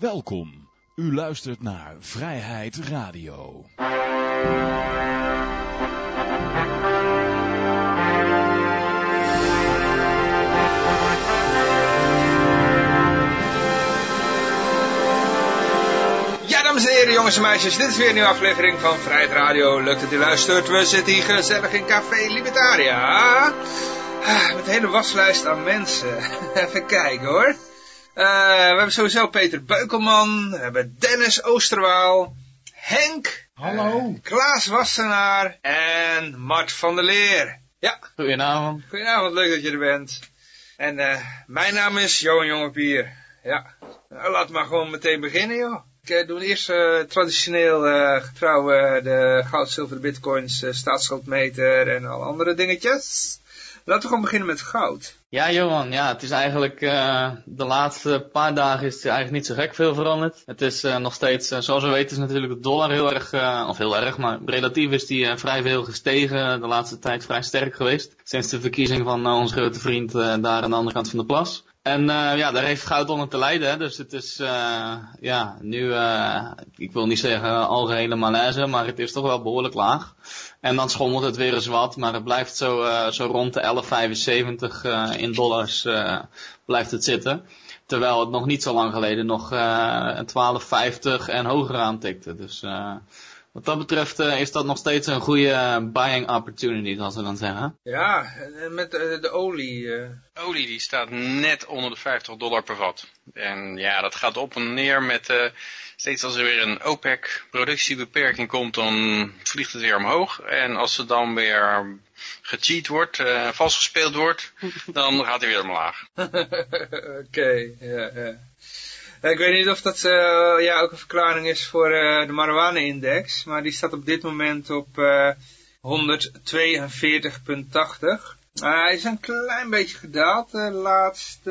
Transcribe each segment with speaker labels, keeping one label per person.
Speaker 1: Welkom. U luistert naar Vrijheid Radio.
Speaker 2: Ja, dames en heren, jongens en meisjes, dit is weer een nieuwe aflevering van Vrijheid Radio. Leuk dat u luistert. We zitten hier gezellig in Café Libertaria. Ah, Met een hele waslijst aan mensen. Even kijken hoor. Eh, we hebben sowieso Peter Beukelman, we hebben Dennis Oosterwaal, Henk,
Speaker 3: Hallo.
Speaker 2: Klaas Wassenaar en Mart van der Leer. Ja,
Speaker 4: Goedenavond.
Speaker 2: goedenavond, leuk dat je er bent. En eh, mijn naam is Johan Jongepier. Ja, nou, laten we maar gewoon meteen beginnen joh. Ik eh, doe eerst eh, traditioneel eh, getrouw eh, de goud, zilver, bitcoins, eh, staatsschuldmeter en alle andere dingetjes. Laten we gewoon beginnen met goud.
Speaker 4: Ja, Johan, ja, het is eigenlijk, eh, de laatste paar dagen is er eigenlijk niet zo gek veel veranderd. Het is eh, nog steeds, eh, zoals we weten is natuurlijk de dollar heel erg, of heel erg, maar relatief is die vrij veel gestegen. De laatste tijd vrij sterk geweest. Sinds de verkiezing van onze grote vriend daar aan de andere kant van de plas. En eh, ja, daar heeft goud onder te lijden. Dus het is eh, ja, nu, eh, ik wil niet zeggen algehele malaise, maar het is toch wel behoorlijk laag. En dan schommelt het weer eens wat, maar het blijft zo, eh, zo rond de 11,75 eh, in dollars eh, blijft het zitten. Terwijl het nog niet zo lang geleden nog eh 12,50 en hoger aantikte. Dus wat dat betreft eh, is dat nog steeds een goede buying opportunity, zoals we dan zeggen.
Speaker 2: Ja, en met eh, de olie. eh,
Speaker 5: Olie die staat net onder de 50 dollar per vat. En ja, dat gaat op en neer met eh, steeds als er weer een OPEC productiebeperking komt, dan vliegt het weer omhoog. En als er dan weer gecheat wordt, eh vals gespeeld wordt, dan gaat hij weer omlaag.
Speaker 2: Oké, ja, ja. Ik weet niet of dat eh, ja, ook een verklaring is voor eh, de marijuana-index, maar die staat op dit moment op eh 142,80. Ah, hij is een klein beetje gedaald de laatste...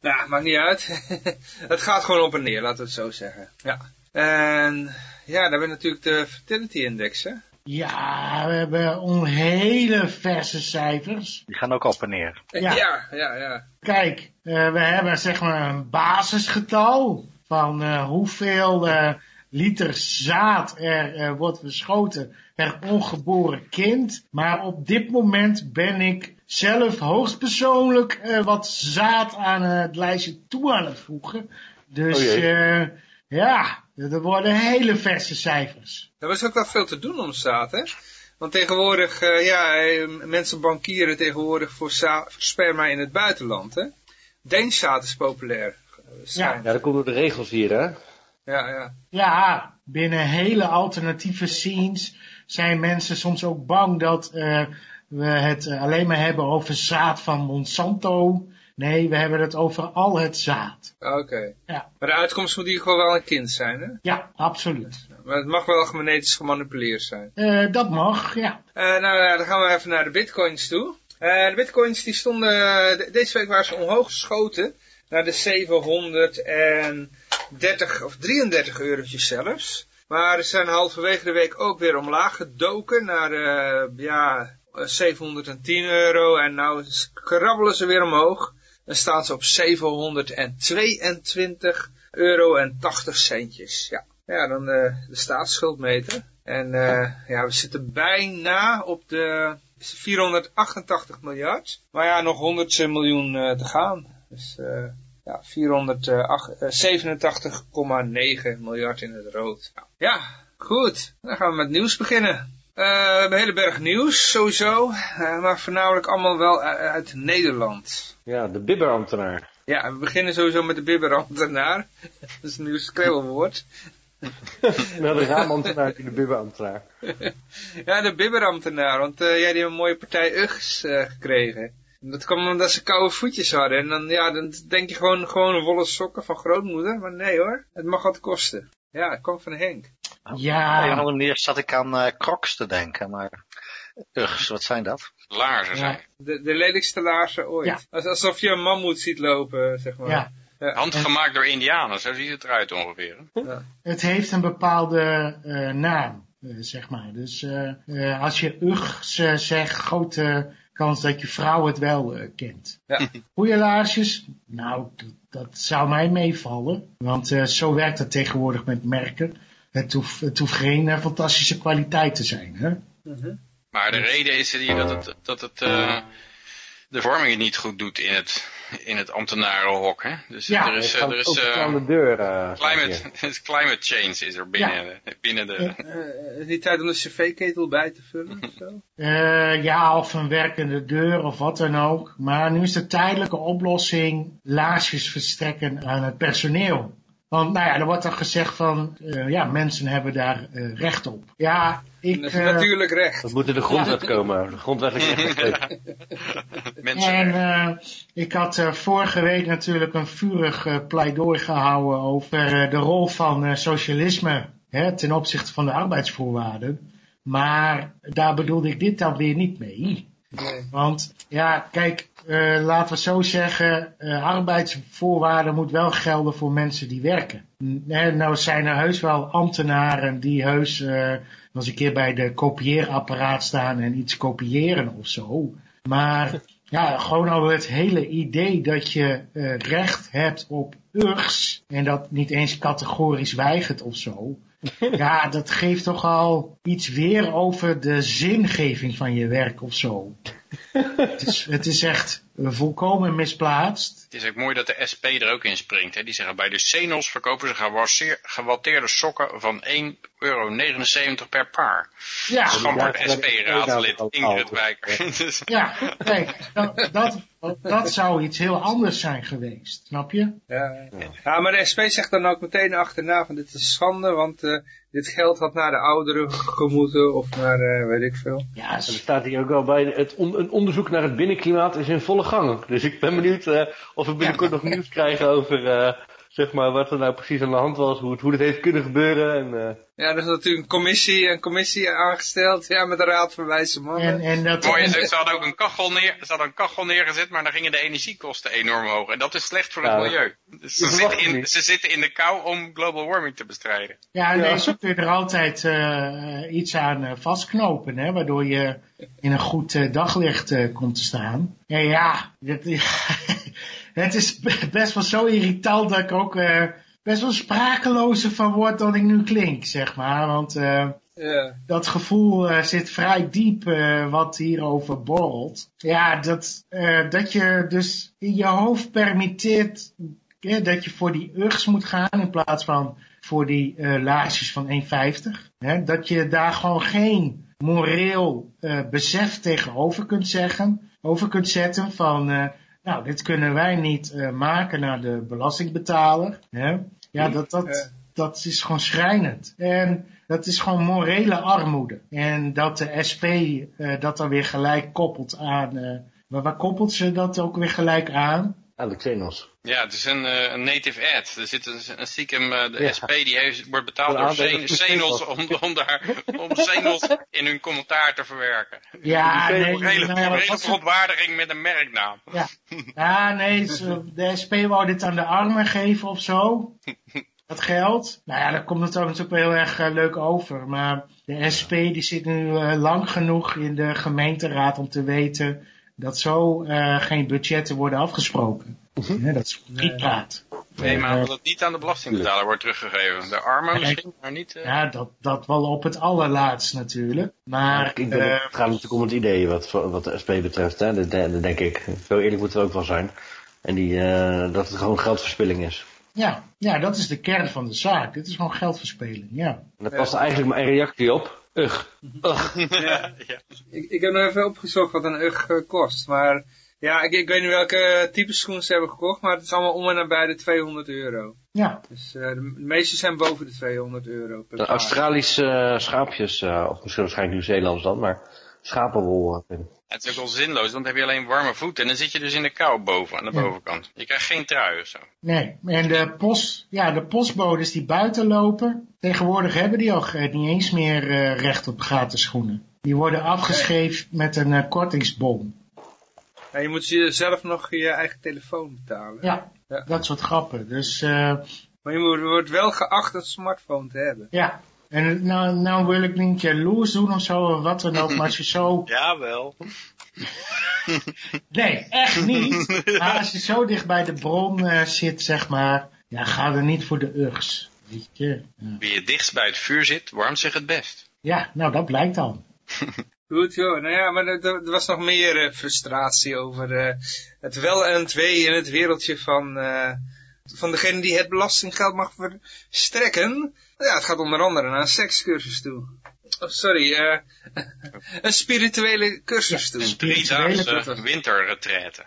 Speaker 2: Ja, maakt niet uit. het gaat gewoon op en neer, laten we het zo zeggen. Ja. En ja, dan hebben we natuurlijk de fertility-index, hè.
Speaker 3: Ja, we hebben on hele verse cijfers.
Speaker 6: Die gaan ook op en neer.
Speaker 3: Ja.
Speaker 2: ja, ja. ja.
Speaker 3: Kijk, eh, we hebben zeg maar een basisgetal van eh, hoeveel eh, liter zaad er eh, wordt verschoten per ongeboren kind. Maar op dit moment ben ik zelf hoogstpersoonlijk eh, wat zaad aan het lijstje toe aan het voegen. Dus
Speaker 6: Oh
Speaker 3: eh, ja, er worden hele verse cijfers.
Speaker 2: Er was ook wel veel te doen om zaad, hè? Want tegenwoordig, eh, ja, eh, mensen bankieren tegenwoordig voor, sperma in het buitenland, hè? Deenszaad is populair. eh, schijnt.
Speaker 6: Ja, dat komt door de regels hier, hè?
Speaker 2: ja, ja.
Speaker 3: Ja, binnen hele alternatieve scenes zijn mensen soms ook bang dat eh, we het alleen maar hebben over zaad van Monsanto. Nee, we hebben het over al het zaad.
Speaker 2: Oké.
Speaker 3: Ja.
Speaker 2: Maar de uitkomst moet in ieder geval wel een kind zijn, hè?
Speaker 3: Ja, absoluut.
Speaker 2: Maar het mag wel genetisch gemanipuleerd zijn.
Speaker 3: Eh, dat mag, ja.
Speaker 2: Eh, nou ja, dan gaan we even naar de bitcoins toe. Eh, de bitcoins die stonden, de- deze week waren ze omhoog geschoten naar de 730 of 33 eurotjes zelfs. Maar ze zijn halverwege de week ook weer omlaag gedoken naar ja, eh, 710 euro. En nou krabbelen ze weer omhoog. Dan staan ze op 722 euro en 80 centjes. Ja, ja dan eh, de staatsschuldmeter. En eh, ja, we zitten bijna op de 488 miljard. Maar ja, nog 100 miljoen eh, te gaan. Dus ja, 487,9 miljard in het rood. Ja, goed. Dan gaan we met nieuws beginnen. Eh, we hebben een hele berg nieuws, sowieso. Eh, maar voornamelijk allemaal wel uit, Nederland.
Speaker 6: Ja, de bibberambtenaar.
Speaker 2: Ja, we beginnen sowieso met de bibberambtenaar. Dat is een nieuw schreeuwwoord.
Speaker 6: Nou, de raamambtenaar en de bibberambtenaar.
Speaker 2: Ja, de bibberambtenaar, want eh, ja, die een mooie partij Uggs eh, gekregen. En dat kwam omdat ze koude voetjes hadden. En dan, ja, dan denk je gewoon, gewoon wollen sokken van grootmoeder. Maar nee hoor, het mag wat kosten. Ja, het kwam van Henk.
Speaker 6: Op een of
Speaker 3: Ja,
Speaker 6: andere manier zat ik aan eh crocs te denken, maar... Ugs, wat zijn dat?
Speaker 5: Laarzen zijn.
Speaker 3: ja,
Speaker 2: De, de lelijkste laarzen ooit.
Speaker 3: Ja.
Speaker 2: Als, alsof je een mammoet ziet lopen, zeg maar.
Speaker 3: ja.
Speaker 5: Handgemaakt door indianen, zo ziet het eruit ongeveer.
Speaker 3: Het heeft een bepaalde eh, naam, eh, zeg maar. Dus eh, eh, als je Uggs eh, zegt, grote kans dat je vrouw het wel eh, kent.
Speaker 2: Ja.
Speaker 3: Goeie laarsjes? Nou, dat, dat zou mij meevallen. Want eh, zo werkt het tegenwoordig met merken. Het hoeft, het hoeft geen eh, fantastische kwaliteit te zijn. Hè?
Speaker 5: Maar de reden is hier dat het, dat het eh, de vorming het niet goed doet in het, in het ambtenarenhok. Hè? Dus
Speaker 3: Ja,
Speaker 5: er is,
Speaker 7: Het
Speaker 5: eh,
Speaker 7: gaat
Speaker 5: er is
Speaker 7: ook
Speaker 5: eh,
Speaker 7: aan de deur. eh,
Speaker 5: climate, climate change is er binnen, binnen de...
Speaker 2: Eh, is het niet tijd om de cv-ketel bij te vullen of zo?
Speaker 3: Eh, ja, of een werkende deur of wat dan ook. Maar nu is de tijdelijke oplossing laarsjes verstrekken aan het personeel. Want nou ja, er wordt dan gezegd van, eh, ja, mensen hebben daar eh, recht op. Ja, ik...
Speaker 2: Dat is
Speaker 3: eh,
Speaker 2: natuurlijk recht.
Speaker 7: Dat moet in de grondwet komen. De recht gegeven.
Speaker 5: Mensen,
Speaker 3: En eh, ik had eh, vorige week natuurlijk een vurig pleidooi gehouden over eh, de rol van eh, socialisme hè, ten opzichte van de arbeidsvoorwaarden. Maar daar bedoelde ik dit dan weer niet mee.
Speaker 2: Nee.
Speaker 3: Want ja, kijk, eh, laten we zo zeggen, eh, arbeidsvoorwaarden moet wel gelden voor mensen die werken. Nou zijn er heus wel ambtenaren die heus eens een keer bij de kopieerapparaat staan en iets kopiëren of zo. Maar ja, gewoon al het hele idee dat je eh, recht hebt op URGS en dat niet eens categorisch weigert of zo. Ja, dat geeft toch al iets weer over de zingeving van je werk of zo. Het, is, het is echt volkomen misplaatst.
Speaker 5: Het is ook mooi dat de SP er ook in springt. Hè? Die zeggen bij de Cenos verkopen ze gewatteerde sokken van 1,79 euro per paar.
Speaker 3: Ja,
Speaker 5: Schampert SP-raadslid Ingrid
Speaker 7: ja.
Speaker 5: Wijker. Dus-
Speaker 3: ja, kijk, dat, dat, dat zou iets heel anders zijn geweest, snap je?
Speaker 2: Ja. ja, maar de SP zegt dan ook meteen achterna van dit is schande, want eh, dit geld had naar de ouderen gemoeten of naar eh, weet ik veel.
Speaker 3: Ja,
Speaker 7: er staat hier ook al bij, het on- een onderzoek naar het binnenklimaat is in volle gang. Dus ik ben benieuwd eh, of we binnenkort nog nieuws krijgen over eh, zeg maar, wat er nou precies aan de hand was, hoe het, hoe dit heeft kunnen gebeuren. En, eh,
Speaker 2: Ja, er is natuurlijk een commissie, een commissie aangesteld, ja, met een raad van wijze mannen.
Speaker 3: en, en dat,
Speaker 5: Mooi is,
Speaker 3: en-
Speaker 5: ook, ze hadden ook een kachel, neer, ze hadden een kachel neergezet, maar dan gingen de energiekosten enorm hoog. En dat is slecht voor het
Speaker 7: Ja.
Speaker 5: milieu. Dus ze, zitten in, ze zitten in de kou om global warming te bestrijden.
Speaker 3: Ja, nee,
Speaker 7: Ja.
Speaker 3: kun je er altijd eh, iets aan eh, vastknopen, hè, waardoor je in een goed daglicht komt te staan. En ja, dat, het is be- best wel zo irritant dat ik ook eh, best wel sprakelozer van word dan ik nu klink, zeg maar. Want eh, dat gevoel eh, zit vrij diep wat hierover borrelt. Ja, dat, dat je dus in je hoofd permitteert dat je voor die URGS moet gaan in plaats van voor die laarsjes van 1,50. Hè, dat je daar gewoon geen moreel besef tegenover kunt zeggen, over kunt zetten van, nou, dit kunnen wij niet eh, maken naar de belastingbetaler. Hè. Ja, dat, dat,
Speaker 2: Ja.
Speaker 3: dat is gewoon schrijnend. En dat is gewoon morele armoede. En dat de SP eh, dat dan weer gelijk koppelt aan, eh, waar, waar koppelt ze dat ook weer gelijk aan?
Speaker 7: Aan de Xenos.
Speaker 5: Ja, het is een, eh, een native ad. Er zit een, een stiekem, eh, de
Speaker 7: Ja.
Speaker 5: SP die heeft, wordt betaald
Speaker 7: Een
Speaker 5: door Zenos om, om, daar, om Zenos in hun commentaar te verwerken.
Speaker 3: Ja,
Speaker 7: Die
Speaker 3: nee, wat ze-
Speaker 5: verontwaardiging met een merknaam.
Speaker 3: Ja, ja nee, ze- de SP wou dit aan de armen geven of zo. Dat geld. Nou ja, dat komt het ook natuurlijk wel heel erg eh, leuk over. Maar de SP die zit nu eh, lang genoeg in de gemeenteraad om te weten dat zo eh, geen budgetten worden afgesproken. Ja, dat is prietpraat.
Speaker 5: Nee, maar
Speaker 3: Eh,
Speaker 5: dat het niet aan de belastingbetaler wordt teruggegeven. De armen misschien, maar niet... eh,
Speaker 3: Ja, dat, dat wel op het allerlaatst natuurlijk. Maar
Speaker 7: ik denk,
Speaker 3: eh,
Speaker 7: het gaat natuurlijk om het idee wat, wat de SP betreft. Hè. Dat, dat denk ik. Zo eerlijk moeten we ook wel zijn. En die, eh, dat het gewoon geldverspilling is.
Speaker 3: ja, ja, dat is de kern van de zaak. Dit is gewoon geldverspeling, ja.
Speaker 7: En daar past eigenlijk maar één reactie op. Ugh. Ugh.
Speaker 5: ja, ja.
Speaker 2: Ik, ik heb nog even opgezocht wat een UG eh, kost, maar ja, ik, ik weet niet welke type schoenen ze hebben gekocht, maar het is allemaal om en nabij de 200 euro.
Speaker 3: Ja,
Speaker 2: Dus eh, de, meeste zijn boven de 200 euro per
Speaker 7: De. Australische schaapjes, eh, of misschien waarschijnlijk Nieuw-Zeelands dan, maar schapenwol.
Speaker 5: Het is ook wel zinloos, want dan heb je alleen warme voeten en dan zit je dus in de kou boven, aan de
Speaker 3: Ja.
Speaker 5: bovenkant. Je krijgt geen trui of zo.
Speaker 3: Nee, en de, post, ja, de postbodes die buiten lopen, tegenwoordig hebben die al niet eens meer eh, recht op gratis schoenen. Die worden afgeschreven met een eh, kortingsbon.
Speaker 2: Ja, je moet je zelf nog je eigen telefoon betalen.
Speaker 3: Ja,
Speaker 2: Ja.
Speaker 3: dat soort grappen. Dus eh,
Speaker 2: Maar je moet, wordt wel geacht een smartphone te hebben.
Speaker 3: ja, En nou, nou wil ik niet jaloers doen of zo, of wat dan ook, maar als je zo...
Speaker 5: Jawel.
Speaker 3: Nee, echt niet. Maar als je zo dicht bij de bron eh, zit, zeg maar, ja, ga er niet voor de ugs. Weet je? Ja.
Speaker 5: Wie het dichtst bij het vuur zit, warmt zich het best.
Speaker 3: ja, nou dat blijkt dan.
Speaker 2: Goed joh, nou ja, maar er, er was nog meer eh, frustratie over eh, het wel en het wee in het wereldje van, eh, van degene die het belastinggeld mag verstrekken. Nou ja, het gaat onder andere naar een sekscursus toe. Oh, sorry, eh, een spirituele cursus toe.
Speaker 5: Een
Speaker 3: Spirituele
Speaker 5: driedaagse winterretraite.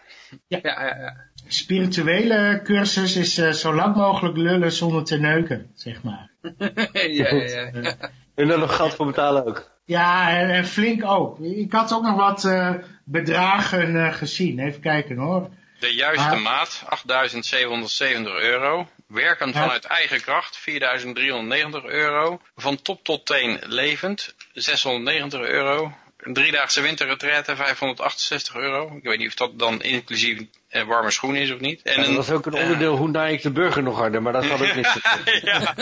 Speaker 2: Ja, ja, ja.
Speaker 3: Spirituele cursus is eh, zo lang mogelijk lullen zonder te neuken, zeg maar.
Speaker 2: ja, ja, ja.
Speaker 7: En daar nog geld voor betalen ook.
Speaker 3: Ja, en, en flink ook. Ik had ook nog wat eh, bedragen eh, gezien. Even kijken hoor.
Speaker 5: De juiste maat, 8.770 euro. Werkend
Speaker 3: Ja.
Speaker 5: vanuit eigen kracht, 4.390 euro. Van top tot teen levend, 690 euro. Een driedaagse winterretraite, 568 euro. Ik weet niet of dat dan inclusief eh, warme schoenen is of niet. En
Speaker 7: En dat was ook een onderdeel hoe naai ik de burger nog harder, maar dat had te doen.
Speaker 5: ja,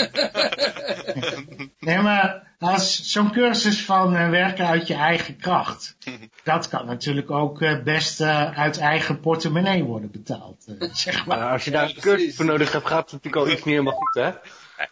Speaker 3: Nee, maar als zo'n cursus van eh, werken uit je eigen kracht, dat kan natuurlijk ook eh, best eh, uit eigen portemonnee worden betaald. eh, zeg maar.
Speaker 7: Maar als je daar een cursus voor nodig hebt, gaat het natuurlijk al iets niet helemaal goed, hè?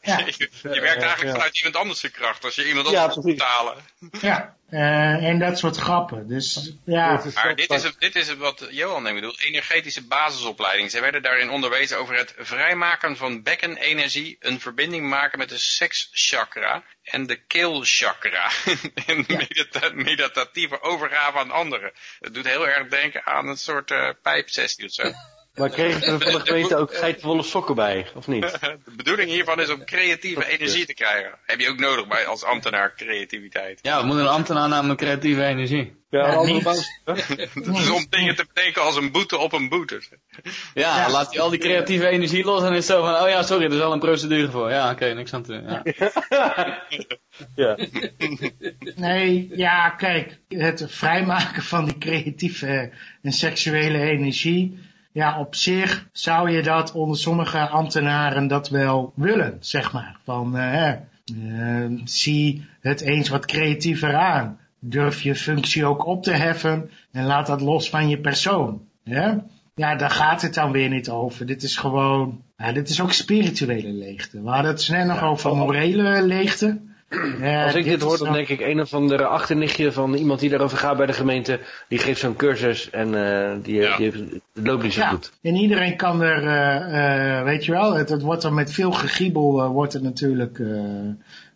Speaker 3: Ja.
Speaker 5: je, je werkt eigenlijk
Speaker 7: Ja.
Speaker 5: vanuit iemand anders zijn kracht. Als je iemand
Speaker 7: Ja,
Speaker 5: anders moet
Speaker 7: precies.
Speaker 5: betalen.
Speaker 3: Ja, eh, en dat soort grappen. Dus ja,
Speaker 5: Maar dit is, het, dit is het wat Johan neemt bedoelt. Energetische basisopleiding. Zij werden daarin onderwezen over het vrijmaken van bekkenenergie, een verbinding maken met de sekschakra en de keelchakra. en medita- meditatieve overgave aan anderen. Het doet heel erg denken aan een soort eh, pijpsessie of zo.
Speaker 7: Maar kregen ze er van de gemeente ook geitenwolle sokken bij, of niet?
Speaker 5: De bedoeling hiervan is om creatieve energie te krijgen. Heb je ook nodig bij als ambtenaar creativiteit.
Speaker 4: Ja, wat moet een ambtenaar namelijk creatieve energie?
Speaker 7: Ja,
Speaker 3: niet.
Speaker 5: Dus om dingen te bedenken als een boete op een boete.
Speaker 4: Ja,
Speaker 3: Ja.
Speaker 4: laat hij al die creatieve energie los en is zo van, oh ja, sorry, er is wel een procedure voor. Ja, oké, niks aan te doen. Ja.
Speaker 7: Ja.
Speaker 3: nee, ja, kijk, het vrijmaken van die creatieve en seksuele energie. Ja, op zich zou je dat onder sommige ambtenaren dat wel willen, zeg maar. Van, eh, eh, zie het eens wat creatiever aan. Durf je functie ook op te heffen en laat dat los van je persoon. hè? Ja, daar gaat het dan weer niet over. Dit is gewoon, ja, dit is ook spirituele leegte. We hadden het net nog over morele leegte. Ja,
Speaker 7: Als ik dit hoor, dan
Speaker 3: dan-
Speaker 7: denk ik een of andere achternichtje van iemand die daarover gaat bij de gemeente. Die geeft zo'n cursus en eh, die,
Speaker 5: Ja.
Speaker 7: die heeft, het loopt niet zo
Speaker 3: Ja,
Speaker 7: goed.
Speaker 3: en iedereen kan er, eh, eh, weet je wel, het, het wordt er met veel gegiebel wordt er natuurlijk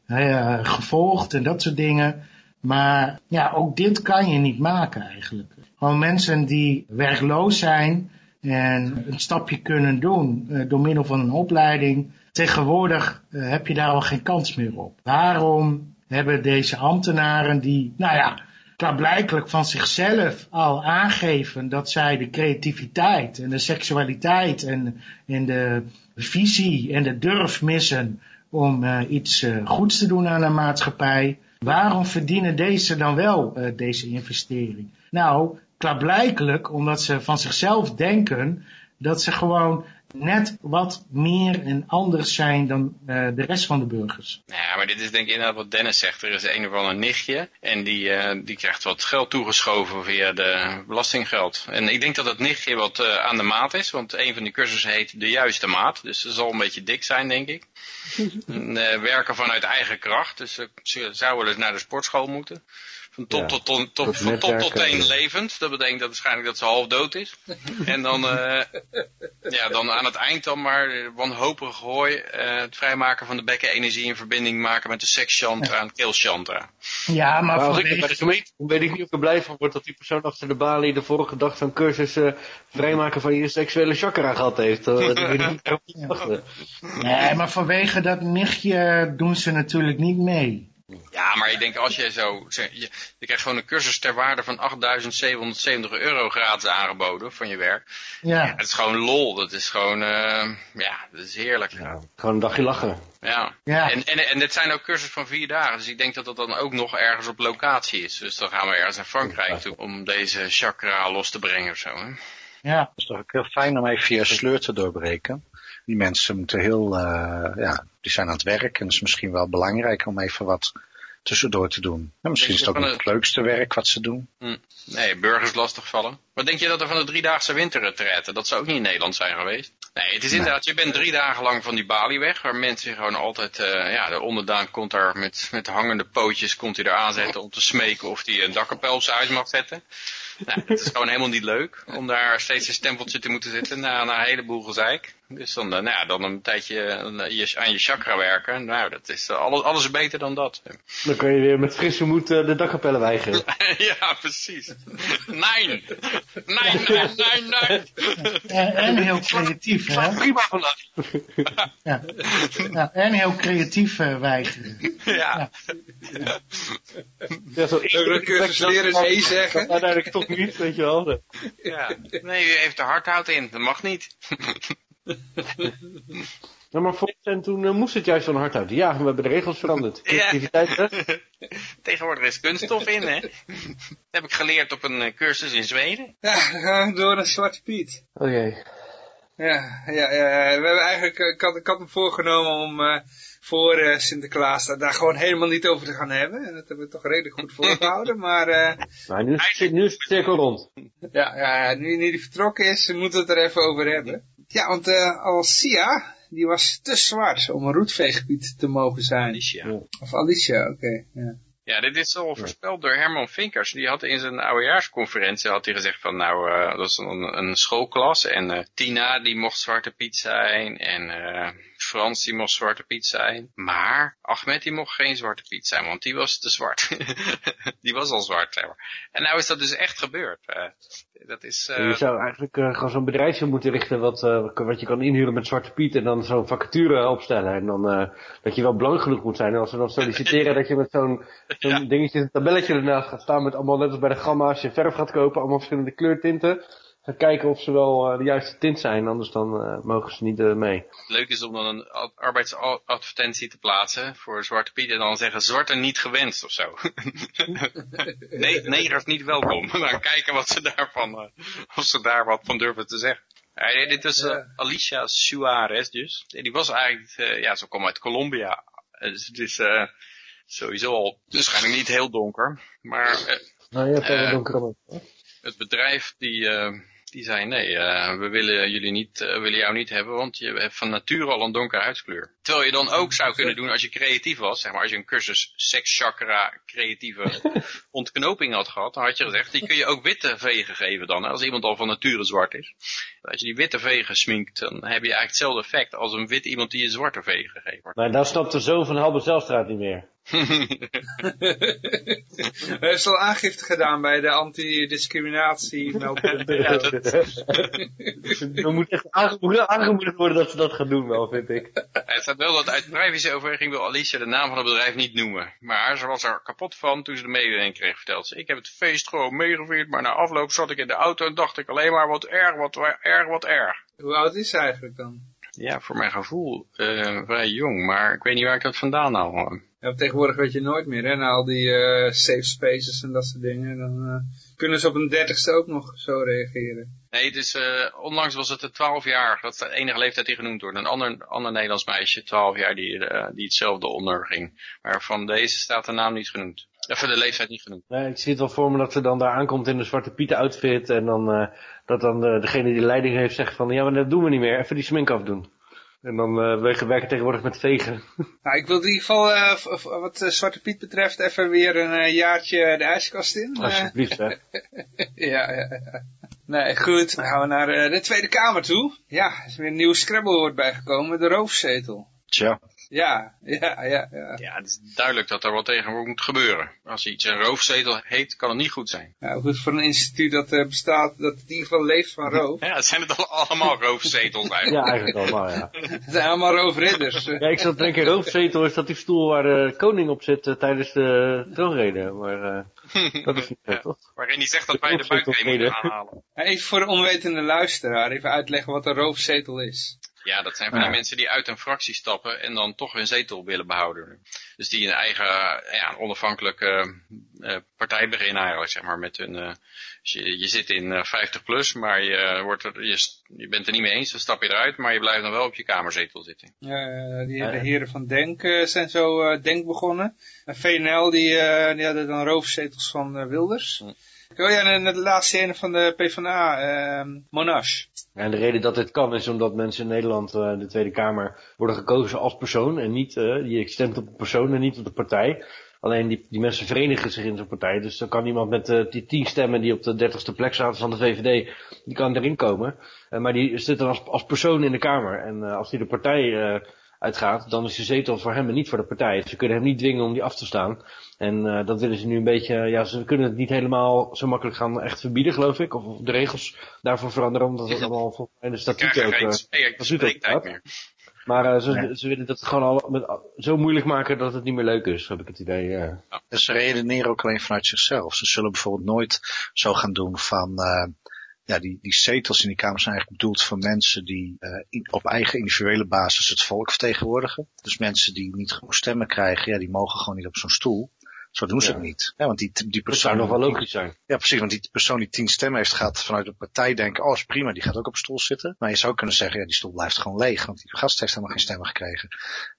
Speaker 3: eh, eh, gevolgd en dat soort dingen. Maar ja, ook dit kan je niet maken eigenlijk. Gewoon mensen die werkloos zijn en een stapje kunnen doen eh, door middel van een opleiding. Tegenwoordig eh, heb je daar al geen kans meer op. Waarom hebben deze ambtenaren die, nou ja, klaarblijkelijk van zichzelf al aangeven dat zij de creativiteit en de seksualiteit en, en de visie en de durf missen om eh, iets eh, goeds te doen aan de maatschappij. Waarom verdienen deze dan wel deze investering? Nou, klaarblijkelijk omdat ze van zichzelf denken dat ze gewoon net wat meer en anders zijn dan eh, de rest van de burgers.
Speaker 5: Ja, maar dit is denk ik inderdaad wat Dennis zegt. Er is een of ander nichtje en die, eh, die krijgt wat geld toegeschoven via de belastinggeld. En ik denk dat dat nichtje wat eh, aan de maat is, want een van die cursussen heet de juiste maat. Dus ze zal een beetje dik zijn, denk ik. en, eh, werken vanuit eigen kracht, dus ze- ze zou wel eens naar de sportschool moeten. Van top
Speaker 7: Ja,
Speaker 5: tot, tot, van top tot teen levend. Dat betekent dat waarschijnlijk dat ze half dood is. en dan, eh, ja, dan aan het eind dan maar wanhopig hooi eh, het vrijmaken van de bekkenenergie in verbinding maken met de sekschantra en keelchantra.
Speaker 3: Ja, maar,
Speaker 7: Maar als ik bij
Speaker 3: vanwege-
Speaker 7: de gemeente weet ik niet of ik er blij van word dat die persoon achter de balie de vorige dag zo'n cursus eh, vrijmaken van je seksuele chakra gehad heeft. Dat ik niet.
Speaker 3: Nee, maar vanwege dat nichtje doen ze natuurlijk niet mee.
Speaker 5: Ja, maar ik denk als je zo, je, je krijgt gewoon een cursus ter waarde van 8.770 euro gratis aangeboden van je werk.
Speaker 3: Ja,
Speaker 5: Het is gewoon lol, dat is gewoon, eh, ja, dat is heerlijk.
Speaker 7: Ja, gewoon een dagje lachen.
Speaker 5: Ja.
Speaker 3: ja.
Speaker 5: En, en, en dit zijn ook cursussen van vier dagen, dus ik denk dat dat dan ook nog ergens op locatie is. Dus dan gaan we ergens naar Frankrijk toe om deze chakra los te brengen of zo. Hè?
Speaker 3: ja.
Speaker 6: Het is toch ook heel fijn om even je sleur te doorbreken. Die mensen moeten heel, eh, ja, die zijn aan het werk en het is misschien wel belangrijk om even wat tussendoor te doen. En misschien is het ook niet het leukste werk wat ze doen.
Speaker 5: Nee, burgers lastigvallen. Wat denk je dat er van de driedaagse winterretraite? Dat zou ook niet in Nederland zijn geweest. Nee, het is inderdaad, je bent drie dagen lang van die balie weg, waar mensen gewoon altijd, eh, ja, de onderdaan komt daar met, met hangende pootjes, komt hij daar aanzetten om te smeken of hij een dakkapel op zijn huis mag zetten. Nou, het is gewoon helemaal niet leuk om daar steeds een stempeltje te moeten zetten na, na een heleboel gezeik. Dus dan, eh, nou ja, dan een tijdje eh, je, aan je chakra werken. Nou, dat is, eh, alles, alles is beter dan dat.
Speaker 7: Dan kan je weer met frisse moed eh, de dakkapellen weigeren.
Speaker 5: ja, precies. Nee! Nee, nee, nee, nee!
Speaker 3: En, en heel creatief, hè?
Speaker 7: Prima vandaag.
Speaker 3: Ja. Ja, en heel creatief eh, weigeren.
Speaker 5: Ja.
Speaker 7: Ja, zo
Speaker 2: Ook een cursus leren nee zeggen.
Speaker 7: Uiteindelijk toch niet, weet je wel.
Speaker 5: ja. Nee, u heeft er hardhout in. Dat mag niet.
Speaker 7: Ja, maar voor en toen eh, moest het juist van hard uit. Ja, we hebben de regels veranderd. Creativiteit, hè?
Speaker 5: Tegenwoordig is kunststof in, hè? Dat heb ik geleerd op een eh, cursus in Zweden.
Speaker 2: Ja, dan gaan we door naar Zwarte Piet.
Speaker 7: Oké.
Speaker 2: Ja, ja, ja, we hebben eigenlijk, eh, ik had, ik had me voorgenomen om eh, voor eh, Sinterklaas daar, daar gewoon helemaal niet over te gaan hebben. En dat hebben we toch redelijk goed volgehouden. maar eh,
Speaker 7: Nou, nu is, het- nu is het cirkel rond.
Speaker 2: ja, ja, nu, nu die vertrokken is, moeten we het er even over hebben. Ja, want eh Alcia, die was te zwart om een roetveeggebied te mogen zijn.
Speaker 5: Alicia.
Speaker 2: Of Alicia, oké. ja.
Speaker 5: Ja, dit is al voorspeld door Herman Vinkers. Die had in zijn oudejaarsconferentie had hij gezegd van nou, eh, dat is een, een schoolklas. En eh, Tina die mocht Zwarte Piet zijn. En eh, Frans die mocht Zwarte Piet zijn. Maar Ahmed die mocht geen Zwarte Piet zijn, want die was te zwart. die was al zwart, zeg maar. En nou is dat dus echt gebeurd. Eh, dat is... eh,
Speaker 7: Je zou eigenlijk eh, gewoon zo'n bedrijfje moeten richten wat, eh, wat je kan inhuren met Zwarte Piet en dan zo'n vacature opstellen. En dan eh, dat je wel blank genoeg moet zijn. En als ze dan solliciteren dat je met zo'n zo'n
Speaker 5: Ja.
Speaker 7: dingetje, een tabelletje ernaast gaat staan met allemaal als bij de gamma als je verf gaat kopen, allemaal verschillende kleurtinten. Kijken of ze wel eh, de juiste tint zijn, anders dan eh, mogen ze niet eh, mee.
Speaker 5: leuk is om dan een ad- arbeidsadvertentie te plaatsen voor Zwarte Piet en dan zeggen zwarte niet gewenst of zo. nee, negers niet welkom. Dan kijken wat ze daarvan, eh, of ze daar wat van durven te zeggen. Ja, dit was eh, Alicia Suarez dus. Die was eigenlijk, eh, ja, ze kwam uit Colombia. Dus het is eh, sowieso al waarschijnlijk niet heel donker. Maar eh,
Speaker 7: Nou, je hebt wel een donkere
Speaker 5: het bedrijf die, eh, die zei nee, eh, we willen jullie niet, eh, willen jou niet hebben, want je hebt van nature al een donkere huidskleur. Terwijl je dan ook zou kunnen doen als je creatief was, zeg maar als je een cursus sekschakra creatieve ontknoping had gehad, dan had je gezegd, die kun je ook witte vegen geven dan, hè, als iemand al van nature zwart is. Als je die witte vegen sminkt, dan heb je eigenlijk hetzelfde effect als een wit iemand die een zwarte vegen gegeven wordt.
Speaker 7: Nou, dan snapt de zoon van Halbe Zelfstraat niet meer.
Speaker 2: We hebben al aangifte gedaan bij de anti-discriminatie.
Speaker 5: Ja, dat-
Speaker 7: Er moet echt aangemoedigd, worden dat ze dat gaan doen wel, vind ik.
Speaker 5: Het staat wel dat uit privacyoverweging wil Alicia de naam van het bedrijf niet noemen. Maar ze was er kapot van toen ze de mededeling kreeg, verteld ze. Ik heb het feest gewoon meegevierd, maar na afloop zat ik in de auto en dacht ik alleen maar wat erg, wat wa- erg, wat erg.
Speaker 2: Hoe oud is ze eigenlijk dan?
Speaker 5: Ja, voor mijn gevoel eh, vrij jong, maar ik weet niet waar ik dat vandaan haal.
Speaker 2: Ja, tegenwoordig weet je nooit meer, hè, na al die eh, safe spaces en dat soort dingen. Dan eh, kunnen ze op een dertigste ook nog zo reageren.
Speaker 5: Nee, dus eh, onlangs was het de 12 jaar, dat is de enige leeftijd die genoemd wordt. Een ander, ander Nederlands meisje, 12 jaar, die, eh, die hetzelfde onderging. Maar van deze staat de naam niet genoemd. Even de leeftijd niet genoemd.
Speaker 7: Nee, ik zie het wel voor me dat ze dan daar aankomt in een zwarte pieten outfit en dan eh, dat dan eh, degene die de leiding heeft zegt van ja, maar dat doen we niet meer, even die smink afdoen. En dan eh we werken tegenwoordig met vegen.
Speaker 2: Nou, ik wil in ieder geval, eh, wat eh, Zwarte Piet betreft, even weer een jaartje de ijskast in.
Speaker 7: Alsjeblieft, hè.
Speaker 2: ja, ja, ja. Nee, goed. Dan gaan we naar eh, de Tweede Kamer toe. Ja, er is weer een nieuw Scrabble-woord bijgekomen, de roofzetel.
Speaker 6: Tja,
Speaker 2: Ja, ja, ja, ja.
Speaker 5: Ja, het is duidelijk dat er wat tegen moet gebeuren. Als iets een roofzetel heet, kan het niet goed zijn.
Speaker 2: ja goed, voor een instituut dat eh, bestaat, dat in ieder geval leeft van roof.
Speaker 5: Ja, het zijn het al- allemaal roofzetels eigenlijk.
Speaker 7: Ja, eigenlijk allemaal, ja.
Speaker 2: Het zijn allemaal roofridders.
Speaker 7: Ja, ik zat te denken, roofzetel is dat die stoel waar de koning op zit eh, tijdens de troonrede. Maar eh, dat is niet
Speaker 5: Ja.
Speaker 7: toch?
Speaker 5: Waarin hij zegt dat wij de buitenreden moeten aanhalen.
Speaker 2: Even voor de onwetende luisteraar, even uitleggen wat een roofzetel is.
Speaker 5: Ja, dat zijn van die
Speaker 6: Ja.
Speaker 5: mensen die uit een fractie stappen en dan toch hun zetel willen behouden. Dus die een eigen ja, onafhankelijke eh, partij beginnen eigenlijk, zeg maar. Met hun, eh, dus je, je zit in eh, 50 plus, maar je, wordt er, je, bent er niet mee eens, dan stap je eruit, maar je blijft dan wel op je kamerzetel zitten.
Speaker 2: Eh, die,
Speaker 7: Ja,
Speaker 2: de
Speaker 7: ja.
Speaker 2: heren van Denk zijn zo eh, Denk begonnen. En VNL die, eh, die hadden dan roofzetels van Wilders.
Speaker 5: Hm.
Speaker 2: Oh ja, en de laatste ene van de PvdA, eh Monash.
Speaker 7: En de reden dat dit kan is omdat mensen in Nederland, eh, de Tweede Kamer, worden gekozen als persoon. En niet, eh, je stemt op een persoon en niet op de partij. Alleen die, die mensen verenigen zich in zo'n partij. Dus dan kan iemand met eh, die tien stemmen die op de dertigste plek zaten van de VVD, die kan erin komen. Maar die zit dan als, als persoon in de Kamer. En als die de partij uitgaat, dan is de zetel voor hem en niet voor de partij. Ze kunnen hem niet dwingen om die af te staan. En eh, dat willen ze nu een beetje, ja, ze kunnen het niet helemaal zo makkelijk gaan echt verbieden, geloof ik. Of, de regels daarvoor veranderen, omdat het allemaal volgens mij de
Speaker 5: je
Speaker 7: ook...
Speaker 5: geen
Speaker 7: eh, dat
Speaker 5: spreektijd meer.
Speaker 7: maar eh, ze,
Speaker 6: Ja.
Speaker 7: ze willen dat gewoon al met, zo moeilijk maken dat het niet meer leuk is, heb ik het idee.
Speaker 6: Dus ze redeneren ook alleen vanuit zichzelf. Ze zullen bijvoorbeeld nooit zo gaan doen van, eh, ja, die, die zetels in die Kamer zijn eigenlijk bedoeld voor mensen die eh, in- op eigen individuele basis het volk vertegenwoordigen. Dus mensen die niet genoeg stemmen krijgen, ja, die mogen gewoon niet op zo'n stoel. Zo doen ze
Speaker 7: Ja.
Speaker 6: het niet. Ja, want die, die
Speaker 7: Dat
Speaker 6: persoon,
Speaker 7: zou nog wel logisch zijn.
Speaker 6: ja, precies, want die persoon die tien stemmen heeft, gaat vanuit de partij denken, oh, is prima, die gaat ook op stoel zitten. Maar je zou kunnen zeggen, ja, die stoel blijft gewoon leeg, want die gast heeft helemaal geen stemmen gekregen.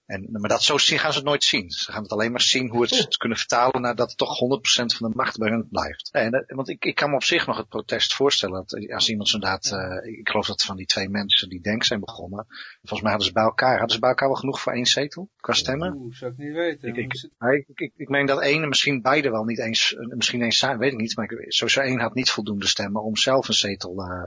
Speaker 6: En, maar dat zo gaan ze het nooit zien. Ze gaan het alleen maar zien hoe het ze het kunnen vertalen naar dat toch 100% van de macht bij hun blijft. En, want ik, ik kan me op zich nog het protest voorstellen. Dat als iemand inderdaad, eh ik geloof dat van die twee mensen die denk zijn begonnen. Volgens mij hadden ze bij elkaar, hadden ze bij elkaar wel genoeg voor één zetel qua stemmen?
Speaker 2: Oeh, zou ik niet weten.
Speaker 6: Ik- ik-
Speaker 2: het-
Speaker 6: ik, ik, ik meen dat één, en misschien beide wel niet eens, eh, misschien eens zijn, weet ik niet. Maar ik, sowieso één had niet voldoende stemmen om zelf een zetel eh,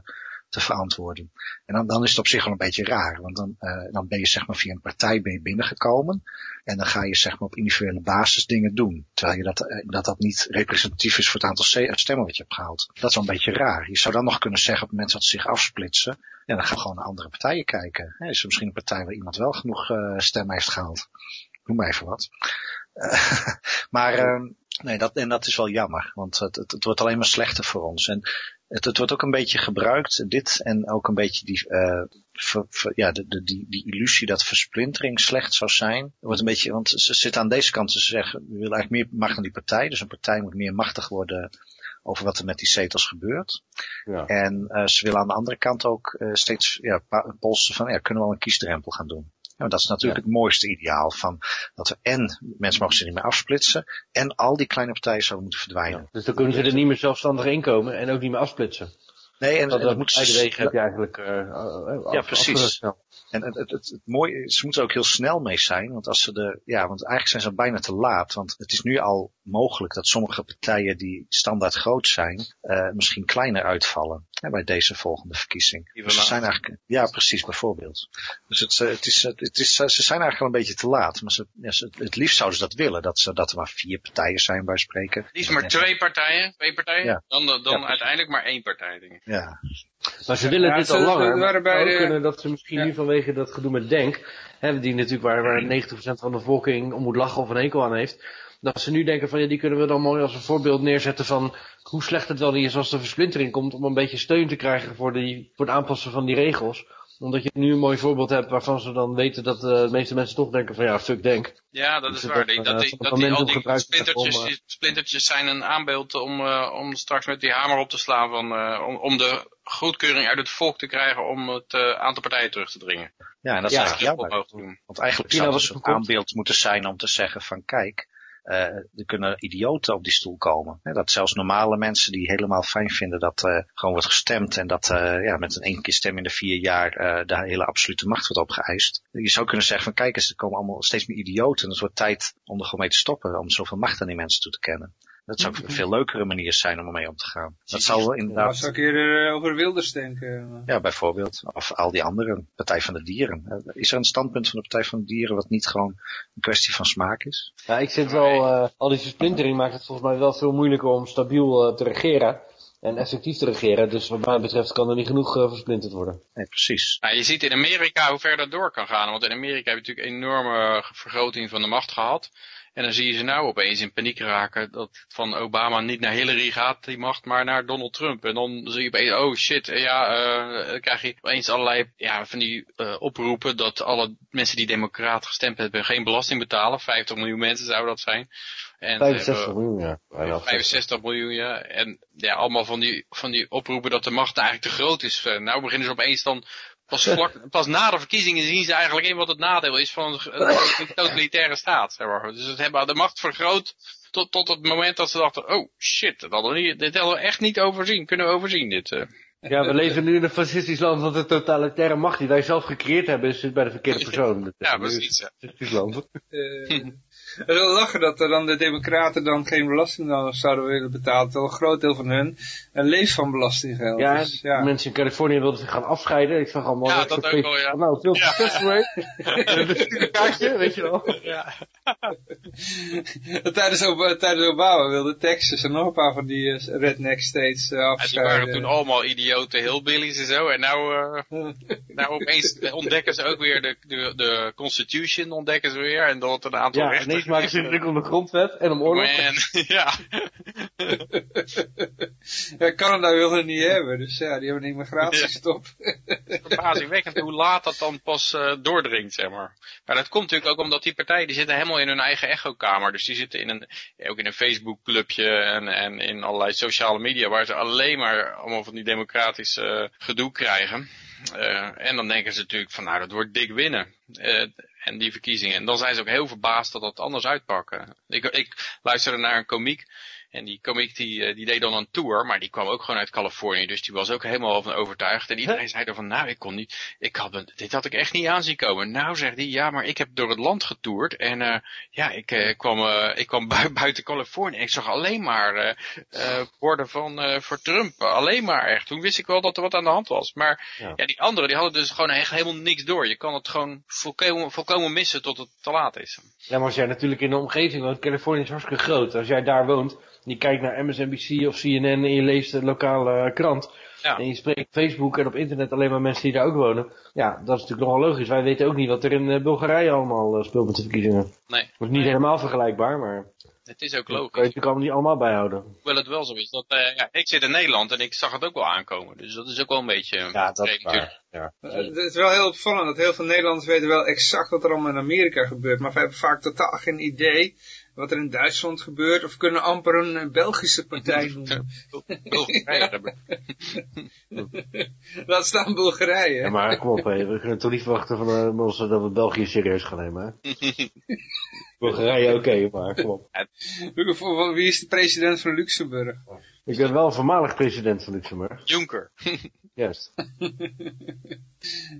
Speaker 6: te verantwoorden. En dan, dan is het op zich wel een beetje raar. Want dan, eh, dan ben je zeg maar via een partij binnengekomen. En dan ga je zeg maar op individuele basis dingen doen. Terwijl je dat, eh, dat, dat niet representatief is voor het aantal stemmen wat je hebt gehaald. Dat is wel een beetje raar. Je zou dan nog kunnen zeggen op het dat ze zich afsplitsen. Ja, dan gaan we gewoon naar andere partijen kijken. Is er misschien een partij waar iemand wel genoeg eh, stemmen heeft gehaald? Noem maar even wat. Maar eh, nee, dat, en dat is wel jammer, want het, het, het wordt alleen maar slechter voor ons. En het, het wordt ook een beetje gebruikt, dit en ook een beetje die, eh, ver- ver- ja, de, de, die, die illusie dat versplintering slecht zou zijn. wordt een beetje, want ze zitten aan deze kant te zeggen, we willen eigenlijk meer macht aan die partij. Dus een partij moet meer machtig worden over wat er met die zetels gebeurt.
Speaker 7: Ja.
Speaker 6: En eh, ze willen aan de andere kant ook eh, steeds ja, polsen van, ja, kunnen we wel een kiesdrempel gaan doen. Ja, dat is natuurlijk het mooiste ideaal van dat we en mensen mogen zich niet meer afsplitsen en al die kleine partijen zouden moeten verdwijnen.
Speaker 7: Dus dan kunnen ze er niet meer zelfstandig in komen en ook niet meer afsplitsen.
Speaker 6: Nee, en,
Speaker 7: Dat,
Speaker 6: en
Speaker 7: dat
Speaker 6: moet
Speaker 7: wegen heb je eigenlijk eh, eh, af-
Speaker 6: Ja, precies. En het, het, het, het mooie, is, ze moeten er ook heel snel mee zijn, want als ze de, ja, want eigenlijk zijn ze bijna te laat, want het is nu al mogelijk dat sommige partijen die standaard groot zijn, eh, misschien kleiner uitvallen hè, bij deze volgende verkiezing.
Speaker 5: Die
Speaker 6: Dus ze zijn eigenlijk, ja, precies, bijvoorbeeld. Dus het, eh, het is, het is, ze zijn eigenlijk al een beetje te laat, maar ze, ja, ze, het liefst zouden ze dat willen, dat, ze, dat er maar vier partijen zijn bij spreken.
Speaker 5: Die is maar twee partijen, twee partijen,
Speaker 6: Ja.
Speaker 5: dan, dan uiteindelijk maar één partij, denk ik.
Speaker 6: Ja,
Speaker 7: Maar ze willen
Speaker 2: Ja,
Speaker 7: dit
Speaker 2: ze-
Speaker 7: al langer. Maar
Speaker 2: bij de-
Speaker 7: kunnen dat ze misschien
Speaker 2: Ja.
Speaker 7: nu vanwege dat gedoe met Denk, hè, die natuurlijk waar, waar 90% van de bevolking om moet lachen of een hekel aan heeft, dat ze nu denken van ja, die kunnen we dan mooi als een voorbeeld neerzetten van hoe slecht het wel niet is als er versplintering komt om een beetje steun te krijgen voor, die, voor het aanpassen van die regels. Omdat je nu een mooi voorbeeld hebt waarvan ze dan weten dat eh, de meeste mensen toch denken van ja, fuck Denk.
Speaker 5: Ja, dat
Speaker 7: Dus
Speaker 5: is
Speaker 7: dat,
Speaker 5: waar. Die,
Speaker 7: eh,
Speaker 5: dat, die, dat die, al
Speaker 7: mensen
Speaker 5: die
Speaker 7: gebruiken het
Speaker 5: splintertjes,
Speaker 7: om, eh,
Speaker 5: die splintertjes zijn een aanbeeld om, eh, om straks met die hamer op te slaan van, eh, om, om de goedkeuring uit het volk te krijgen om het eh, aantal partijen terug te dringen.
Speaker 6: ja en dat is
Speaker 7: Ja,
Speaker 6: eigenlijk jammer.
Speaker 5: Doen.
Speaker 6: Want eigenlijk zou het
Speaker 7: was
Speaker 6: een aanbeeld moeten zijn om te zeggen van kijk, eh, er kunnen idioten op die stoel komen. Hè, dat zelfs normale mensen die helemaal fijn vinden dat eh, gewoon wordt gestemd en dat eh, ja, met een één keer stem in de vier jaar de hele absolute macht wordt opgeëist. Je zou kunnen zeggen van kijk eens, er komen allemaal steeds meer idioten en het wordt tijd om er gewoon mee te stoppen, om zoveel macht aan die mensen toe te kennen. Dat zou een veel leukere manier zijn om ermee om te gaan. Dat zou wel inderdaad,
Speaker 2: zou ik eerder eh, over Wilders denken.
Speaker 6: ja bijvoorbeeld, of al die andere, Partij van de Dieren. Eh, Is er een standpunt van de Partij van de Dieren wat niet gewoon een kwestie van smaak is?
Speaker 7: Ja, ik vind wel, eh, al die versplintering maakt het volgens mij wel veel moeilijker om stabiel eh, te regeren en effectief te regeren. Dus wat mij betreft kan er niet genoeg eh, versplinterd worden.
Speaker 6: Nee, precies.
Speaker 5: Nou, je ziet in Amerika hoe ver dat door kan gaan. Want in Amerika heb je natuurlijk een enorme vergroting van de macht gehad. En dan zie je ze nou opeens in paniek raken dat van Obama niet naar Hillary gaat, die macht, maar naar Donald Trump. En dan zie je opeens, oh shit, ja, eh, dan krijg je opeens allerlei ja, van die eh, oproepen dat alle mensen die democraat gestemd hebben geen belasting betalen. 50 miljoen mensen zouden dat zijn. En ze
Speaker 7: 65
Speaker 5: hebben-
Speaker 7: miljoen, ja. Bijna
Speaker 5: 65 miljoen, ja. En ja, allemaal van die, van die oproepen dat de macht eigenlijk te groot is. Eh, nou beginnen ze opeens dan, pas, vlak, pas na de verkiezingen zien ze eigenlijk in wat het nadeel is van een, een totalitaire staat. Zeg maar. Dus ze hebben de macht vergroot tot, tot het moment dat ze dachten, oh shit, dat hadden we niet, dit hadden we echt niet overzien. Kunnen we overzien dit. eh.
Speaker 7: Ja, we leven nu in een fascistisch land, want de totalitaire macht die wij zelf gecreëerd hebben, zit bij de verkeerde persoon.
Speaker 5: Ja, precies. ja.
Speaker 7: fascistisch land.
Speaker 2: Is wel lachen dat er dan de democraten dan geen belasting dan zouden willen betalen. Terwijl een groot deel van hun leeft van belastinggeld.
Speaker 7: Ja,
Speaker 2: Dus, ja.
Speaker 7: mensen in Californië wilden zich gaan afscheiden. Ik zag allemaal...
Speaker 5: Ja, dat ook wel, ja.
Speaker 7: Nou, veel
Speaker 5: Ja.
Speaker 7: succes ermee. Een kaartje, weet je wel.
Speaker 2: tijdens, Ob- tijdens Obama wilde Texas en nog een paar van die eh, redneck states eh,
Speaker 5: Ja, die
Speaker 2: afscheiden.
Speaker 5: waren toen allemaal idiote hillbillies en zo. En nou, eh, nou opeens ontdekken ze ook weer de, de, de Constitution, ontdekken ze weer. En dat een aantal
Speaker 7: Ja,
Speaker 5: rechten...
Speaker 7: ineens maken ze druk om de grondwet en om oorlog.
Speaker 5: Man, ja.
Speaker 2: ja, Canada wilde het niet hebben, dus ja, die hebben een immigratiestop.
Speaker 5: verbazingwekkend hoe laat dat dan pas eh, doordringt, zeg maar. Maar dat komt natuurlijk ook omdat die partijen, die zitten helemaal in hun eigen echokamer. Dus die zitten in een, ook in een Facebook-clubje en, en in allerlei sociale media, waar ze alleen maar allemaal van die democratische eh, gedoe krijgen. Eh, en dan denken ze natuurlijk van, nou, dat wordt dik winnen. Eh, en die verkiezingen. En dan zijn ze ook heel verbaasd dat dat anders uitpakken. Ik, ik luisterde naar een komiek. En die komiek die, eh, die deed dan een tour, maar die kwam ook gewoon uit Californië. Dus die was ook helemaal van overtuigd. En iedereen zei er van, nou, ik kon niet, ik had, dit had ik echt niet aanzien komen. Nou, zegt hij, ja, maar ik heb door het land getoerd. En eh, ja, ik kwam, eh, ik kwam bui- buiten Californië. En ik zag alleen maar borden van, voor Trump. Alleen maar echt. Toen wist ik wel dat er wat aan de hand was. Maar
Speaker 7: Ja.
Speaker 5: ja, die anderen, die hadden dus gewoon echt helemaal niks door. Je kan het gewoon volkomen, volkomen missen tot het te laat is.
Speaker 7: Ja, maar als jij natuurlijk in de omgeving woont, Californië is hartstikke groot. Als jij daar woont, je kijkt naar MSNBC of CNN en je leest de lokale krant.
Speaker 5: Ja.
Speaker 7: En je spreekt op Facebook en op internet alleen maar mensen die daar ook wonen. Ja, dat is natuurlijk nogal logisch. Wij weten ook niet wat er in eh, Bulgarije allemaal eh, speelt met de verkiezingen.
Speaker 5: Nee,
Speaker 7: Dat is niet helemaal vergelijkbaar, maar
Speaker 5: het is ook
Speaker 7: kan je
Speaker 5: logisch.
Speaker 7: natuurlijk allemaal niet allemaal bijhouden.
Speaker 5: Hoewel het wel zo is. Dat, eh, ja, ik zit in Nederland en ik zag het ook wel aankomen. Dus dat is ook wel een beetje...
Speaker 7: Ja, dat is waar. Ja.
Speaker 2: Het is wel heel opvallend dat heel veel Nederlanders weten wel exact wat er allemaal in Amerika gebeurt. Maar we hebben vaak totaal geen idee wat er in Duitsland gebeurt. Of kunnen amper een eh, Belgische partij noemen.
Speaker 5: Bulgarije.
Speaker 2: Laat staan Bulgarije.
Speaker 7: Ja, maar kom op, hé. we kunnen toch niet verwachten van eh, dat we België serieus gaan nemen, hè? Bulgarije oké, maar kom op.
Speaker 2: Wie- is de president van Luxemburg?
Speaker 7: Ik ben wel een voormalig president van Luxemburg.
Speaker 5: Juncker.
Speaker 7: Juist.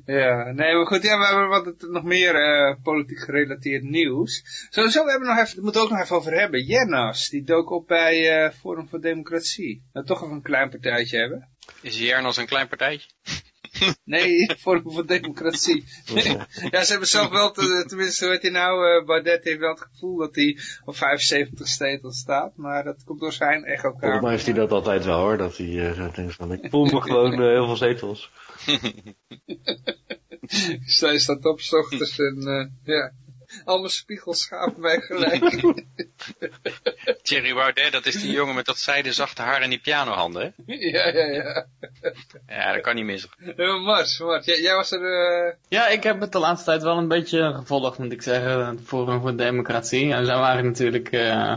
Speaker 2: Ja, nee, maar goed, ja, we hebben wat nog meer eh, politiek gerelateerd nieuws. Sowieso, we hebben nog even, we moeten ook nog even over hebben. Jennas, die dook op bij eh, Forum voor Democratie. Nou, toch even een klein partijtje hebben.
Speaker 5: Is Jernas een klein partijtje?
Speaker 2: Nee, Forum voor Democratie. ja, ze hebben zelf wel, te- tenminste, weet je nou, eh, Baudet heeft wel het gevoel dat hij op 75 zetels staat. Maar dat komt door zijn
Speaker 7: Volgens
Speaker 2: echo-kamer.
Speaker 7: mij heeft hij dat altijd wel hoor, dat hij eh, zo denkt van ik voel me gewoon eh, heel veel zetels.
Speaker 2: Zij staat op 's ochtends en, eh, ja. Al mijn spiegels schapen mij gelijk.
Speaker 5: Thierry Baudet, dat is die jongen met dat zijde zachte haar en die pianohanden, hè?
Speaker 2: ja, ja, ja.
Speaker 5: Ja, dat kan niet missen.
Speaker 2: Eh, Mars, Mars, jij, jij was er, eh,
Speaker 4: Ja, ik heb het de laatste tijd wel een beetje gevolgd, moet ik zeggen, het Forum voor Democratie. En zij waren natuurlijk eh,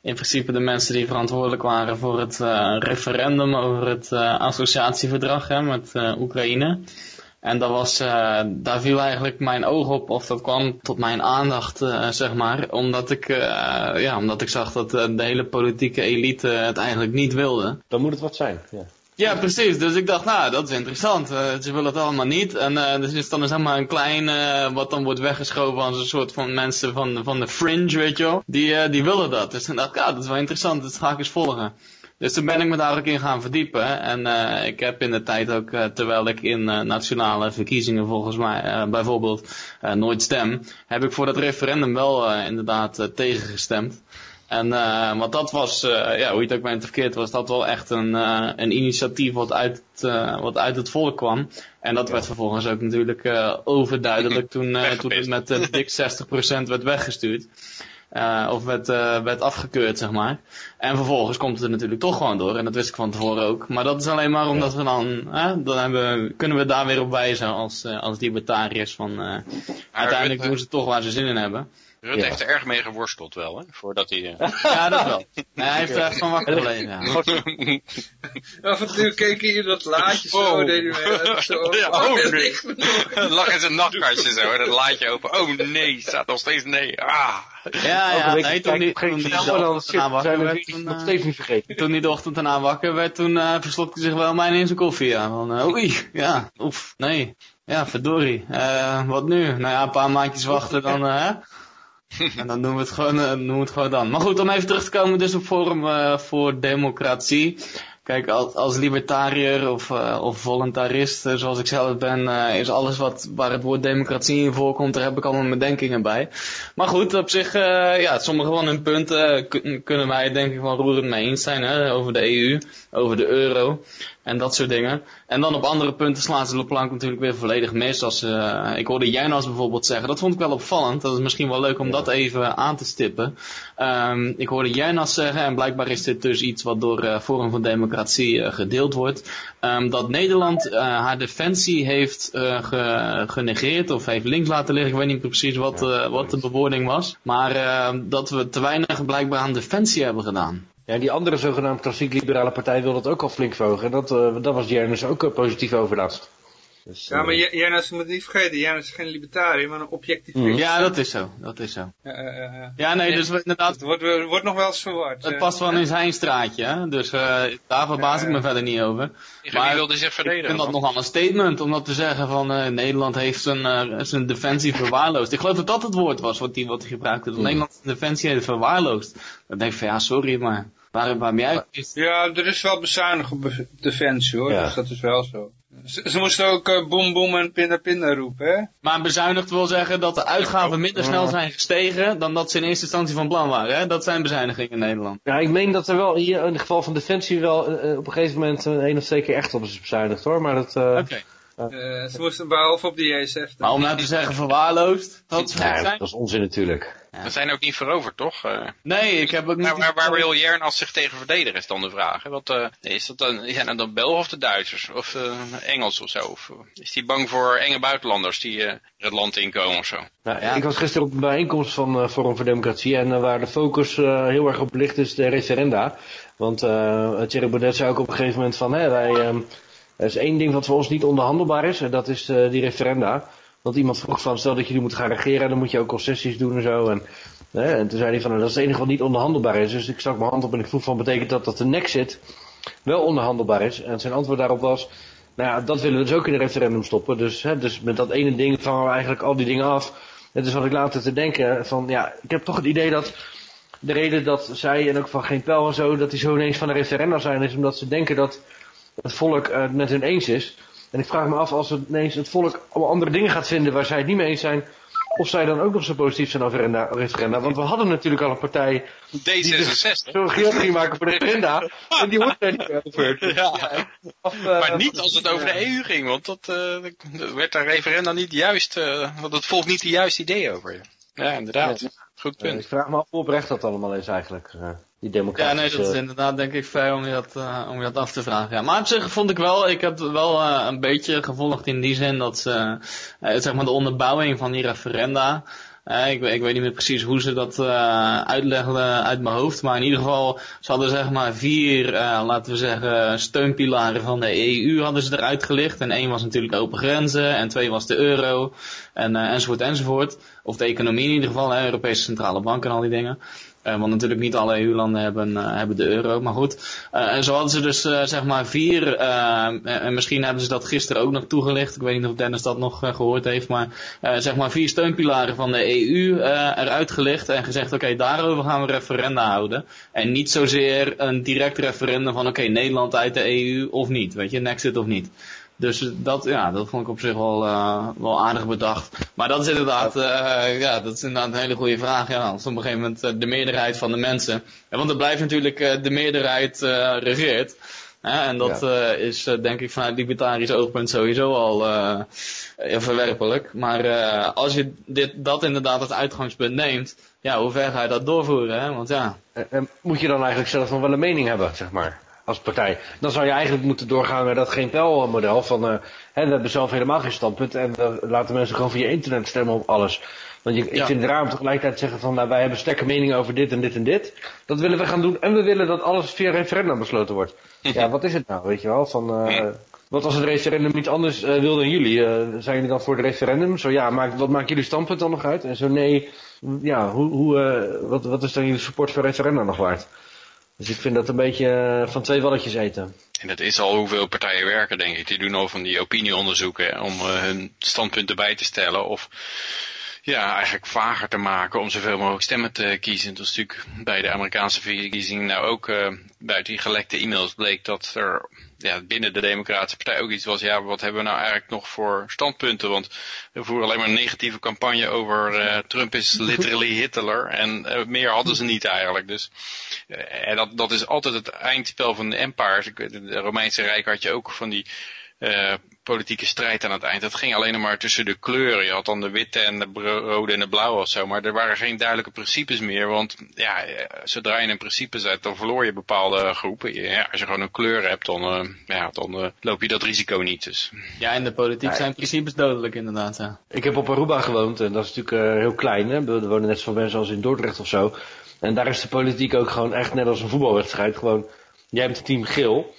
Speaker 4: in principe de mensen die verantwoordelijk waren voor het eh, referendum over het associatieverdrag hè, met eh, Oekraïne. En dat was, eh, daar viel eigenlijk mijn oog op, of dat kwam tot mijn aandacht, eh, zeg maar, omdat ik, eh, ja, omdat ik zag dat de hele politieke elite het eigenlijk niet wilde.
Speaker 7: Dan moet het wat zijn. Ja.
Speaker 4: Ja, precies. Dus ik dacht, nou, dat is interessant. Ze willen het allemaal niet. En eh dus is dan zeg maar een klein, eh, wat dan wordt weggeschoven als een soort van mensen van, van de fringe, weet je wel. Die, die willen dat. Dus toen dacht ik, ja, dat is wel interessant. Dat ga ik eens volgen. Dus toen ben ik me daar ook in gaan verdiepen. En eh, ik heb in de tijd ook, eh, terwijl ik in eh, nationale verkiezingen volgens mij, bijvoorbeeld nooit stem, heb ik voor dat referendum wel inderdaad tegengestemd. En want dat was, ja, hoe je het ook bent verkeerd was, dat wel echt een, een initiatief wat uit, wat uit het volk kwam. En dat werd vervolgens ook natuurlijk overduidelijk toen, toen het met dik 60% werd weggestuurd. Eh, of werd, eh, werd afgekeurd, zeg maar. En vervolgens komt het er natuurlijk toch gewoon door. En dat wist ik van tevoren ook. Maar dat is alleen maar omdat we dan, dan hebben, kunnen we daar weer op wijzen als, eh, als libertariërs. Van, eh, uiteindelijk doen ze toch waar ze zin in hebben.
Speaker 5: Rutte
Speaker 7: Ja.
Speaker 5: heeft er erg mee geworsteld wel, hè? Voordat hij... eh,
Speaker 4: Ja, dat wel. Nee, hij heeft er echt van wakker gelegen. Ja.
Speaker 2: Af en toe keek hij in dat laadje zo,
Speaker 5: Oh.
Speaker 2: deed hij mee, zo.
Speaker 5: Ja,
Speaker 2: oh,
Speaker 5: oh,
Speaker 2: nee.
Speaker 5: lag in zijn nachtkastje zo, dat laadje open. Oh nee, staat nog steeds nee. Ah.
Speaker 4: Ja, ja, nee, toen die,
Speaker 7: geen
Speaker 4: toen die de ochtend
Speaker 7: zijn
Speaker 4: wakker
Speaker 7: we
Speaker 4: werd, toen,
Speaker 7: nog
Speaker 4: eh,
Speaker 7: steeds niet vergeten.
Speaker 4: toen hij de ochtend daarna wakker werd, toen eh verslot hij zich wel mijn in zijn koffie. Ja. Van, eh, oei, ja, oef, nee. Ja, verdorie. Eh, wat nu? Nou ja, een paar maandjes wachten dan, eh, hè? En dan doen we het gewoon, eh, doen we het gewoon dan. Maar goed, om even terug te komen dus op Forum eh, voor Democratie. Kijk, als, als libertariër of, eh, of voluntarist, zoals ik zelf ben, is alles wat, waar het woord democratie in voorkomt, daar heb ik allemaal mijn denkingen bij. Maar goed, op zich, ja, sommige van hun punten kun- kunnen wij denk ik wel roerend mee eens zijn, hè, over de EU, over de euro en dat soort dingen. En dan op andere punten slaan ze de plank natuurlijk weer volledig mis. Als, eh, ik hoorde Jijnas bijvoorbeeld zeggen, dat vond ik wel opvallend, dat is misschien wel leuk om dat even aan te stippen. Ehm, ik hoorde Jijnas zeggen, en blijkbaar is dit dus iets wat door eh, Forum van Democratie eh, gedeeld wordt, ehm, dat Nederland haar defensie heeft ge- genegeerd of heeft links laten liggen. Ik weet niet precies wat, wat de bewoording was. Maar eh, dat we te weinig blijkbaar aan defensie hebben gedaan.
Speaker 7: Ja, die andere zogenaamd klassiek liberale partij wil dat ook al flink verhogen. En dat, eh dat was Jernus ook eh, positief over laatst. Dus,
Speaker 2: Ja, maar
Speaker 7: eh,
Speaker 2: J- Janus moet niet vergeten, Janus is geen libertariër, maar een objectivist.
Speaker 4: Ja, dat is zo. Dat is zo.
Speaker 2: Ja, eh, eh.
Speaker 4: Ja, nee, dus inderdaad,
Speaker 2: Het wordt, wordt nog wel eens verward.
Speaker 4: het past wel in zijn straatje. Hè? Dus eh, daar verbaas ik me verder niet over. Maar
Speaker 5: wilde zich
Speaker 4: Ik
Speaker 5: verdedigen?
Speaker 4: vind dat nogal een statement om dat te zeggen van eh, Nederland heeft zijn, zijn defensie verwaarloosd. Ik geloof dat dat het woord was wat hij wat hij gebruikte. Dat Nederland zijn defensie heeft verwaarloosd. Dan denk ik van ja, sorry, maar waar, waar ben jij?
Speaker 2: Ja, er is wel bezuinigd op defensie hoor,
Speaker 7: Ja.
Speaker 2: dus dat is wel zo. Ze, ze moesten ook eh, boem boem en pinda pinda roepen, hè?
Speaker 4: Maar bezuinigd wil zeggen dat de uitgaven minder snel zijn gestegen dan dat ze in eerste instantie van plan waren. Hè? Dat zijn bezuinigingen in Nederland.
Speaker 7: Ja, ik meen dat er wel hier in het geval van Defensie wel eh, eh, op een gegeven moment een één of twee keer echt op is bezuinigd hoor. Maar dat, eh,
Speaker 4: Oké.
Speaker 2: Eh, ze moesten behalve op de JSF.
Speaker 4: Maar om nou te zeggen verwaarloosd, dat zou
Speaker 7: ja,
Speaker 4: zijn.
Speaker 7: dat is onzin natuurlijk.
Speaker 5: We zijn ook niet veroverd, toch? Eh,
Speaker 4: Nee, ik heb ook niet...
Speaker 5: maar waar, waar wil Jernas zich tegen verdedigen, is dan de vraag. hè? Wat, eh, is dat dan, zijn dat dan Belgen of de Duitsers? Of eh, Engels of zo? Of, eh, is hij bang voor enge buitenlanders die eh, het land inkomen of zo?
Speaker 7: Nou,
Speaker 4: Ja.
Speaker 7: Ik was gisteren op een bijeenkomst van eh, Forum voor Democratie en eh, waar de focus eh, heel erg op ligt is de referenda. Want eh Thierry Baudet zei ook op een gegeven moment van, hè, wij, ehm, er is één ding wat voor ons niet onderhandelbaar is en dat is eh, die referenda. Want iemand vroeg van, stel dat jullie moeten gaan regeren, dan moet je ook concessies doen en zo. En, hè, en toen zei hij van, nou, dat is het enige wat niet onderhandelbaar is. Dus ik stak mijn hand op en ik vroeg van, betekent dat dat de Nexit wel onderhandelbaar is? En zijn antwoord daarop was, nou ja, dat willen we dus ook in een referendum stoppen. Dus, hè, dus met dat ene ding vangen we eigenlijk al die dingen af. Het is wat ik later te denken van, ja, ik heb toch het idee dat de reden dat zij en ook van Geen Pijl en zo, dat die zo ineens van een referenda zijn, is omdat ze denken dat het volk eh, het met hun eens is. En ik vraag me af als het ineens het volk allemaal andere dingen gaat vinden waar zij het niet mee eens zijn, of zij dan ook nog zo positief zijn over referenda. referenda. Want we hadden natuurlijk al een partij
Speaker 5: D66.
Speaker 7: zo geld ging maken voor de referenda, en die wordt daar niet meer over.
Speaker 5: Ja.
Speaker 7: Of, eh,
Speaker 5: Maar niet als het over de EU ging, want dat eh, er werd daar referenda niet juist, want het volgt niet de juiste idee over. Ja, inderdaad. Goed punt.
Speaker 7: ik vraag me af hoe oprecht dat allemaal is eigenlijk. Die
Speaker 4: Ja, nee, dat is inderdaad denk ik fair om je dat, eh, om je dat af te vragen. Ja. Maar op zich vond ik wel, ik heb wel eh, een beetje gevolgd in die zin dat ze, eh, zeg maar de onderbouwing van die referenda, ik, ik weet niet meer precies hoe ze dat uitlegden uit mijn hoofd, maar in ieder geval, ze hadden zeg maar vier, laten we zeggen, steunpilaren van de EU hadden ze eruit gelicht. En één was natuurlijk open grenzen, en twee was de euro, en, enzovoort enzovoort. Of de economie in ieder geval, hè, Europese Centrale Bank en al die dingen. Eh, want natuurlijk niet alle EU-landen hebben, eh, hebben de euro, maar goed. Eh, en zo hadden ze dus zeg maar vier, en misschien hebben ze dat gisteren ook nog toegelicht. Ik weet niet of Dennis dat nog eh, gehoord heeft, maar zeg maar vier steunpilaren van de EU eruit gelicht en gezegd, oké, daarover gaan we referenda houden. En niet zozeer een direct referendum van, oké, Nederland uit de EU of niet, weet je, Nexit of niet. Dus dat, ja, dat vond ik op zich wel, eh, wel aardig bedacht. Maar dat is inderdaad, eh, ja, dat is inderdaad een hele goede vraag. Ja, als op een gegeven moment eh, de meerderheid van de mensen. En want er blijft natuurlijk de meerderheid regeert. Hè, en dat is denk ik vanuit libertarisch oogpunt sowieso al verwerpelijk. Maar als je dit, dat inderdaad als uitgangspunt neemt, ja, hoe ver ga je dat doorvoeren? Hè? Want ja,
Speaker 7: En, en moet je dan eigenlijk zelf nog wel een mening hebben, zeg maar, als partij? Dan zou je eigenlijk moeten doorgaan met dat geen pijlmodel van, eh, hè, we hebben zelf helemaal geen standpunt en we laten mensen gewoon via internet stemmen op alles. Want je, ik
Speaker 4: Ja.
Speaker 7: vind het raar om tegelijkertijd te zeggen van, nou, wij hebben sterke meningen over dit en dit en dit. Dat willen we gaan doen en we willen dat alles via referendum besloten wordt. Ja, wat is het nou, weet je wel? Van, eh, wat als het referendum niet anders eh, wil dan jullie? Zijn jullie dan voor het referendum? Zo ja, maakt, wat maakt jullie standpunt dan nog uit? En zo nee, ja, hoe, hoe, wat, wat is dan jullie support voor referendum nog waard? Dus ik vind dat een beetje eh, van twee walletjes eten.
Speaker 5: En dat is al hoeveel partijen werken, denk ik. Die doen al van die opinieonderzoeken om eh, hun standpunten bij te stellen. Of ja, eigenlijk vager te maken om zoveel mogelijk stemmen te kiezen. Dat is natuurlijk bij de Amerikaanse verkiezingen nou ook uh, buiten die gelekte e-mails bleek dat er ja, binnen de Democratische Partij ook iets was. Ja, wat hebben we nou eigenlijk nog voor standpunten? Want we voeren alleen maar een negatieve campagne over uh, Trump is literally Hitler. En uh, meer hadden ze niet eigenlijk. Dus uh, en dat, dat is altijd het eindspel van de empires. De Romeinse Rijk had je ook van die uh, politieke strijd aan het eind. Dat ging alleen nog maar tussen de kleuren. Je had dan de witte en de rode en de blauwe of zo. Maar er waren geen duidelijke principes meer. Want ja, zodra je een principe zet, dan verloor je bepaalde groepen. Ja, als je gewoon een kleur hebt, dan, uh, ja, dan uh, loop je dat risico niet. Dus.
Speaker 4: Ja, in de politiek ja, zijn principes dodelijk inderdaad. Ja.
Speaker 7: Ik heb op Aruba gewoond en dat is natuurlijk uh, heel klein. Hè? Er wonen net zoveel mensen als in Dordrecht of zo. En daar is de politiek ook gewoon echt net als een voetbalwedstrijd. Gewoon, jij bent het team geel.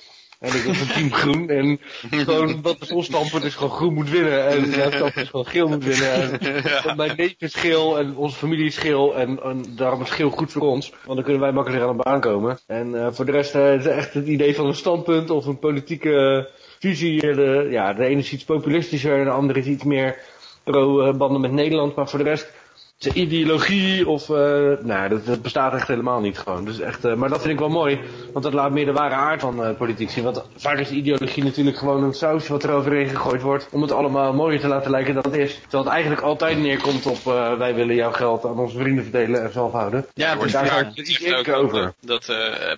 Speaker 7: En ik was een team groen. En gewoon, wat is ons standpunt is gewoon groen moet winnen. En jouw standpunt is gewoon geel moet winnen. En, ja. Mijn neef is geel en onze familie is geel. En, en, daarom is geel goed voor ons. Want dan kunnen wij makkelijker aan de baan komen. En uh, voor de rest uh, is echt het idee van een standpunt of een politieke visie. De, ja, de ene is iets populistischer en de andere is iets meer pro-banden met Nederland. Maar voor de rest de ideologie of, uh, nou, dat, dat, bestaat echt helemaal niet gewoon. Dus echt, uh, maar dat vind ik wel mooi, want dat laat meer de ware aard van uh, politiek zien. Want vaak is ideologie natuurlijk gewoon een sausje wat er overheen gegooid wordt, om het allemaal mooier te laten lijken dan het is. Terwijl het eigenlijk altijd neerkomt op, wij willen jouw geld aan onze vrienden verdelen en zelf houden.
Speaker 5: Ja, daar ook over. Dat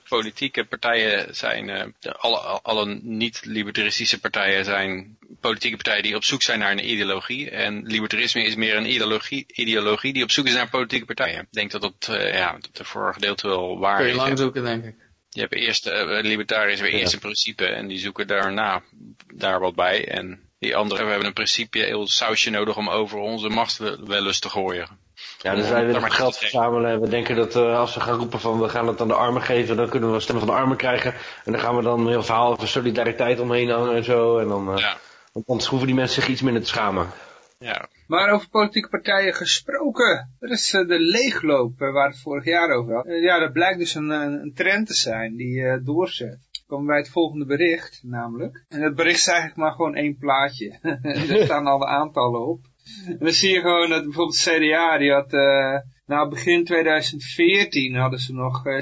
Speaker 5: politieke partijen zijn, alle, alle niet-libertaristische partijen zijn politieke partijen die op zoek zijn naar een ideologie. En libertarisme is meer een ideologie, ideologie die op zoek is naar politieke partijen. Ik denk dat dat, uh, ja, dat er voor een gedeelte wel waar
Speaker 4: Kun je
Speaker 5: is.
Speaker 4: lang zoeken, denk ik.
Speaker 5: Je hebt eerst, uh, libertariërs hebben ja. eerst een principe en die zoeken daarna daar wat bij. En die anderen we hebben een principe, heel sausje nodig om over onze machtswellust te gooien.
Speaker 7: Ja, dus wij willen geld verzamelen en we denken dat uh, als we gaan roepen van we gaan het aan de armen geven, dan kunnen we stemmen van de armen krijgen. En dan gaan we dan een heel verhaal over solidariteit omheen hangen en zo. En dan, uh,
Speaker 5: ja.
Speaker 7: Want anders hoeven die mensen zich iets minder te schamen.
Speaker 5: Ja.
Speaker 2: Maar over politieke partijen gesproken. Er is uh, de leegloop uh, waar het vorig jaar over had. Uh, ja, dat blijkt dus een, een trend te zijn die doorzet. Dan komen bij het volgende bericht namelijk. En het bericht is eigenlijk maar gewoon één plaatje. er staan al de aantallen op. En dan zie je gewoon dat bijvoorbeeld CDA die had... Nou, begin 2014 hadden ze nog uh, 56.310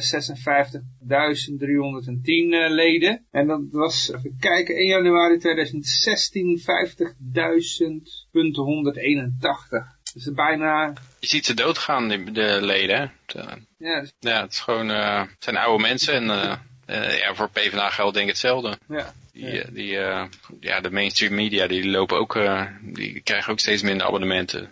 Speaker 2: uh, leden. En dat was, even kijken, 1 januari 2016 50.181. Dus bijna...
Speaker 5: Je ziet ze doodgaan, de, de leden.
Speaker 2: Ja, dus...
Speaker 5: ja, het is gewoon, uh, het zijn oude mensen en uh, ja, voor PvdA geldt denk ik hetzelfde.
Speaker 2: Ja.
Speaker 5: Ja. die uh, ja, de mainstream media, die lopen ook, uh, die krijgen ook steeds minder abonnementen.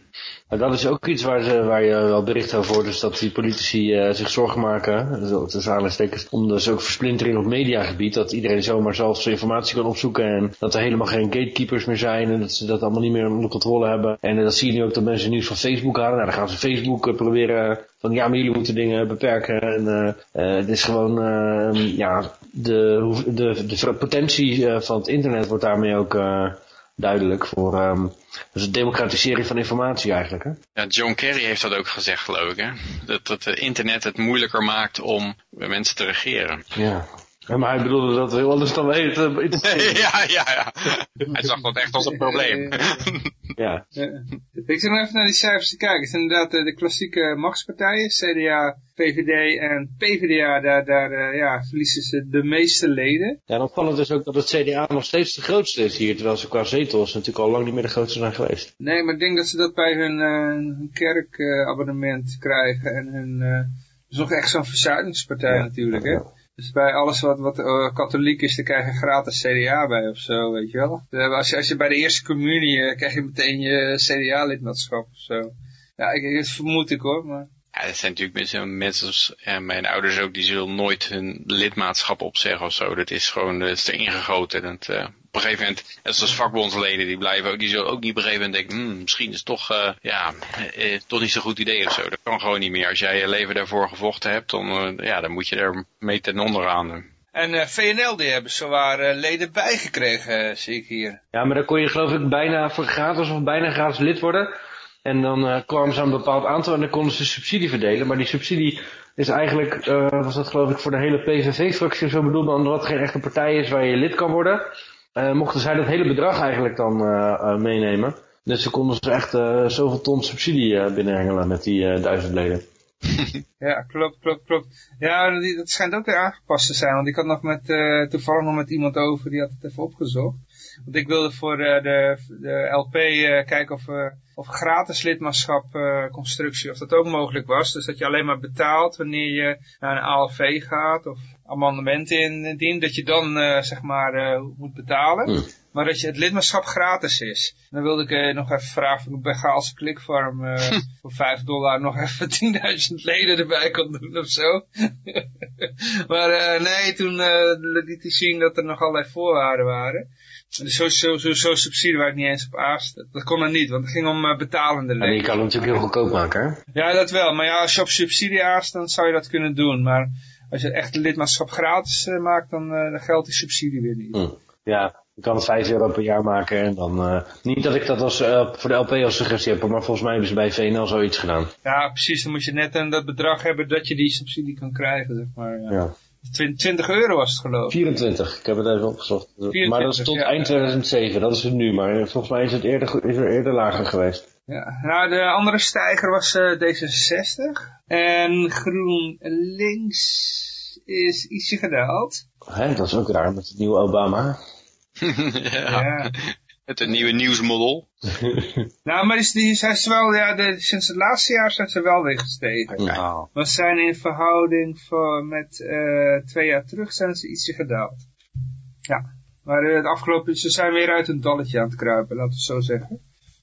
Speaker 7: Dat is ook iets waar, ze, waar je wel bericht over hoort, dus dat die politici uh, zich zorgen maken, tussen aanleidingstekens, om dus ook versplintering op mediagebied, dat iedereen zomaar zelf zijn informatie kan opzoeken en dat er helemaal geen gatekeepers meer zijn en dat ze dat allemaal niet meer onder controle hebben. En dat zie je nu ook dat mensen nieuws van Facebook halen, nou dan gaan ze Facebook proberen van ja, maar jullie moeten dingen beperken en uh, het is gewoon, uh, ja, de, de, de potentie uh, van het internet wordt daarmee ook duidelijk voor um, dus de democratisering van informatie eigenlijk. Hè?
Speaker 5: Ja, John Kerry heeft dat ook gezegd geloof ik. Hè? Dat, dat het internet het moeilijker maakt om mensen te regeren.
Speaker 7: Ja. Ja, maar hij bedoelde dat heel anders dan het uh,
Speaker 5: ja, ja, ja. Hij zag dat echt als een probleem.
Speaker 7: ja.
Speaker 2: Ik zit nog even naar die cijfers te kijken. Het zijn inderdaad de, de klassieke machtspartijen, CDA, VVD en PVDA, daar, daar uh, ja, verliezen ze de meeste leden.
Speaker 7: Ja, dan opvallend is ook dat het CDA nog steeds de grootste is hier, terwijl ze qua zetels natuurlijk al lang niet meer de grootste zijn geweest.
Speaker 2: Nee, maar ik denk dat ze dat bij hun, uh, hun kerkabonnement krijgen en hun... Uh, dat is nog echt zo'n verzuinigingspartij ja. natuurlijk, hè. Dus bij alles wat, wat eh, katholiek is, dan krijg je gratis CDA bij of zo, weet je wel. Eh, als, je, als je bij de eerste communie, eh, krijg je meteen je CDA-lidmaatschap of zo. Ja, ik, dat vermoed ik hoor, maar...
Speaker 5: Ja, dat zijn natuurlijk mensen, mensen ja, mijn ouders ook, die zullen nooit hun lidmaatschap opzeggen of zo. Dat is gewoon, dat is erin gegoten. Dat, op een gegeven moment, net zoals vakbondsleden, die blijven ook, die zullen ook niet op een gegeven moment denken, hmm, misschien is het toch, eh, ja, eh, toch niet zo'n goed idee of zo. Dat kan gewoon niet meer. Als jij je leven daarvoor gevochten hebt, dan, eh, ja, dan moet je er mee ten onder gaan.
Speaker 2: En eh, VNL, die hebben zowaar eh, leden bijgekregen, zie ik hier.
Speaker 7: Ja, maar dan kon je geloof ik bijna voor gratis of bijna gratis lid worden. En dan eh, kwamen ze aan een bepaald aantal en dan konden ze subsidie verdelen. Maar die subsidie is eigenlijk, eh, was dat geloof ik voor de hele PVV-fractie zo bedoeld, omdat het geen echte partij is waar je lid kan worden. Eh, mochten zij dat hele bedrag eigenlijk dan eh, eh, meenemen. Dus ze konden ze echt zoveel ton subsidie binnenhengelen met die duizend leden.
Speaker 2: Ja, klopt, klopt, klopt. Ja, dat schijnt ook weer aangepast te zijn. Want ik had nog met, toevallig nog met iemand over, die had het even opgezocht. Want ik wilde voor eh, de, de LP eh, kijken of, eh, of gratis lidmaatschap constructie, of dat ook mogelijk was. Dus dat je alleen maar betaalt wanneer je naar een ALV gaat of amendementen indient, dat je dan zeg maar moet betalen.
Speaker 7: Hmm.
Speaker 2: Maar dat je het lidmaatschap gratis is. Dan wilde ik eh, nog even vragen of ik bij Gaalse Klikfarm eh, voor 5 dollar nog even 10.000 leden erbij kon doen of zo. maar eh, nee, toen liet hij zien dat er nog allerlei voorwaarden waren. Dus zo, zo, zo, zo subsidie waar ik niet eens op aaste. Dat kon er niet, want het ging om eh, betalende
Speaker 7: En je
Speaker 2: leden.
Speaker 7: kan het natuurlijk heel goedkoop maken, hè?
Speaker 2: Ja, dat wel. Maar ja, als je op subsidie aast, dan zou je dat kunnen doen. Maar als je echt lidmaatschap gratis eh, maakt, dan, eh, dan geldt die subsidie weer niet.
Speaker 7: Hm. Ja, je kan het 5 euro per jaar maken en dan... niet dat ik dat als, voor de LP als suggestie heb, maar volgens mij hebben ze bij VNL zoiets gedaan.
Speaker 2: Ja, precies. Dan moet je net een, dat bedrag hebben dat je die subsidie kan krijgen, zeg maar. Ja.
Speaker 7: Ja.
Speaker 2: Twin- 20 euro was het geloof ik.
Speaker 7: 24, ik heb het even opgezocht. maar dat is
Speaker 2: 24,
Speaker 7: tot
Speaker 2: ja.
Speaker 7: eind 2007, dat is het nu, maar volgens mij is het eerder, is er eerder lager geweest.
Speaker 2: Ja. Nou, de andere stijger was eh, D66. En GroenLinks is ietsje gedaald.
Speaker 7: Hè, dat is ook raar met het nieuwe Obama.
Speaker 5: ja.
Speaker 2: Ja.
Speaker 5: Met een nieuwe nieuwsmodel.
Speaker 2: Nou, maar die, die zijn ze wel, ja, de, sinds het laatste jaar zijn ze wel weer gestegen.
Speaker 6: Nou,
Speaker 2: We zijn in verhouding voor, met eh, twee jaar terug zijn ze ietsje gedaald. Ja, maar eh, het afgelopen, ze zijn weer uit een dalletje aan het kruipen, laten we het zo zeggen.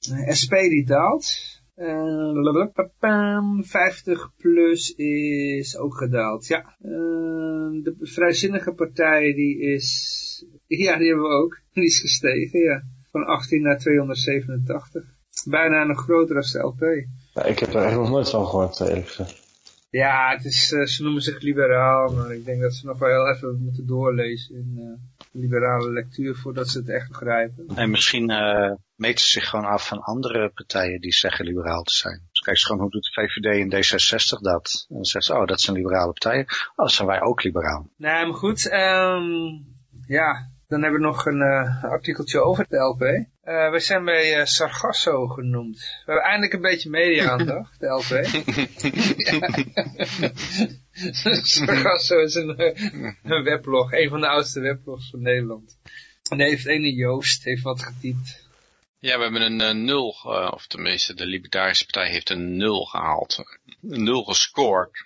Speaker 2: Eh, SP die daalt. Eh, lalapapam, 50 plus is ook gedaald, ja. Eh, de Vrijzinnige Partij die is, ja die hebben we ook, die is gestegen, ja. Van 18 naar 287. Bijna nog groter als de LP.
Speaker 7: Ja, ik heb er echt nog nooit van gehoord, eh, eerlijk gezegd.
Speaker 2: Ja, het is, eh, ze noemen zich liberaal, maar ik denk dat ze nog wel heel even moeten doorlezen in eh, liberale lectuur voordat ze het echt begrijpen.
Speaker 6: en misschien eh, meten ze zich gewoon af van andere partijen die zeggen liberaal te zijn. Dus kijk eens gewoon hoe doet de VVD en D66 dat. En dan zeggen ze, oh dat zijn liberale partijen. Oh, dan zijn wij ook liberaal.
Speaker 2: Nee, maar goed, ehm, ja, dan hebben we nog een eh, artikeltje over het LP. Eh we zijn bij eh, Sargasso genoemd. We hebben eindelijk een beetje media-aandacht, de LP. Sargasso is een, een weblog, een van de oudste weblogs van Nederland. En daar heeft ene Joost heeft wat getypt.
Speaker 5: Ja, we hebben een nul, eh, of tenminste de Libertarische Partij heeft een nul gehaald. Een nul gescoord.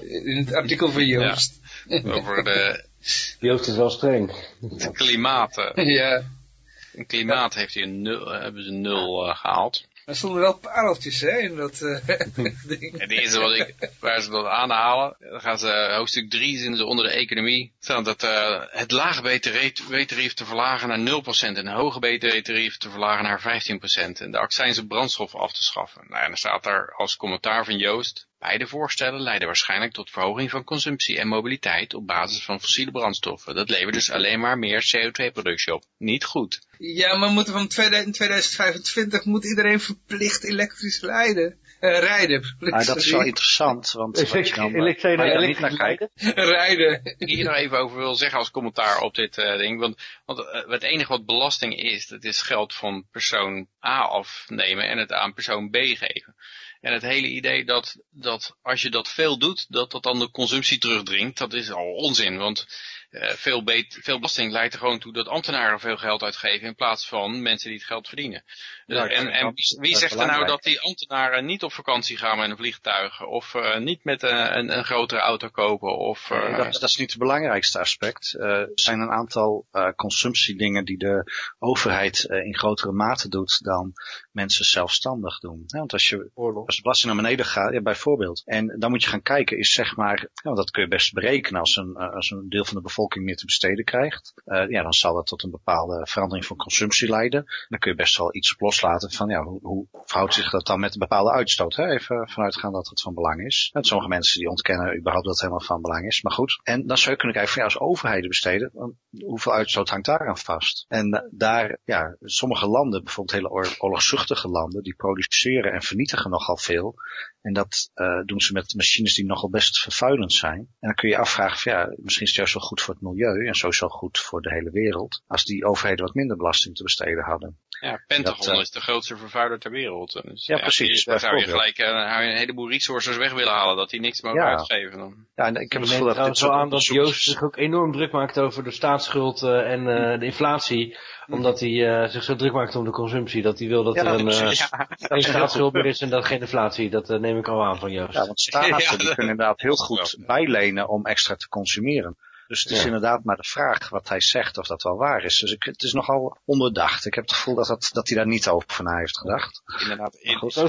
Speaker 2: In het artikel van Joost.
Speaker 5: Over de,
Speaker 7: Joost is wel streng.
Speaker 5: het klimaat. eh.
Speaker 2: Ja.
Speaker 5: In klimaat heeft hij een nul, eh, hebben ze een nul eh, gehaald.
Speaker 2: Er stonden wel pareltjes hè, in dat eh, ding.
Speaker 5: En de eerste wat ik, waar ze dat aanhalen, dan gaan ze, hoofdstuk 3 zien ze onder de economie, staan dat eh, het lage BTW-tarief te verlagen naar 0% en het hoge BTW-tarief te verlagen naar 15% en de accijns op brandstof af te schaffen. Nou, en dan staat daar als commentaar van Joost, beide voorstellen leiden waarschijnlijk tot verhoging van consumptie en mobiliteit op basis van fossiele brandstoffen. Dat levert dus alleen maar meer CO2-productie op. Niet goed.
Speaker 2: Ja, maar moeten van 2000 2025 moet iedereen verplicht elektrisch rijden. Eh, rijden.
Speaker 6: Maar dat is wel interessant, want wat je dan,
Speaker 7: Ik- ik
Speaker 6: je
Speaker 7: nou
Speaker 6: dan niet naar kijkt,
Speaker 2: rijden.
Speaker 5: hier nog even over wil zeggen als commentaar op dit eh, ding. Want, want eh, het enige wat belasting is, dat is geld van persoon A afnemen en het aan persoon B geven. En het hele idee dat, dat als je dat veel doet, dat dat dan de consumptie terugdringt, dat is al onzin. Want veel, bet- veel belasting leidt er gewoon toe dat ambtenaren veel geld uitgeven in plaats van mensen die het geld verdienen. Dus-
Speaker 6: Ja, ik
Speaker 5: en en wie, zegt er nou dat die ambtenaren niet op vakantie gaan met een vliegtuig of eh, niet met een, een, een grotere auto kopen of... Eh,
Speaker 6: dat, dat is niet het belangrijkste aspect. Eh, er zijn een aantal eh, consumptiedingen die de overheid eh, in grotere mate doet dan mensen zelfstandig doen. Ja, want als je als de belasting naar beneden gaat, ja, bijvoorbeeld. En dan moet je gaan kijken, is zeg maar, ja, want dat kun je best berekenen als een, eh, als een deel van de bevolking meer te besteden krijgt. Eh, ja, dan zal dat tot een bepaalde verandering van consumptie leiden. Dan kun je best wel iets loslaten van, ja, hoe, hoe verhoudt zich dat dan met een bepaalde uitstoot? Hè? Even vanuitgaan dat het van belang is. En sommige mensen die ontkennen überhaupt dat het helemaal van belang is. Maar goed. En dan zou je kunnen kijken van, ja, als overheden besteden, hoeveel uitstoot hangt daar aan vast? En da- daar, ja, sommige landen, bijvoorbeeld hele oor- oorlogzuchtige landen, die produceren en vernietigen nogal veel. En dat eh, doen ze met machines die nogal best vervuilend zijn. En dan kun je je afvragen van, ja, misschien is het juist wel goed voor het milieu en sowieso goed voor de hele wereld. Als die overheden wat minder belasting te besteden hadden.
Speaker 5: Ja, Pentagon
Speaker 6: Dat,
Speaker 5: is de grootste vervuiler ter wereld. Dus,
Speaker 6: Ja, precies,
Speaker 5: Daar zou je gelijk eh, een heleboel resources weg willen halen, dat die niks mogen
Speaker 6: Ja.
Speaker 5: uitgeven. Dan.
Speaker 6: Ja, en ik heb het gevoel dat dit
Speaker 7: wel aan dat Joost zich ook enorm druk maakt over de staatsschuld eh, en eh, de inflatie. Omdat hij eh, zich zo druk maakt om de consumptie. Dat hij wil dat
Speaker 6: Ja,
Speaker 7: er een, eh,
Speaker 6: precies.
Speaker 7: geen staatsschuld meer is en dat geen inflatie. Dat neem ik al aan van Joost.
Speaker 6: Ja, want staten
Speaker 5: Ja,
Speaker 6: die kunnen inderdaad heel goed bijlenen om extra te consumeren. Dus het is
Speaker 7: Ja.
Speaker 6: inderdaad maar de vraag wat hij zegt of dat wel waar is. Dus ik, het is nogal onderdacht. Ik heb het gevoel dat, dat, dat hij daar niet over na heeft gedacht.
Speaker 5: Inderdaad, in,
Speaker 6: goed.
Speaker 7: Zou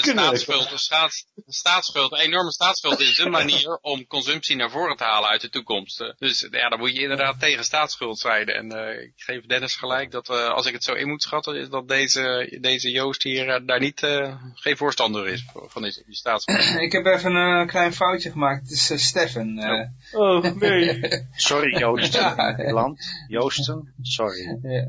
Speaker 7: kunnen.
Speaker 5: staatsschuld, staats, de staatsschuld, een enorme staatsschuld is de manier om consumptie naar voren te halen uit de toekomst. Eh, Dus ja, dan moet je inderdaad tegen staatsschuld zijn. En eh, ik geef Dennis gelijk dat eh, als ik het zo in moet schatten, is dat deze, deze Joost hier daar niet, eh, geen voorstander is van die, die staatsschuld.
Speaker 2: Ik heb even een klein foutje gemaakt. Het is Stefan. eh.
Speaker 7: Oh, nee.
Speaker 6: Sorry Joosten,
Speaker 2: Ja.
Speaker 6: Nederland. Joosten, sorry.
Speaker 2: Ja.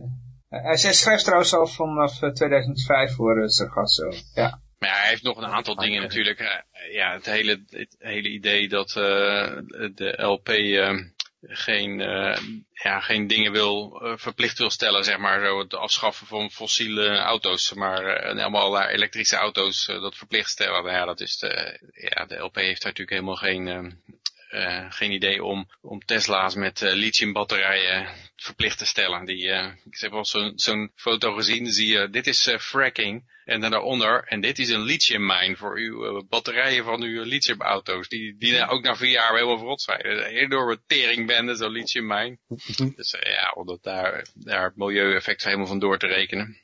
Speaker 2: Hij hij schrijft trouwens al vanaf eh, 2005 voor Sargasso. Ja.
Speaker 5: Maar ja, hij heeft nog een aantal dingen natuurlijk. Eh, ja, het hele, het hele idee dat eh, de LP eh, geen, eh, ja, geen dingen wil, eh, verplicht wil stellen, zeg maar, zo het afschaffen van fossiele auto's, maar eh, allemaal naar elektrische auto's eh, dat verplicht stellen. Nou ja, dat is de, ja, de LP heeft daar natuurlijk helemaal geen, eh, geen idee om, om Tesla's met eh, lithiumbatterijen verplicht te stellen. Die, eh, ik heb wel zo'n foto gezien, dan zie je, dit is fracking. En dan daaronder, en dit is een lithiummijn voor uw batterijen van uw lithiumauto's. Die, die nou ook na vier jaar helemaal verrot zijn. Een enorme teringbende, zo'n lithiummijn. dus ja, om dat daar, daar het milieueffect helemaal van door te rekenen.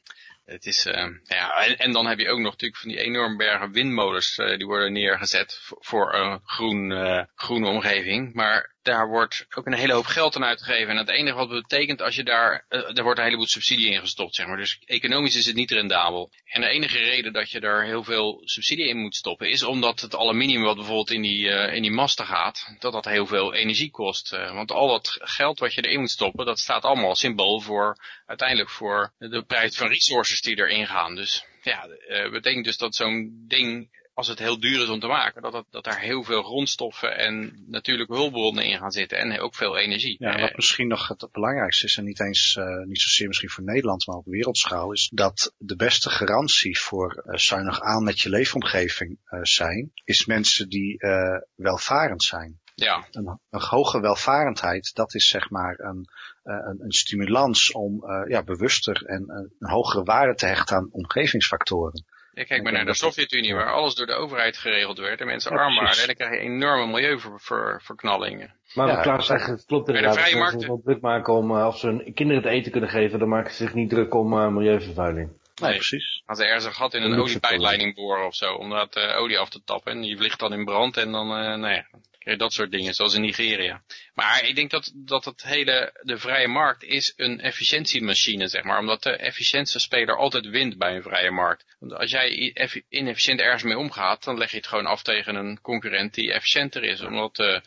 Speaker 5: Het is, eh, ja, en, dan heb je ook nog natuurlijk van die enorme bergen windmolens, eh, die worden neergezet voor, voor een groen, eh, groene omgeving. Maar daar wordt ook een hele hoop geld aan uitgegeven. En het enige wat betekent als je daar, eh, er wordt een heleboel subsidie in gestopt, zeg maar. Dus economisch is het niet rendabel. En de enige reden dat je daar heel veel subsidie in moet stoppen, is omdat het aluminium wat bijvoorbeeld in die, eh, in die masten gaat, dat dat heel veel energie kost. Eh, want al dat geld wat je erin moet stoppen, dat staat allemaal symbool voor, uiteindelijk voor de prijs van resources die erin gaan. Dus ja, eh betekent dus dat zo'n ding als het heel duur is om te maken, dat, dat, dat daar heel veel grondstoffen en natuurlijke hulpbronnen in gaan zitten en ook veel energie.
Speaker 6: Ja,
Speaker 5: Eh,
Speaker 6: wat misschien nog het belangrijkste is, en niet eens, eh, niet zozeer misschien voor Nederland, maar op wereldschaal, is dat de beste garantie voor eh, zuinig aan met je leefomgeving eh, zijn, is mensen die eh, welvarend zijn.
Speaker 5: ja,
Speaker 6: Een, een hoge welvarendheid, dat is zeg maar een, eh, een, een stimulans om eh, ja, bewuster en eh, een hogere waarde te hechten aan omgevingsfactoren.
Speaker 5: Ja, kijk maar naar de Sovjet-Unie, waar alles door de overheid geregeld werd en mensen
Speaker 6: Ja,
Speaker 5: arm waren. En dan krijg je enorme milieuverknallingen.
Speaker 7: Maar
Speaker 6: Ja,
Speaker 7: Klaas zegt, het klopt
Speaker 5: Bij de
Speaker 7: inderdaad. Als
Speaker 5: markt-
Speaker 7: wel druk maken om, eh, of ze hun kinderen het eten kunnen geven, dan maken ze zich niet druk om eh, milieuvervuiling.
Speaker 6: Nee,
Speaker 5: Nee.
Speaker 6: precies.
Speaker 5: Gaan ze ergens een gat in een oliepijpleiding boren of zo, om dat eh, olie af te tappen. En die vliegt dan in brand en dan, eh nou ja, dat soort dingen, zoals in Nigeria. Maar ik denk dat, dat het hele, de vrije markt is een efficiëntiemachine, zeg maar. Omdat de efficiëntste speler altijd wint bij een vrije markt. Want als jij inefficiënt ergens mee omgaat, dan leg je het gewoon af tegen een concurrent die efficiënter is. Omdat eh,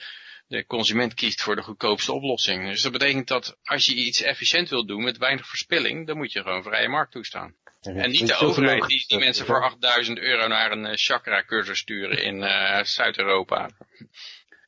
Speaker 5: de consument kiest voor de goedkoopste oplossing. Dus dat betekent dat als je iets efficiënt wilt doen met weinig verspilling, dan moet je gewoon vrije markt toestaan. En niet de overheid die, die mensen voor 8000 euro naar een eh, chakra cursus sturen in eh, Zuid-Europa.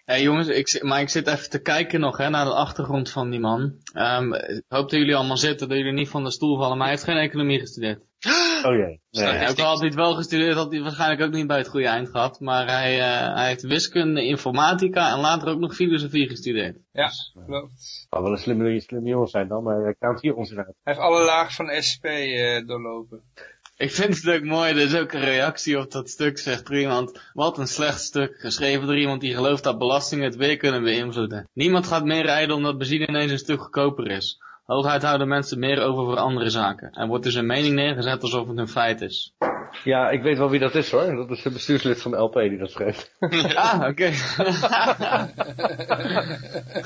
Speaker 4: Hey jongens, ik, zit- maar ik zit even te kijken nog hè, naar de achtergrond van die man. Ehm, ik hoop dat jullie allemaal zitten, dat jullie niet van de stoel vallen, maar hij heeft geen economie gestudeerd.
Speaker 7: Oh jee. Nee.
Speaker 4: Ja, ook al had hij het wel gestudeerd, had hij waarschijnlijk ook niet bij het goede eind gehad. Maar hij, eh, hij heeft wiskunde, informatica en later ook nog filosofie gestudeerd.
Speaker 2: Ja, klopt.
Speaker 7: Zou wel een slimme, slimme jongen zijn dan, maar hij koudt hier ons uit.
Speaker 2: Hij heeft alle lagen van SP eh, doorlopen.
Speaker 4: Ik vind het ook mooi, er is ook een reactie op dat stuk, zegt er iemand. Wat een slecht stuk, geschreven door iemand die gelooft dat belastingen het weer kunnen beïnvloeden. Niemand gaat meer rijden omdat benzine ineens een stuk goedkoper is. Hooguit houden mensen meer over voor andere zaken. Er wordt dus een mening neergezet alsof het een feit is.
Speaker 7: Ja, ik weet wel wie dat is hoor. Dat is de bestuurslid van de LP die dat schreef.
Speaker 4: Ah, oké.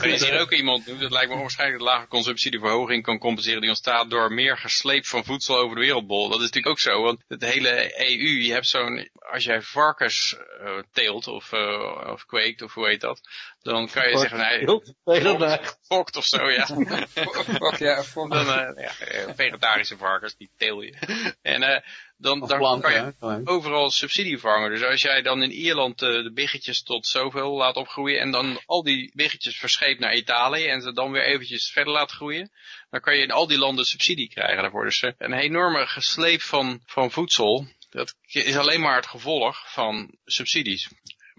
Speaker 5: Er is hier ook iemand, dat lijkt me onwaarschijnlijk, dat lage consumptie de verhoging kan compenseren die ontstaat door meer gesleept van voedsel over de wereldbol. Dat is natuurlijk ook zo, want het hele EU, je hebt zo'n, als jij varkens eh, teelt of, eh, of kweekt of hoe heet dat, dan kan je zeggen, nee, fokt of zo, ja.
Speaker 2: Fuck ja.
Speaker 5: Dan, eh, ja, eh, vegetarische varkens, die teel je. En eh, dan, dan
Speaker 4: planten,
Speaker 5: kan je
Speaker 4: hè,
Speaker 5: overal subsidie vangen. Dus als jij dan in Ierland eh, de biggetjes tot zoveel laat opgroeien en dan al die biggetjes verscheept naar Italië en ze dan weer eventjes verder laat groeien, dan kan je in al die landen subsidie krijgen daarvoor. Dus een enorme gesleep van, van voedsel, dat is alleen maar het gevolg van subsidies.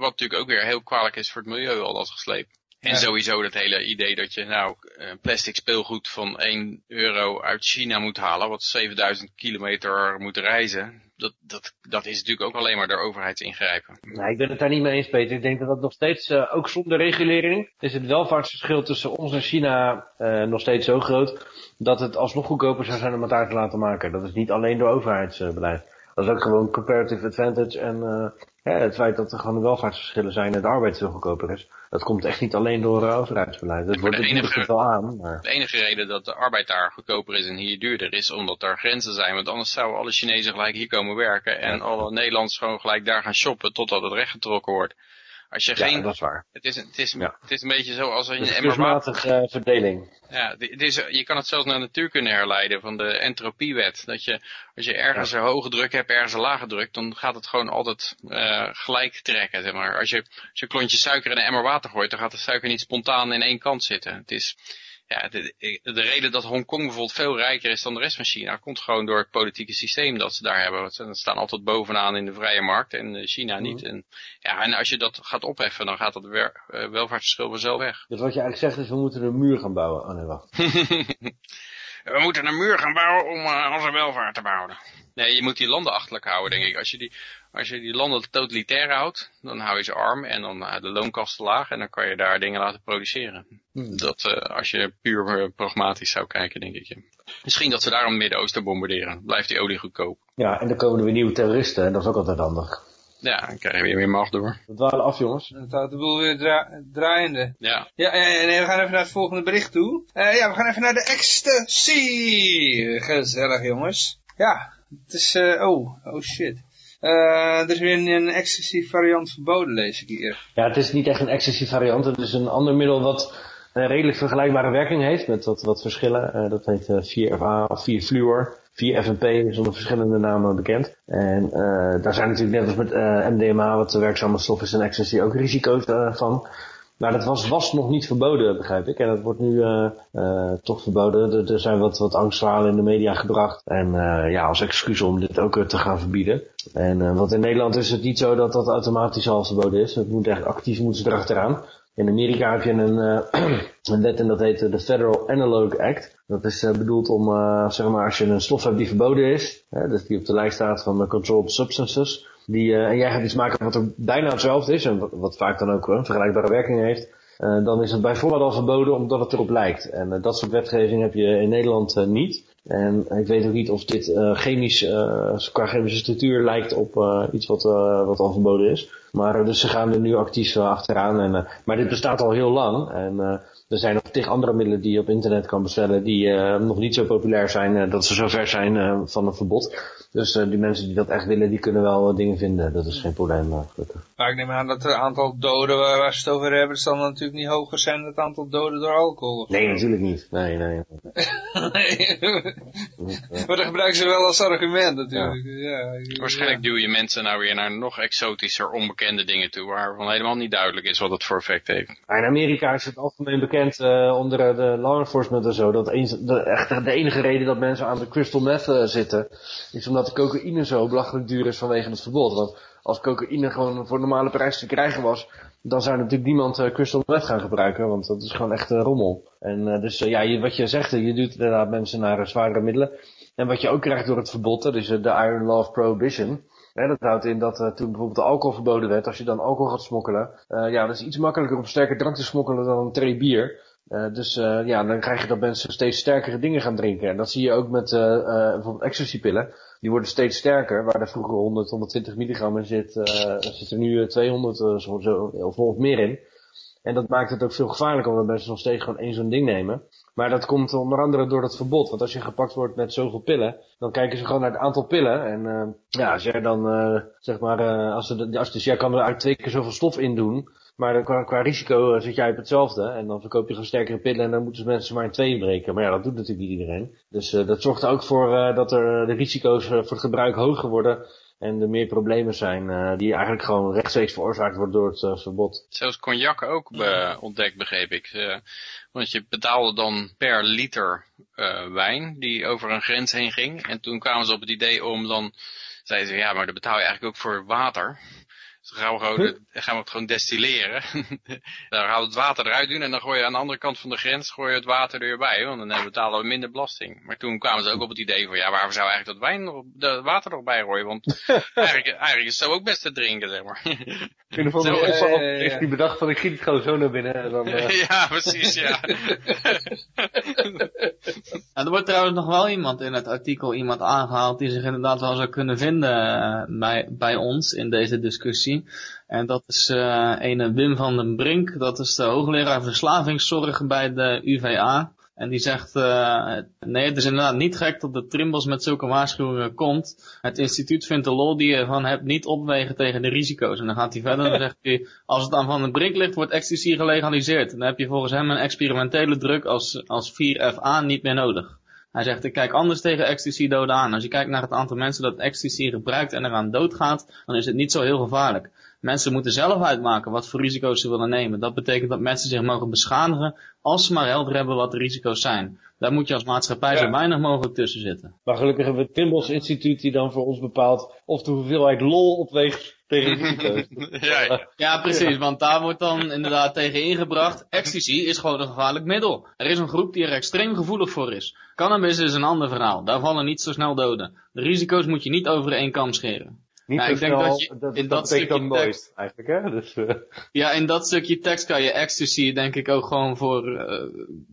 Speaker 5: Wat natuurlijk ook weer heel kwalijk is voor het milieu, al dat gesleep. En
Speaker 2: Ja.
Speaker 5: sowieso dat hele idee dat je nou eh, plastic speelgoed van 1 euro uit China moet halen, wat 7000 kilometer moet reizen. Dat, dat, dat is natuurlijk ook alleen maar door overheidsingrijpen.
Speaker 7: Nee, ik ben het daar niet mee eens, Peter. Ik denk dat dat nog steeds, eh, ook zonder regulering, is het welvaartsverschil tussen ons en China eh, nog steeds zo groot, dat het alsnog goedkoper zou zijn om het daar te laten maken. Dat is niet alleen door overheidsbeleid. Dat is ook gewoon comparative advantage en eh, ja, het feit dat er gewoon welvaartsverschillen zijn en de arbeid veel goedkoper is. Dat komt echt niet alleen door eh, overheidsbeleid. Dat wordt het wel aan, maar...
Speaker 5: De enige reden dat de arbeid daar goedkoper is en hier duurder is omdat er grenzen zijn. Want anders zouden alle Chinezen gelijk hier komen werken en alle Nederlanders gewoon gelijk daar gaan shoppen totdat het rechtgetrokken wordt. Als je
Speaker 7: Ja,
Speaker 5: geen,
Speaker 7: dat is waar.
Speaker 5: het is, het is,
Speaker 7: Ja.
Speaker 5: het is een beetje zo als een emmer water.
Speaker 7: verdeling.
Speaker 5: Ja, het is, je kan het zelfs naar natuurkunde herleiden van de entropiewet. Dat je, als je ergens een hoge druk hebt, ergens een lage druk, dan gaat het gewoon altijd eh, gelijk trekken. Zeg maar. als, je, als je een klontje suiker in een emmer water gooit, dan gaat de suiker niet spontaan in één kant zitten. Het is, ja, de, de reden dat Hongkong bijvoorbeeld veel rijker is dan de rest van China, komt gewoon door het politieke systeem dat ze daar hebben. Want Ze staan altijd bovenaan in de vrije markt en eh, China niet. En, ja, en als je dat gaat opheffen, dan gaat dat wer- eh, welvaartsverschil vanzelf weg.
Speaker 7: Dus wat je eigenlijk zegt is, we moeten een muur gaan bouwen. Oh nee, wacht.
Speaker 5: We moeten een muur gaan bouwen om eh, onze welvaart te behouden. Nee, je moet die landen achterlijk houden, denk ik. Als je die, als je die landen totalitair houdt, dan hou je ze arm en dan uh, de loonkosten laag en dan kan je daar dingen laten produceren. Dat uh, als je puur uh, pragmatisch zou kijken, denk ik. Ja. Misschien dat ze daarom het Midden-Oosten bombarderen. Blijft die olie goedkoop.
Speaker 7: Ja, en dan komen er weer nieuwe terroristen en dat is ook altijd handig.
Speaker 5: Ja, dan krijg je weer meer macht door.
Speaker 7: Dat waren af, jongens.
Speaker 2: Dat houdt de boel weer dra draaiende.
Speaker 5: Ja.
Speaker 2: Ja, nee, we gaan even naar het volgende bericht toe. Uh, ja, we gaan even naar de ecstasy. Gezellig, jongens. Ja, het is, uh, oh, oh shit. Uh, er is weer een, een ecstasy variant verboden, lees ik hier.
Speaker 7: Ja, het is niet echt een ecstasy variant. Het is een ander middel wat een redelijk vergelijkbare werking heeft met wat, wat verschillen. Uh, dat heet 4FA of 4-fluor. 4FNP is onder verschillende namen bekend. En uh, daar zijn natuurlijk net als met uh, MDMA, wat werkzame stof is en ecstasy, ook risico's uh, van. Maar dat was, was nog niet verboden, begrijp ik. En dat wordt nu toch verboden. Er, zijn wat, wat angstverhalen in de media gebracht. En ja, als excuus om dit ook te gaan verbieden. En want in Nederland is het niet zo dat dat automatisch al verboden is. Het moet echt actief moeten ze erachteraan. In Amerika heb je een, uh, een wet en dat heet de Federal Analog Act. Dat is uh, bedoeld om, uh, zeg maar, als je een stof hebt die verboden is, hè, dus die op de lijst staat van Controlled Substances, die, en jij gaat iets maken wat er bijna hetzelfde is, en wat, vaak dan ook vergelijkbare werking heeft, dan is het bijvoorbeeld al verboden omdat het erop lijkt. En dat soort wetgeving heb je in Nederland niet. En ik weet ook niet of dit chemisch, qua chemische structuur lijkt op iets wat, wat al verboden is. Maar dus ze gaan er nu actief achteraan. En, uh, maar dit bestaat al heel lang. En uh, er zijn nog tig andere middelen die je op internet kan bestellen die uh, nog niet zo populair zijn dat ze zo ver zijn van een verbod. Dus eh, die mensen die dat echt willen, die kunnen wel eh, dingen vinden. Dat is geen probleem, eh, gelukkig.
Speaker 2: Maar ik neem aan dat het aantal doden waar, waar ze het over hebben, zal natuurlijk niet hoger zijn dan het aantal doden door alcohol.
Speaker 7: Nee, natuurlijk niet. Nee, nee.
Speaker 2: Nee. maar dat gebruiken ze wel als argument natuurlijk. Ja.
Speaker 5: Waarschijnlijk duw je mensen nou weer naar nog exotischer, onbekende dingen toe, waarvan helemaal niet duidelijk is wat het voor effect heeft.
Speaker 7: Maar in Amerika is het algemeen bekend eh, onder de law enforcement en zo, dat eens, de, echt de enige reden dat mensen aan de crystal meth zitten, is omdat de cocaïne zo belachelijk duur is vanwege het verbod. Want als cocaïne gewoon voor normale prijs te krijgen was, dan zou natuurlijk niemand eh, crystal meth gaan gebruiken, want dat is gewoon echt eh, rommel. En eh, dus ja, je, wat je zegt, je duwt inderdaad mensen naar zwaardere middelen. En wat je ook krijgt door het verbod, dat is de Iron Law Prohibition. Dat houdt in dat toen bijvoorbeeld de alcohol verboden werd, als je dan alcohol gaat smokkelen, ja, dat is iets makkelijker om sterke drank te smokkelen dan een tray bier. Dus ja, dan krijg je dat mensen steeds sterkere dingen gaan drinken. En dat zie je ook met bijvoorbeeld ecstasy-pillen. Die worden steeds sterker. Waar er vroeger 100, 120 milligram in zit, eh zit nu eh, 200 eh, zo, zo, of meer in. En dat maakt het ook veel gevaarlijker, omdat mensen nog steeds gewoon één zo'n ding nemen. Maar dat komt onder andere door dat verbod. Want als je gepakt wordt met zoveel pillen, dan kijken ze gewoon naar het aantal pillen. En eh, ja, als jij dan, eh, zeg maar, eh, als, er, als, dus jij kan er eigenlijk twee keer zoveel stof in doen. Maar dan qua, qua risico eh, zit jij op hetzelfde. En dan verkoop je gewoon sterkere pillen en dan moeten mensen maar in tweeën breken. Maar ja, dat doet natuurlijk niet iedereen. Dus eh, dat zorgt er ook voor eh, dat er de risico's voor het gebruik hoger worden. En er meer problemen zijn die eigenlijk gewoon rechtstreeks veroorzaakt worden door het verbod.
Speaker 5: Zelfs cognac ook be- ontdekt, begreep ik. Want je betaalde dan per liter wijn die over een grens heen ging. En toen kwamen ze op het idee om dan, zeiden ze, ja, maar dan betaal je eigenlijk ook voor water. Dus dan gaan we, gewoon, dan gaan we het gewoon destilleren. dan gaan we het water eruit doen en dan gooi je aan de andere kant van de grens gooi je het water er weer bij. Want dan betalen we minder belasting. Maar toen kwamen ze ook op het idee van, ja, waarom zou eigenlijk dat wijn nog, de water nog bij gooien? Want eigenlijk, eigenlijk is het zo ook best te drinken, zeg maar.
Speaker 7: In ieder geval
Speaker 2: ja, ja.
Speaker 7: heeft die bedacht van ik giet het gewoon zo naar binnen. En dan, eh,
Speaker 5: ja, precies, ja.
Speaker 4: Nou, er wordt trouwens nog wel iemand in het artikel iemand aangehaald die zich inderdaad wel zou kunnen vinden eh, bij, bij ons in deze discussie. En dat is eh ene Wim van den Brink, dat is de hoogleraar verslavingszorg bij de UvA. En die zegt, eh, nee, het is inderdaad niet gek dat de Trimbos met zulke waarschuwingen komt. Het instituut vindt de lol die je ervan hebt niet opwegen tegen de risico's. En dan gaat hij verder en dan zegt hij, als het aan Van den Brink ligt, wordt ecstasy gelegaliseerd. En dan heb je volgens hem een experimentele druk als, als 4FA niet meer nodig. Hij zegt, ik kijk anders tegen ecstasy doden aan. Als je kijkt naar het aantal mensen dat ecstasy gebruikt en eraan doodgaat, dan is het niet zo heel gevaarlijk. Mensen moeten zelf uitmaken wat voor risico's ze willen nemen. Dat betekent dat mensen zich mogen beschadigen als ze maar helder hebben wat de risico's zijn. Daar moet je als maatschappij zo weinig mogelijk tussen zitten.
Speaker 7: Maar gelukkig hebben we het Trimbos Instituut die dan voor ons bepaalt of de hoeveelheid lol opweegt tegen risico's.
Speaker 5: ja, ja.
Speaker 4: Ja, precies, want daar wordt dan inderdaad tegen ingebracht. Ecstasy is gewoon een gevaarlijk middel. Er is een groep die er extreem gevoelig voor is. Cannabis is een ander verhaal. Daar vallen niet zo snel doden. De risico's moet je niet over één kam scheren.
Speaker 7: Niet
Speaker 4: Ja,
Speaker 7: zo
Speaker 4: ik denk
Speaker 7: snel,
Speaker 4: dat je
Speaker 7: dat,
Speaker 4: in
Speaker 7: dat
Speaker 4: dat
Speaker 7: dan
Speaker 4: stukje
Speaker 7: nooit,
Speaker 4: tekst-
Speaker 7: eigenlijk, hè? Dus, eh,
Speaker 4: Ja, in dat stukje tekst kan je ecstasy denk ik ook gewoon voor eh,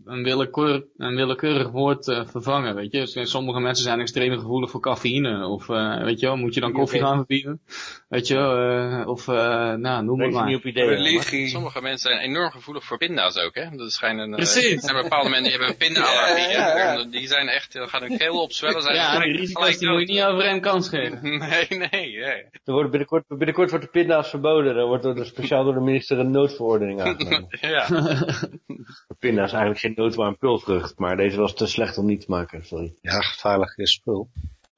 Speaker 4: een, willekeur, een willekeurig woord eh, vervangen, weet je. Dus sommige mensen zijn extreem gevoelig voor cafeïne, of eh, weet je wel, moet je dan koffie gaan verbieden? Weet je wel, eh, of eh, nou, noem het maar.
Speaker 7: niet op ideeën.
Speaker 2: Religie.
Speaker 5: Sommige mensen zijn enorm gevoelig voor pinda's ook, hè. Dat schijnen, eh,
Speaker 4: Precies.
Speaker 5: Er zijn bepaalde mensen die hebben een pindaallergie.
Speaker 2: Ja, ja,
Speaker 5: Die zijn echt, dan gaat hun keel opzwellen. Zijn
Speaker 4: Ja, die risico's die moet je niet over één kant scheren.
Speaker 5: Nee, nee,
Speaker 7: Er wordt binnenkort, binnenkort wordt de pinda's verboden. Er wordt door de, speciaal door de minister een noodverordening aangenomen.
Speaker 5: Ja.
Speaker 7: De pinda is eigenlijk geen noodwarm pulvrucht, maar deze was te slecht om niet te maken, sorry.
Speaker 6: Ja, gevaarlijk spul.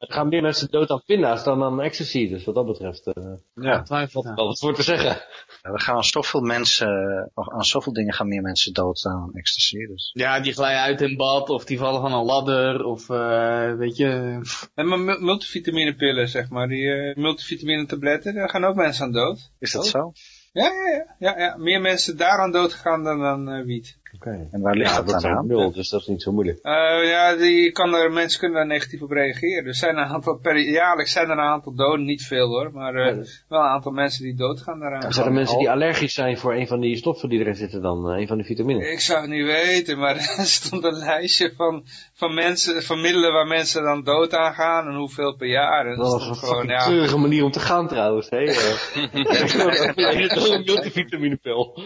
Speaker 7: Er gaan meer mensen dood aan pinda's dan aan ecstasy, dus wat dat betreft uh,
Speaker 6: Ja.
Speaker 4: Twijfel.
Speaker 7: wel wat voor te zeggen.
Speaker 6: Ja, we gaan aan zoveel mensen, of aan zoveel dingen gaan meer mensen dood aan ecstasy. Dus.
Speaker 4: Ja, die glijden uit in bad, of die vallen van een ladder, of eh, weet je...
Speaker 2: En maar mu- multivitaminepillen, zeg maar, die uh, multivitamine tabletten, daar gaan ook mensen aan dood.
Speaker 6: Is dat
Speaker 2: Oh.
Speaker 6: zo?
Speaker 2: Ja, ja, ja, ja, ja. Meer mensen daaraan dood gaan dan aan eh, wiet.
Speaker 7: Oké.
Speaker 6: En waar ligt
Speaker 7: Ja,
Speaker 6: dat
Speaker 7: dat
Speaker 6: dan aan?
Speaker 7: nul, dus dat is niet zo moeilijk.
Speaker 2: Eh, ja, die kan er, mensen kunnen daar negatief op reageren. Er zijn een aantal, per, jaarlijks zijn er een aantal doden, niet veel hoor, maar eh,
Speaker 7: Ja, dat-
Speaker 2: wel een aantal mensen die doodgaan daaraan.
Speaker 7: Er zijn er mensen die allergisch zijn voor een van die stoffen die erin zitten dan, eh, een van die vitamines.
Speaker 2: Ik zou het niet weten, maar er stond een lijstje van, van mensen, van middelen waar mensen dan dood aan gaan en hoeveel per jaar. En
Speaker 7: Dat was een
Speaker 2: stond gewoon, ja,
Speaker 7: treurige manier om te gaan trouwens, hè. Een multivitaminepil.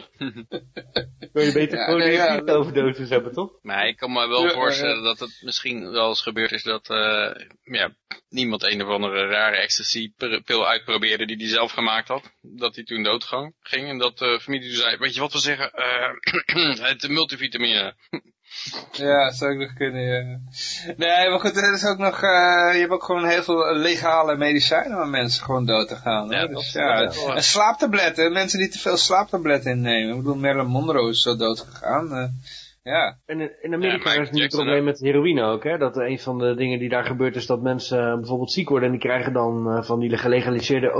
Speaker 7: Kun je beter
Speaker 2: Ja, ja.
Speaker 7: niet overdosis hebben, toch?
Speaker 5: Maar ik kan me wel
Speaker 2: Ja,
Speaker 5: voorstellen dat het misschien wel eens gebeurd is dat eh, ja, niemand een of andere rare ecstasy-pil uitprobeerde die hij zelf gemaakt had. Dat hij toen doodgang ging en dat de familie toen zei, weet je wat we zeggen, Eh, het multivitamine.
Speaker 2: Ja, dat zou ik nog kunnen, ja. Nee, maar goed, er is ook nog, eh, je hebt ook gewoon heel veel legale medicijnen waar mensen gewoon dood te gaan.
Speaker 5: Ja,
Speaker 2: dus, ja,
Speaker 5: wel,
Speaker 2: en slaaptabletten, mensen die te veel slaaptabletten innemen. Ik bedoel, Marilyn Monroe is zo dood gegaan. eh, ja.
Speaker 7: En in- in Amerika is nu het probleem met heroïne ook, hè? Dat een van de dingen die daar gebeurt is dat mensen eh, bijvoorbeeld ziek worden en die krijgen dan eh, van die gelegaliseerde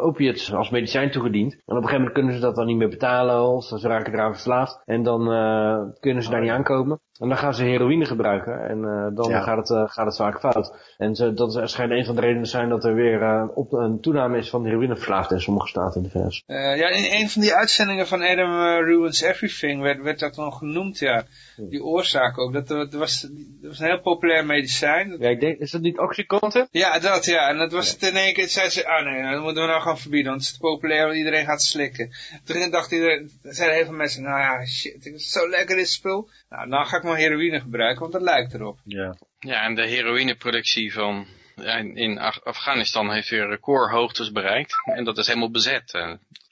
Speaker 7: opiates als medicijn toegediend. En op een gegeven moment kunnen ze dat dan niet meer betalen of ze raken eraan verslaafd. En dan eh, kunnen ze daar niet aankomen. En dan gaan ze heroïne gebruiken en eh, dan
Speaker 6: Ja.
Speaker 7: gaat, het, eh, gaat het vaak fout. En ze, dat is- schijnt een van de redenen te zijn dat er weer eh, op, een toename is van heroïneverslaafden in sommige staten in de VS.
Speaker 2: Eh, ja, in een van die uitzendingen van Adam Ruins Everything werd, werd dat nog genoemd, ja. Die oorzaak ook. Dat, er, er was, dat was een heel populair medicijn. Dat-
Speaker 7: Ja, ik denk, is dat niet Oxycontin?
Speaker 2: Ja, dat ja. En dat was het in één keer, zei ze, ah nee, dat moeten we nou gaan verbieden, want het is te populair, want iedereen gaat slikken. Toen dacht iedereen, zeiden heel veel mensen, nou ja, shit, het is zo lekker dit spul. Nou, nou ga ik maar heroïne gebruiken, want dat lijkt erop.
Speaker 6: Ja.
Speaker 5: Ja, en de heroïneproductie van in- in Af- Afghanistan heeft weer recordhoogtes bereikt. En dat is helemaal bezet.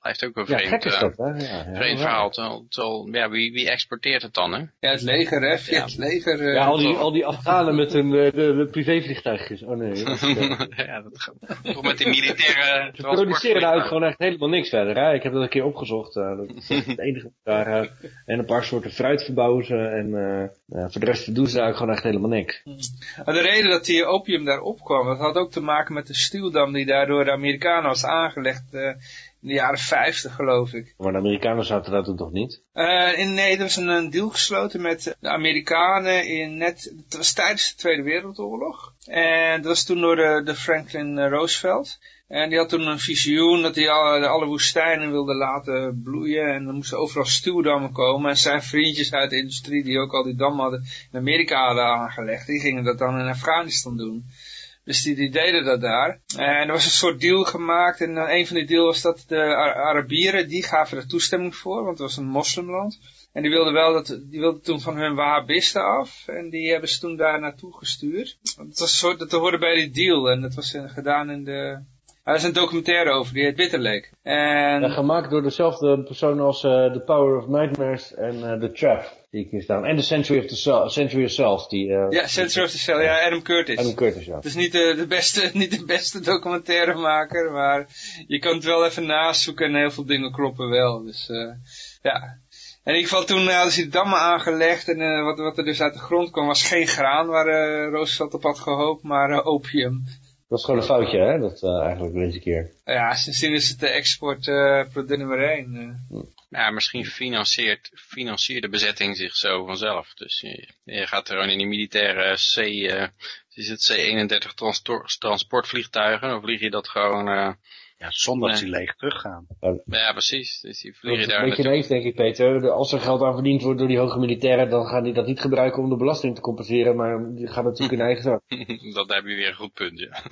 Speaker 5: Blijft ook een
Speaker 7: Ja,
Speaker 5: vreemd,
Speaker 7: gek is
Speaker 5: eh,
Speaker 7: dat, hè? Ja, ja,
Speaker 5: vreemd verhaal. Terwijl, terwijl, ja, wie, wie exporteert het dan, hè?
Speaker 2: Ja, het leger, hè,
Speaker 5: Ja.
Speaker 2: het leger. eh,
Speaker 7: Ja, al die, al die Afghanen met hun eh, de, de privévliegtuigjes. Oh nee. dat is,
Speaker 5: ja, dat gaat toch met die militaire
Speaker 7: Ze produceren daar ook gewoon echt helemaal niks verder. Hè? Ik heb dat een keer opgezocht. eh, dat is het enige wat daar. eh, en een paar soorten fruit verbouwen ze. En eh, ja, voor de rest doen ze daar ook gewoon echt helemaal niks.
Speaker 2: Maar de reden dat die opium daar opkwam, dat had ook te maken met de stuwdam die daar door de Amerikanen was aangelegd eh, in de jaren 50 geloof ik.
Speaker 7: Maar de Amerikanen zaten daar toen toch niet?
Speaker 2: Eh, in, nee, er was een, een deal gesloten met de Amerikanen in net, het was tijdens de Tweede Wereldoorlog. En dat was toen door de, de Franklin Roosevelt. En die had toen een visioen dat hij alle, alle woestijnen wilde laten bloeien. En er moesten overal stuwdammen komen. En zijn vriendjes uit de industrie die ook al die dammen hadden in Amerika hadden aangelegd. Die gingen dat dan in Afghanistan doen. Dus die, die deden dat daar. En er was een soort deal gemaakt. En eh, een van die deals was dat de Ar- Arabieren, die gaven er toestemming voor. Want het was een moslimland. En die wilden wel dat, die wilden toen van hun wahhabisten af. En die hebben ze toen daar naartoe gestuurd. Dat was soort, dat hoorde bij die deal. En dat was eh, gedaan in de, er is een documentaire over, die heet Bitter. En,
Speaker 7: gemaakt door dezelfde persoon als eh The Power of Nightmares en The Trap. Die ik hier staan. En The Century of, the Cell, Century of Cells. Die, eh,
Speaker 2: ja, Century of the Cell, ja, Adam Curtis.
Speaker 7: Adam Curtis, ja.
Speaker 2: Het is niet de, de beste, niet de beste documentairemaker, maar je kan het wel even nazoeken en heel veel dingen kloppen wel. Dus uh, ja. In ieder geval toen hadden ze die dammen aangelegd en uh, wat, wat er dus uit de grond kwam was geen graan waar uh, Roosevelt op had gehoopt, maar uh, opium.
Speaker 7: Dat is gewoon een foutje, hè? Dat uh, eigenlijk deze keer.
Speaker 2: Ja, sindsdien is het de exportproduct nummer één.
Speaker 5: Ja, misschien financiert, financiert de bezetting zich zo vanzelf. Dus je, gaat er gewoon in die militaire C, uh, is het C-31 trans transportvliegtuigen, dan vlieg je dat gewoon...
Speaker 6: Ja, zonder dat nee. die leeg teruggaan.
Speaker 5: Ja, precies. Dus die vliegen daar
Speaker 7: Een beetje naïef, denk ik, Peter. Als er geld aan verdiend wordt door die hoge militairen, dan gaan die dat niet gebruiken om de belasting te compenseren, maar die gaan natuurlijk in eigen zak.
Speaker 5: dat heb je weer een goed punt, ja.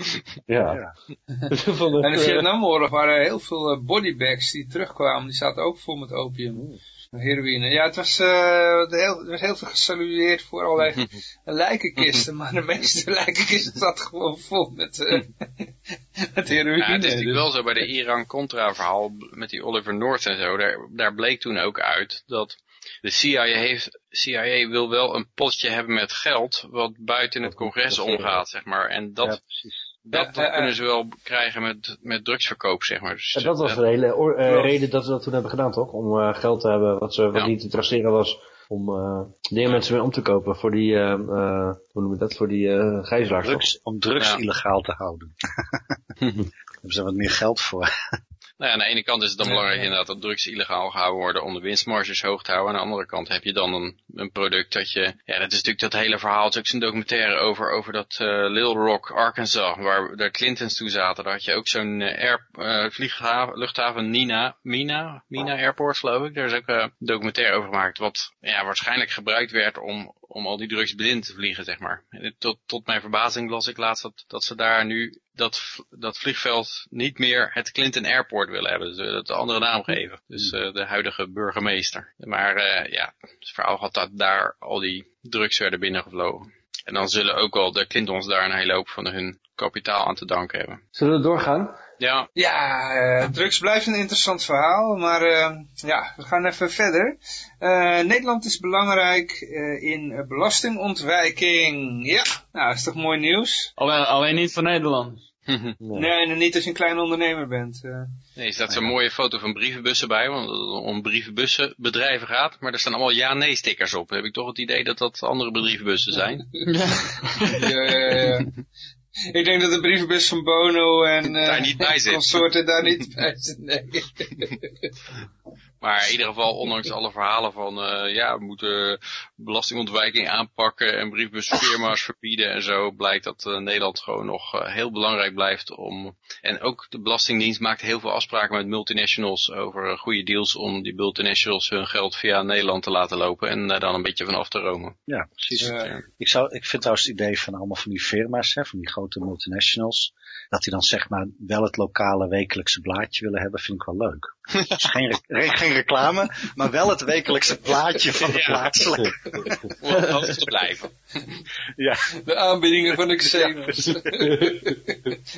Speaker 7: ja. ja.
Speaker 2: en in de Vietnamoorlog waren heel veel bodybags die terugkwamen, die zaten ook vol met opium. Heroïne. Ja, het was, uh, heel, er was heel veel gesalueerd voor allerlei lijkenkisten, maar de meeste lijkenkisten zat gewoon vol met, uh, met heroïne.
Speaker 5: Ja, het is natuurlijk wel zo bij de Iran-Contra verhaal met die Oliver North en zo, daar, daar bleek toen ook uit dat de CIA, heeft, CIA wil wel een potje hebben met geld wat buiten het congres omgaat, zeg maar. En dat, ja, dat, dat kunnen ze wel krijgen met, met drugsverkoop, zeg maar. Dus,
Speaker 7: ja, dat was de hele uh, reden dat ze dat toen hebben gedaan, toch? Om uh, geld te hebben wat, ze, wat ja. niet te traceren was. Om uh, dingen mensen weer om te kopen voor die, uh, hoe noem je dat, voor die uh, gijzelaars.
Speaker 6: Drugs, om drugs ja. illegaal te houden. Daar hebben ze wat meer geld voor.
Speaker 5: Nou ja, aan de ene kant is het dan belangrijk inderdaad dat drugs illegaal gehouden worden om de winstmarges hoog te houden. Aan de andere kant heb je dan een, een product dat je, ja dat is natuurlijk dat hele verhaal, het is ook zo'n documentaire over, over dat uh, Little Rock, Arkansas, waar de Clintons toe zaten. Daar had je ook zo'n uh, air, uh, vlieghaven, luchthaven Nina, Mina, Mina Airport geloof ik. Daar is ook een documentaire over gemaakt wat ja, waarschijnlijk gebruikt werd om om al die drugs binnen te vliegen, zeg maar. Tot, tot mijn verbazing las ik laatst dat, dat ze daar nu dat, dat vliegveld niet meer het Clinton Airport willen hebben. Ze willen het een andere naam geven. Dus uh, de huidige burgemeester. Maar uh, ja, het verhaal had dat daar al die drugs werden binnengevlogen. En dan zullen ook wel de Clintons daar een hele hoop van hun kapitaal aan te danken hebben.
Speaker 7: Zullen we doorgaan?
Speaker 5: Ja.
Speaker 2: Ja, uh, drugs blijft een interessant verhaal, maar uh, ja, we gaan even verder. Uh, Nederland is belangrijk in belastingontwijking. Ja, nou, dat is toch mooi nieuws?
Speaker 4: Alleen, alleen niet voor Nederland.
Speaker 2: nee. nee, niet als je een klein ondernemer bent.
Speaker 5: Nee, er staat zo'n mooie foto van brievenbussen bij, want het om brievenbussenbedrijven gaat. Maar er staan allemaal ja-nee stickers op. heb ik toch het idee dat dat andere brievenbussen zijn.
Speaker 2: ja, ja, ja. ja. Ik denk dat de brievenbus van Bono en, uh,
Speaker 5: daar niet bij zit.
Speaker 2: consorten daar niet bij zitten. Nee.
Speaker 5: Maar in ieder geval, ondanks alle verhalen van, uh, ja, we moeten belastingontwijking aanpakken en briefbusfirma's verbieden en zo, blijkt dat uh, Nederland gewoon nog uh, heel belangrijk blijft om, en ook de Belastingdienst maakt heel veel afspraken met multinationals over goede deals om die multinationals hun geld via Nederland te laten lopen en daar dan een beetje van af te romen.
Speaker 6: Ja, precies. Ik, zou, ik vind trouwens het idee van allemaal van die firma's, hè, van die grote multinationals, dat die dan zeg maar wel het lokale wekelijkse blaadje willen hebben, vind ik wel leuk. Dus geen, geen reclame, maar wel het wekelijkse plaatje van de ja. plaatselijke.
Speaker 5: Om te blijven.
Speaker 6: Ja.
Speaker 2: De aanbiedingen van Xenos. Ja,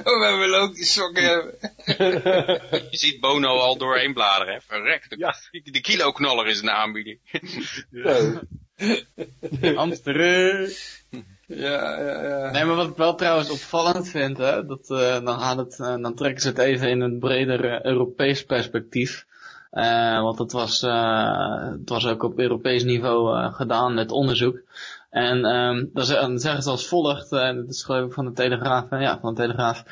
Speaker 2: oh, we willen ook die sokken hebben.
Speaker 5: Je ziet Bono al doorheen bladeren, hè. Verrek, de, ja. de kiloknaller is een aanbieding.
Speaker 4: Amsterdam.
Speaker 2: Ja, ja, ja.
Speaker 4: Nee, maar wat ik wel trouwens opvallend vind, hè, dat, uh, dan, gaat het, uh, dan trekken ze het even in een breder Europees perspectief. Uh, want het was, het was ook op Europees niveau gedaan met onderzoek. En um, dan zeggen ze als volgt, uh, dit is geloof ik van de Telegraaf, ja, van de Telegraaf.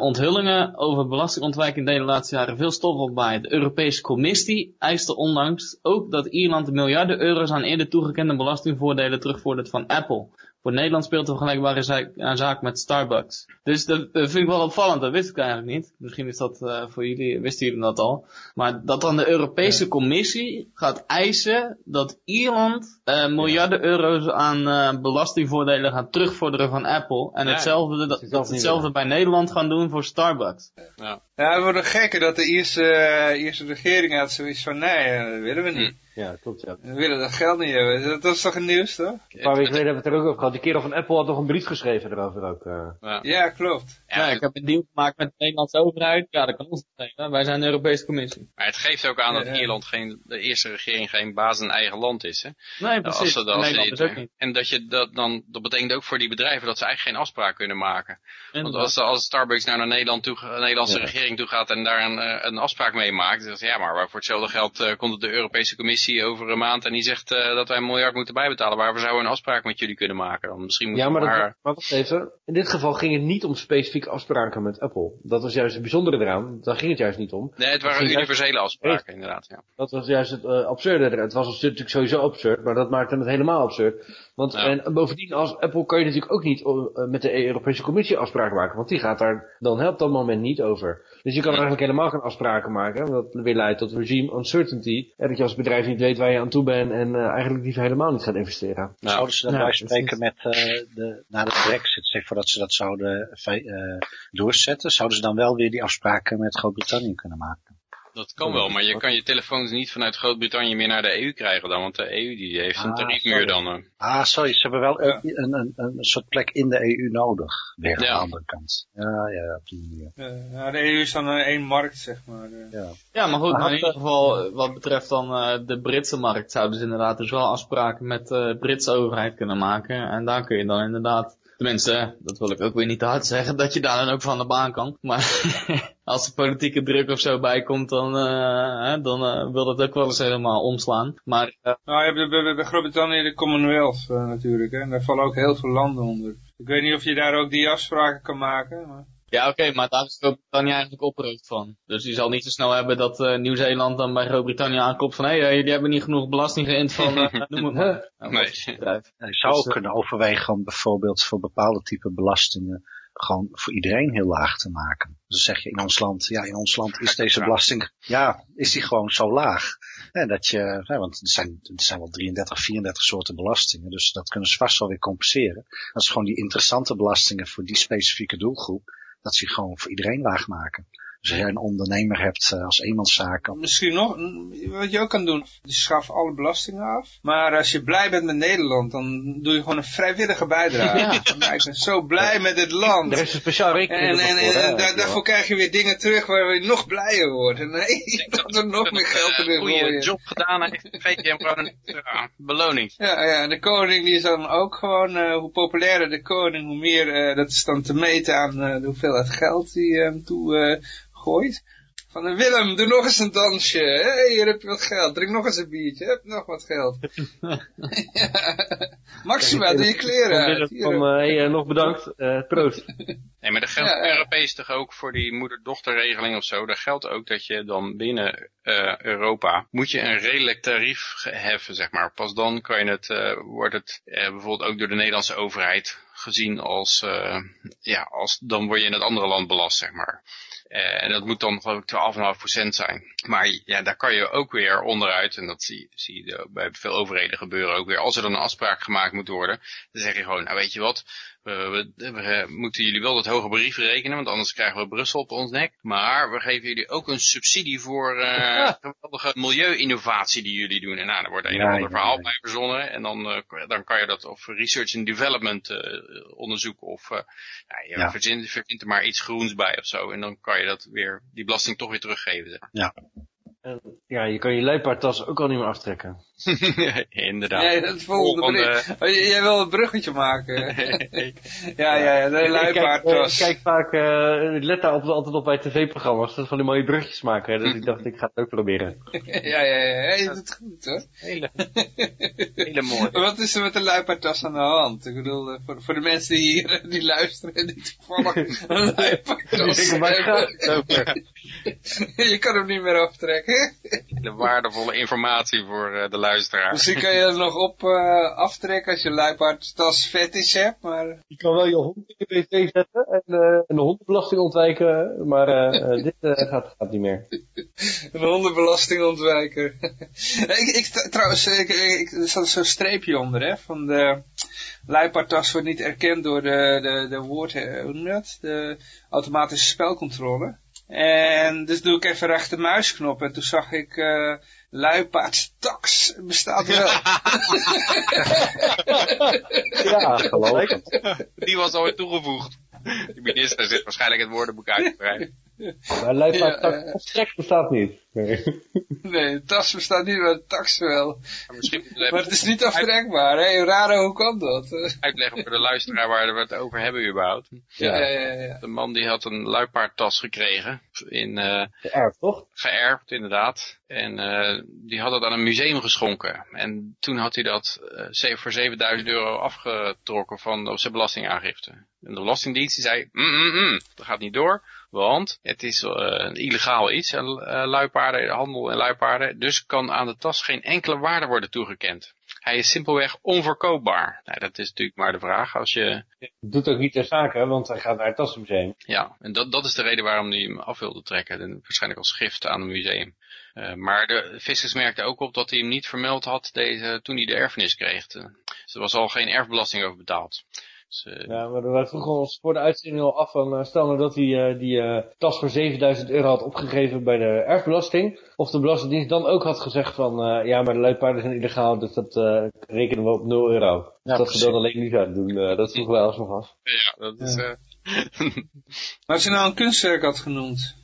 Speaker 4: Onthullingen over belastingontwijking deden de laatste jaren veel stof op bij. De Europese Commissie eiste onlangs ook dat Ierland de miljarden euro's aan eerder toegekende belastingvoordelen terugvordert van Apple. Voor Nederland speelt een vergelijkbare zaak, zaak met Starbucks. Dus dat, dat, vind ik wel opvallend, dat wist ik eigenlijk niet. Misschien is dat uh, voor jullie, wisten jullie dat al. Maar dat dan de Europese ja. Commissie gaat eisen dat Ierland uh, miljarden euro's aan uh, belastingvoordelen gaat terugvorderen van Apple. En ja, hetzelfde, dat, dat hetzelfde bij Nederland gaan doen voor Starbucks.
Speaker 2: Ja, ja het wordt gekker dat de Ierse, Ierse regering had zoiets van, nee, dat willen we niet.
Speaker 7: Ja, klopt ja.
Speaker 2: We willen dat geld niet hebben. Dat is toch een nieuws, toch?
Speaker 7: Een paar weken geleden hebben we het er ook over gehad. Die kerel van Apple had nog een brief geschreven erover ook. Uh.
Speaker 2: Ja. ja. klopt.
Speaker 4: Ja, ik heb een deal gemaakt met de Nederlandse overheid. Ja, dat kan ons niet. Wij zijn de Europese Commissie.
Speaker 5: Maar het geeft ook aan dat ja, Ierland geen, de eerste regering geen baas in eigen land is, hè?
Speaker 4: Nee, precies. Als ze, als ook niet.
Speaker 5: En dat je dat dan, dat betekent ook voor die bedrijven dat ze eigenlijk geen afspraak kunnen maken. Want als, als Starbucks nou naar Nederland toe, de Nederlandse regering toe gaat en daar een, een afspraak mee maakt, dan ja, maar voor hetzelfde geld uh, komt het de Europese Commissie over een maand en die zegt uh, dat wij een miljard moeten bijbetalen. Waarvoor zouden we een afspraak met jullie kunnen maken? Dan misschien
Speaker 7: ja, maar, maar... Dat, maar wacht even. In dit geval ging het niet om specifieke afspraken met Apple. Dat was juist het bijzondere eraan. Daar ging het juist niet om.
Speaker 5: Nee, het waren het universele juist... afspraken inderdaad. Ja.
Speaker 7: Dat was juist het uh, absurde. Het was natuurlijk sowieso absurd, maar dat maakte het helemaal absurd. Want ja. en bovendien, als Apple kan je natuurlijk ook niet uh, met de Europese Commissie afspraken maken. Want die gaat daar dan helpt dat moment niet over. Dus je kan eigenlijk helemaal geen afspraken maken. Dat weer leidt tot regime uncertainty. En dat je als bedrijf niet weet waar je aan toe bent en uh, eigenlijk liever helemaal niet gaat investeren.
Speaker 6: Nou, zouden ze dan nou, spreken met uh, de, na de brexit, zeg voordat ze dat zouden uh, doorzetten, zouden ze dan wel weer die afspraken met Groot-Brittannië kunnen maken?
Speaker 5: Dat kan wel, maar je kan je telefoons niet vanuit Groot-Brittannië meer naar de EU krijgen dan, want de EU die heeft een ah, tariefmuur dan. Uh.
Speaker 6: Ah, sorry, ze hebben wel ja. een, een, een, soort plek in de EU nodig, weer ja. aan de andere kant. Ja, ja, op die manier.
Speaker 2: Ja, de EU is dan één markt, zeg maar.
Speaker 4: Ja, ja maar goed, maar in ieder geval, wat betreft dan uh, de Britse markt, zouden ze inderdaad dus wel afspraken met de Britse overheid kunnen maken. En daar kun je dan inderdaad Tenminste, dat wil ik ook weer niet te hard zeggen, dat je daar dan ook van de baan kan. Maar als er politieke druk of zo bij komt, dan, uh, dan uh, wil dat ook wel eens helemaal omslaan. Maar, uh,
Speaker 2: nou, je hebt Groot-Brittannië de Commonwealth natuurlijk, hè. En daar vallen ook heel veel landen onder. Ik weet niet of je daar ook die afspraken kan maken, maar...
Speaker 4: Ja, oké, okay, maar daar is Groot-Brittannië eigenlijk opgerukt van. Dus die zal niet zo snel hebben dat uh, Nieuw-Zeeland dan bij Groot-Brittannië aanklopt van... hé, hey, jullie hebben niet genoeg belasting geïnd van... Uh, noem het maar.
Speaker 6: Nou, nee. Je zou ook dus, kunnen overwegen om bijvoorbeeld voor bepaalde type belastingen... gewoon voor iedereen heel laag te maken. Dus zeg je in ons land, ja, in ons land is deze belasting... Ja, is die gewoon zo laag. hè, dat je, hè, want er zijn, er zijn wel 33, 34 soorten belastingen, dus dat kunnen ze vast wel weer compenseren. Dat is gewoon die interessante belastingen voor die specifieke doelgroep, dat ze gewoon voor iedereen laag maken. Dus als jij een ondernemer hebt uh, als eenmanszaak.
Speaker 2: Misschien nog, wat je ook kan doen, je schaf alle belastingen af. Maar als je blij bent met Nederland, dan doe je gewoon een vrijwillige bijdrage.
Speaker 7: Ja.
Speaker 2: Ja. Ik ben zo blij met dit land.
Speaker 7: Er is een speciaal rekening
Speaker 2: En, en, en,
Speaker 7: voor, hè,
Speaker 2: daar- daarvoor krijg je weer dingen terug waar je nog blijer wordt. En nee, dat er nog meer geld erin
Speaker 5: goede
Speaker 2: gooien.
Speaker 5: job gedaan heeft, geef je hem gewoon een beloning.
Speaker 2: Ja, ja, de koning die is dan ook gewoon, eh, hoe populairder de koning, hoe meer, eh, dat is dan te meten aan eh, de hoeveelheid geld die je hem toe eh, gooit. Van eh, Willem, doe nog eens een dansje. Hé, hier heb je wat geld. Drink nog eens een biertje. Heb je nog wat geld. ja. Maxima, doe je kleren
Speaker 7: Van,
Speaker 2: uit.
Speaker 7: Willem, van eh, hey, eh, nog bedankt, eh proost.
Speaker 5: Nee, maar dat geldt
Speaker 2: Ja.
Speaker 5: Europees toch ook voor die moeder-dochterregeling of zo. Daar geldt ook dat je dan binnen eh, Europa moet je een redelijk tarief heffen, zeg maar. Pas dan kan je het, eh, wordt het eh, bijvoorbeeld ook door de Nederlandse overheid gezien als, eh, ja, als, dan word je in het andere land belast, zeg maar. Eh, en dat moet dan geloof ik 12,5% zijn. Maar ja, daar kan je ook weer onderuit, en dat zie, zie je bij veel overheden gebeuren ook weer. Als er dan een afspraak gemaakt moet worden, dan zeg je gewoon, nou weet je wat, we, we, we moeten jullie wel dat hoge brief rekenen, want anders krijgen we Brussel op ons nek. Maar we geven jullie ook een subsidie voor eh geweldige milieu-innovatie die jullie doen. En nou, daar wordt een
Speaker 6: Ja,
Speaker 5: of ander
Speaker 6: ja,
Speaker 5: verhaal
Speaker 6: ja.
Speaker 5: bij verzonnen. En dan, eh, dan kan je dat of research and development eh, onderzoeken of eh, nou, je
Speaker 6: Ja.
Speaker 5: verzint, verzint er maar iets groens bij of zo. En dan kan je dat weer, die belasting toch weer teruggeven. zeg maar.
Speaker 7: En, ja, je kan je luipaardtas ook al niet meer aftrekken.
Speaker 5: Inderdaad.
Speaker 2: Nee, dat is het volgende bericht. Oh, Jij wil een bruggetje maken. ja, ja, ja, de
Speaker 7: Ik kijk,
Speaker 2: luipaardtas.
Speaker 7: eh, ik kijk vaak, eh, ik let daar altijd, altijd op bij tv-programma's, dat van die mooie brugjes maken. Hè, dus ik dacht, ik ga het ook proberen.
Speaker 2: ja, ja, ja, ja, je doet het goed hoor.
Speaker 5: Hele, hele mooi.
Speaker 2: Wat is er met de luipaardtas aan de hand? Ik bedoel, eh, voor, voor de mensen die hier eh, die luisteren en die toevallig een luipaardtas hebben. Je kan hem niet meer aftrekken.
Speaker 5: De waardevolle informatie voor eh, de luisteraar.
Speaker 2: Misschien kan je er nog op eh, aftrekken als je luipaardtas fetish hebt, maar
Speaker 7: Je kan wel je hond in de pc zetten en, eh, en de hondenbelasting ontwijken, maar eh, eh, dit eh, gaat, gaat niet meer.
Speaker 2: een hondenbelastingontwijker. ik, ik, trouwens, ik, ik, er zat zo'n streepje onder, hè, van de luipaardtas wordt niet erkend door de, de, de woord, eh, hoe noem je dat? De automatische spelcontrole. En dus doe ik even rechter muisknop en toen zag ik eh luipaardstax bestaat wel.
Speaker 7: Ja, geloof ik.
Speaker 5: Die was alweer toegevoegd. De minister zit waarschijnlijk het woordenboek uit te.
Speaker 7: Maar luipaardtak
Speaker 2: Ja, eh.
Speaker 7: volstrekt bestaat niet. Nee.
Speaker 2: nee, tas bestaat niet, maar tax wel.
Speaker 5: Maar misschien
Speaker 2: het is niet aftrekbaar, hè? Raro, hoe kan dat?
Speaker 5: uitleggen voor de luisteraar waar we het over hebben überhaupt.
Speaker 2: Ja, ja, ja. ja.
Speaker 5: De man die had een luipaardtas gekregen. In, eh,
Speaker 7: Erg, toch?
Speaker 5: geërfd inderdaad. En eh, die had het aan een museum geschonken. En toen had hij dat eh, ze- voor 7000 euro afgetrokken van op zijn belastingaangifte. En de Belastingdienst die zei, mm, mm, mm, dat gaat niet door. Want het is eh, een illegaal iets, eh, luipaarden, handel in luipaarden. Dus kan aan de tas geen enkele waarde worden toegekend. Hij is simpelweg onverkoopbaar. Nou, dat is natuurlijk maar de vraag. Als je,
Speaker 7: Doet ook niet ter zake, want hij gaat naar het tassenmuseum.
Speaker 5: ja, en dat, dat is de reden waarom hij hem af wilde trekken. En waarschijnlijk als gift aan een museum. Eh, maar de vissers merkten ook op dat hij hem niet vermeld had deze, toen hij de erfenis kreeg. Dus er was al geen erfbelasting over betaald. Dus, eh,
Speaker 7: Ja, maar we vroegen ons voor de uitzending al af van, eh, stel nou dat hij eh, die eh, tas voor 7000 euro had opgegeven bij de erfbelasting. Of de Belastingdienst dan ook had gezegd van, eh, ja maar de luipaarden zijn illegaal, dus dat eh, rekenen we op 0 euro. Dus
Speaker 6: Ja,
Speaker 7: dat we
Speaker 6: precies.
Speaker 7: dat alleen niet zouden doen, eh, dat vroegen we alsnog af.
Speaker 5: ja, dat is... eh,
Speaker 2: Maar als je nou een kunstwerk had genoemd,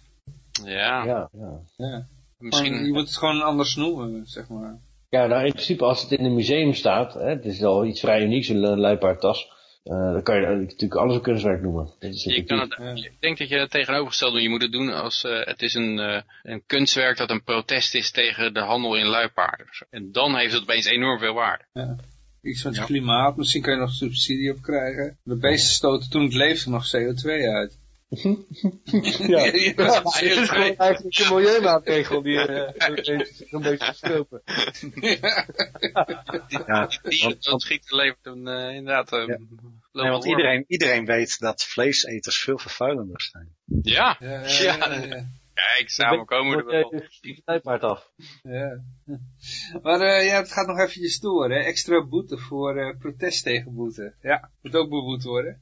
Speaker 5: ja,
Speaker 7: Ja, ja.
Speaker 2: ja.
Speaker 5: misschien...
Speaker 2: Je moet het gewoon anders noemen, zeg maar.
Speaker 7: Ja, nou in principe als het in een museum staat, hè, het is al iets vrij unieks, een lu- luipaardtas. Eh, dan kan je natuurlijk alles een kunstwerk noemen.
Speaker 5: Je kan het,
Speaker 2: Ja.
Speaker 5: Ik denk dat je het tegenovergesteld doet. Je moet het doen als eh, het is een, eh, een kunstwerk dat een protest is tegen de handel in luipaarden. En dan heeft het opeens enorm veel waarde.
Speaker 2: Iets met
Speaker 5: Ja.
Speaker 2: klimaat, misschien kan je nog subsidie op krijgen. De beesten stoten toen het leefde nog CO2 uit.
Speaker 7: Ja,
Speaker 2: Ja,
Speaker 7: Ja, het is gewoon eigenlijk een milieumaatregel die eh, een een beetje stropen.
Speaker 6: Ja,
Speaker 5: Die
Speaker 6: want-
Speaker 5: dat schieten levert een, eh, inderdaad...
Speaker 6: Ja. Nee, want iedereen, iedereen weet dat vleeseters veel vervuilender zijn.
Speaker 5: Ja,
Speaker 2: Ja,
Speaker 5: Ja.
Speaker 2: ja, ja, ja.
Speaker 5: Kijk, samen komen we er wel.
Speaker 7: Die tijd maar het af.
Speaker 2: Ja. Maar eh, ja, het gaat nog eventjes door, hè. Extra boete voor eh, protest tegen boete. Ja, moet ook beboet worden.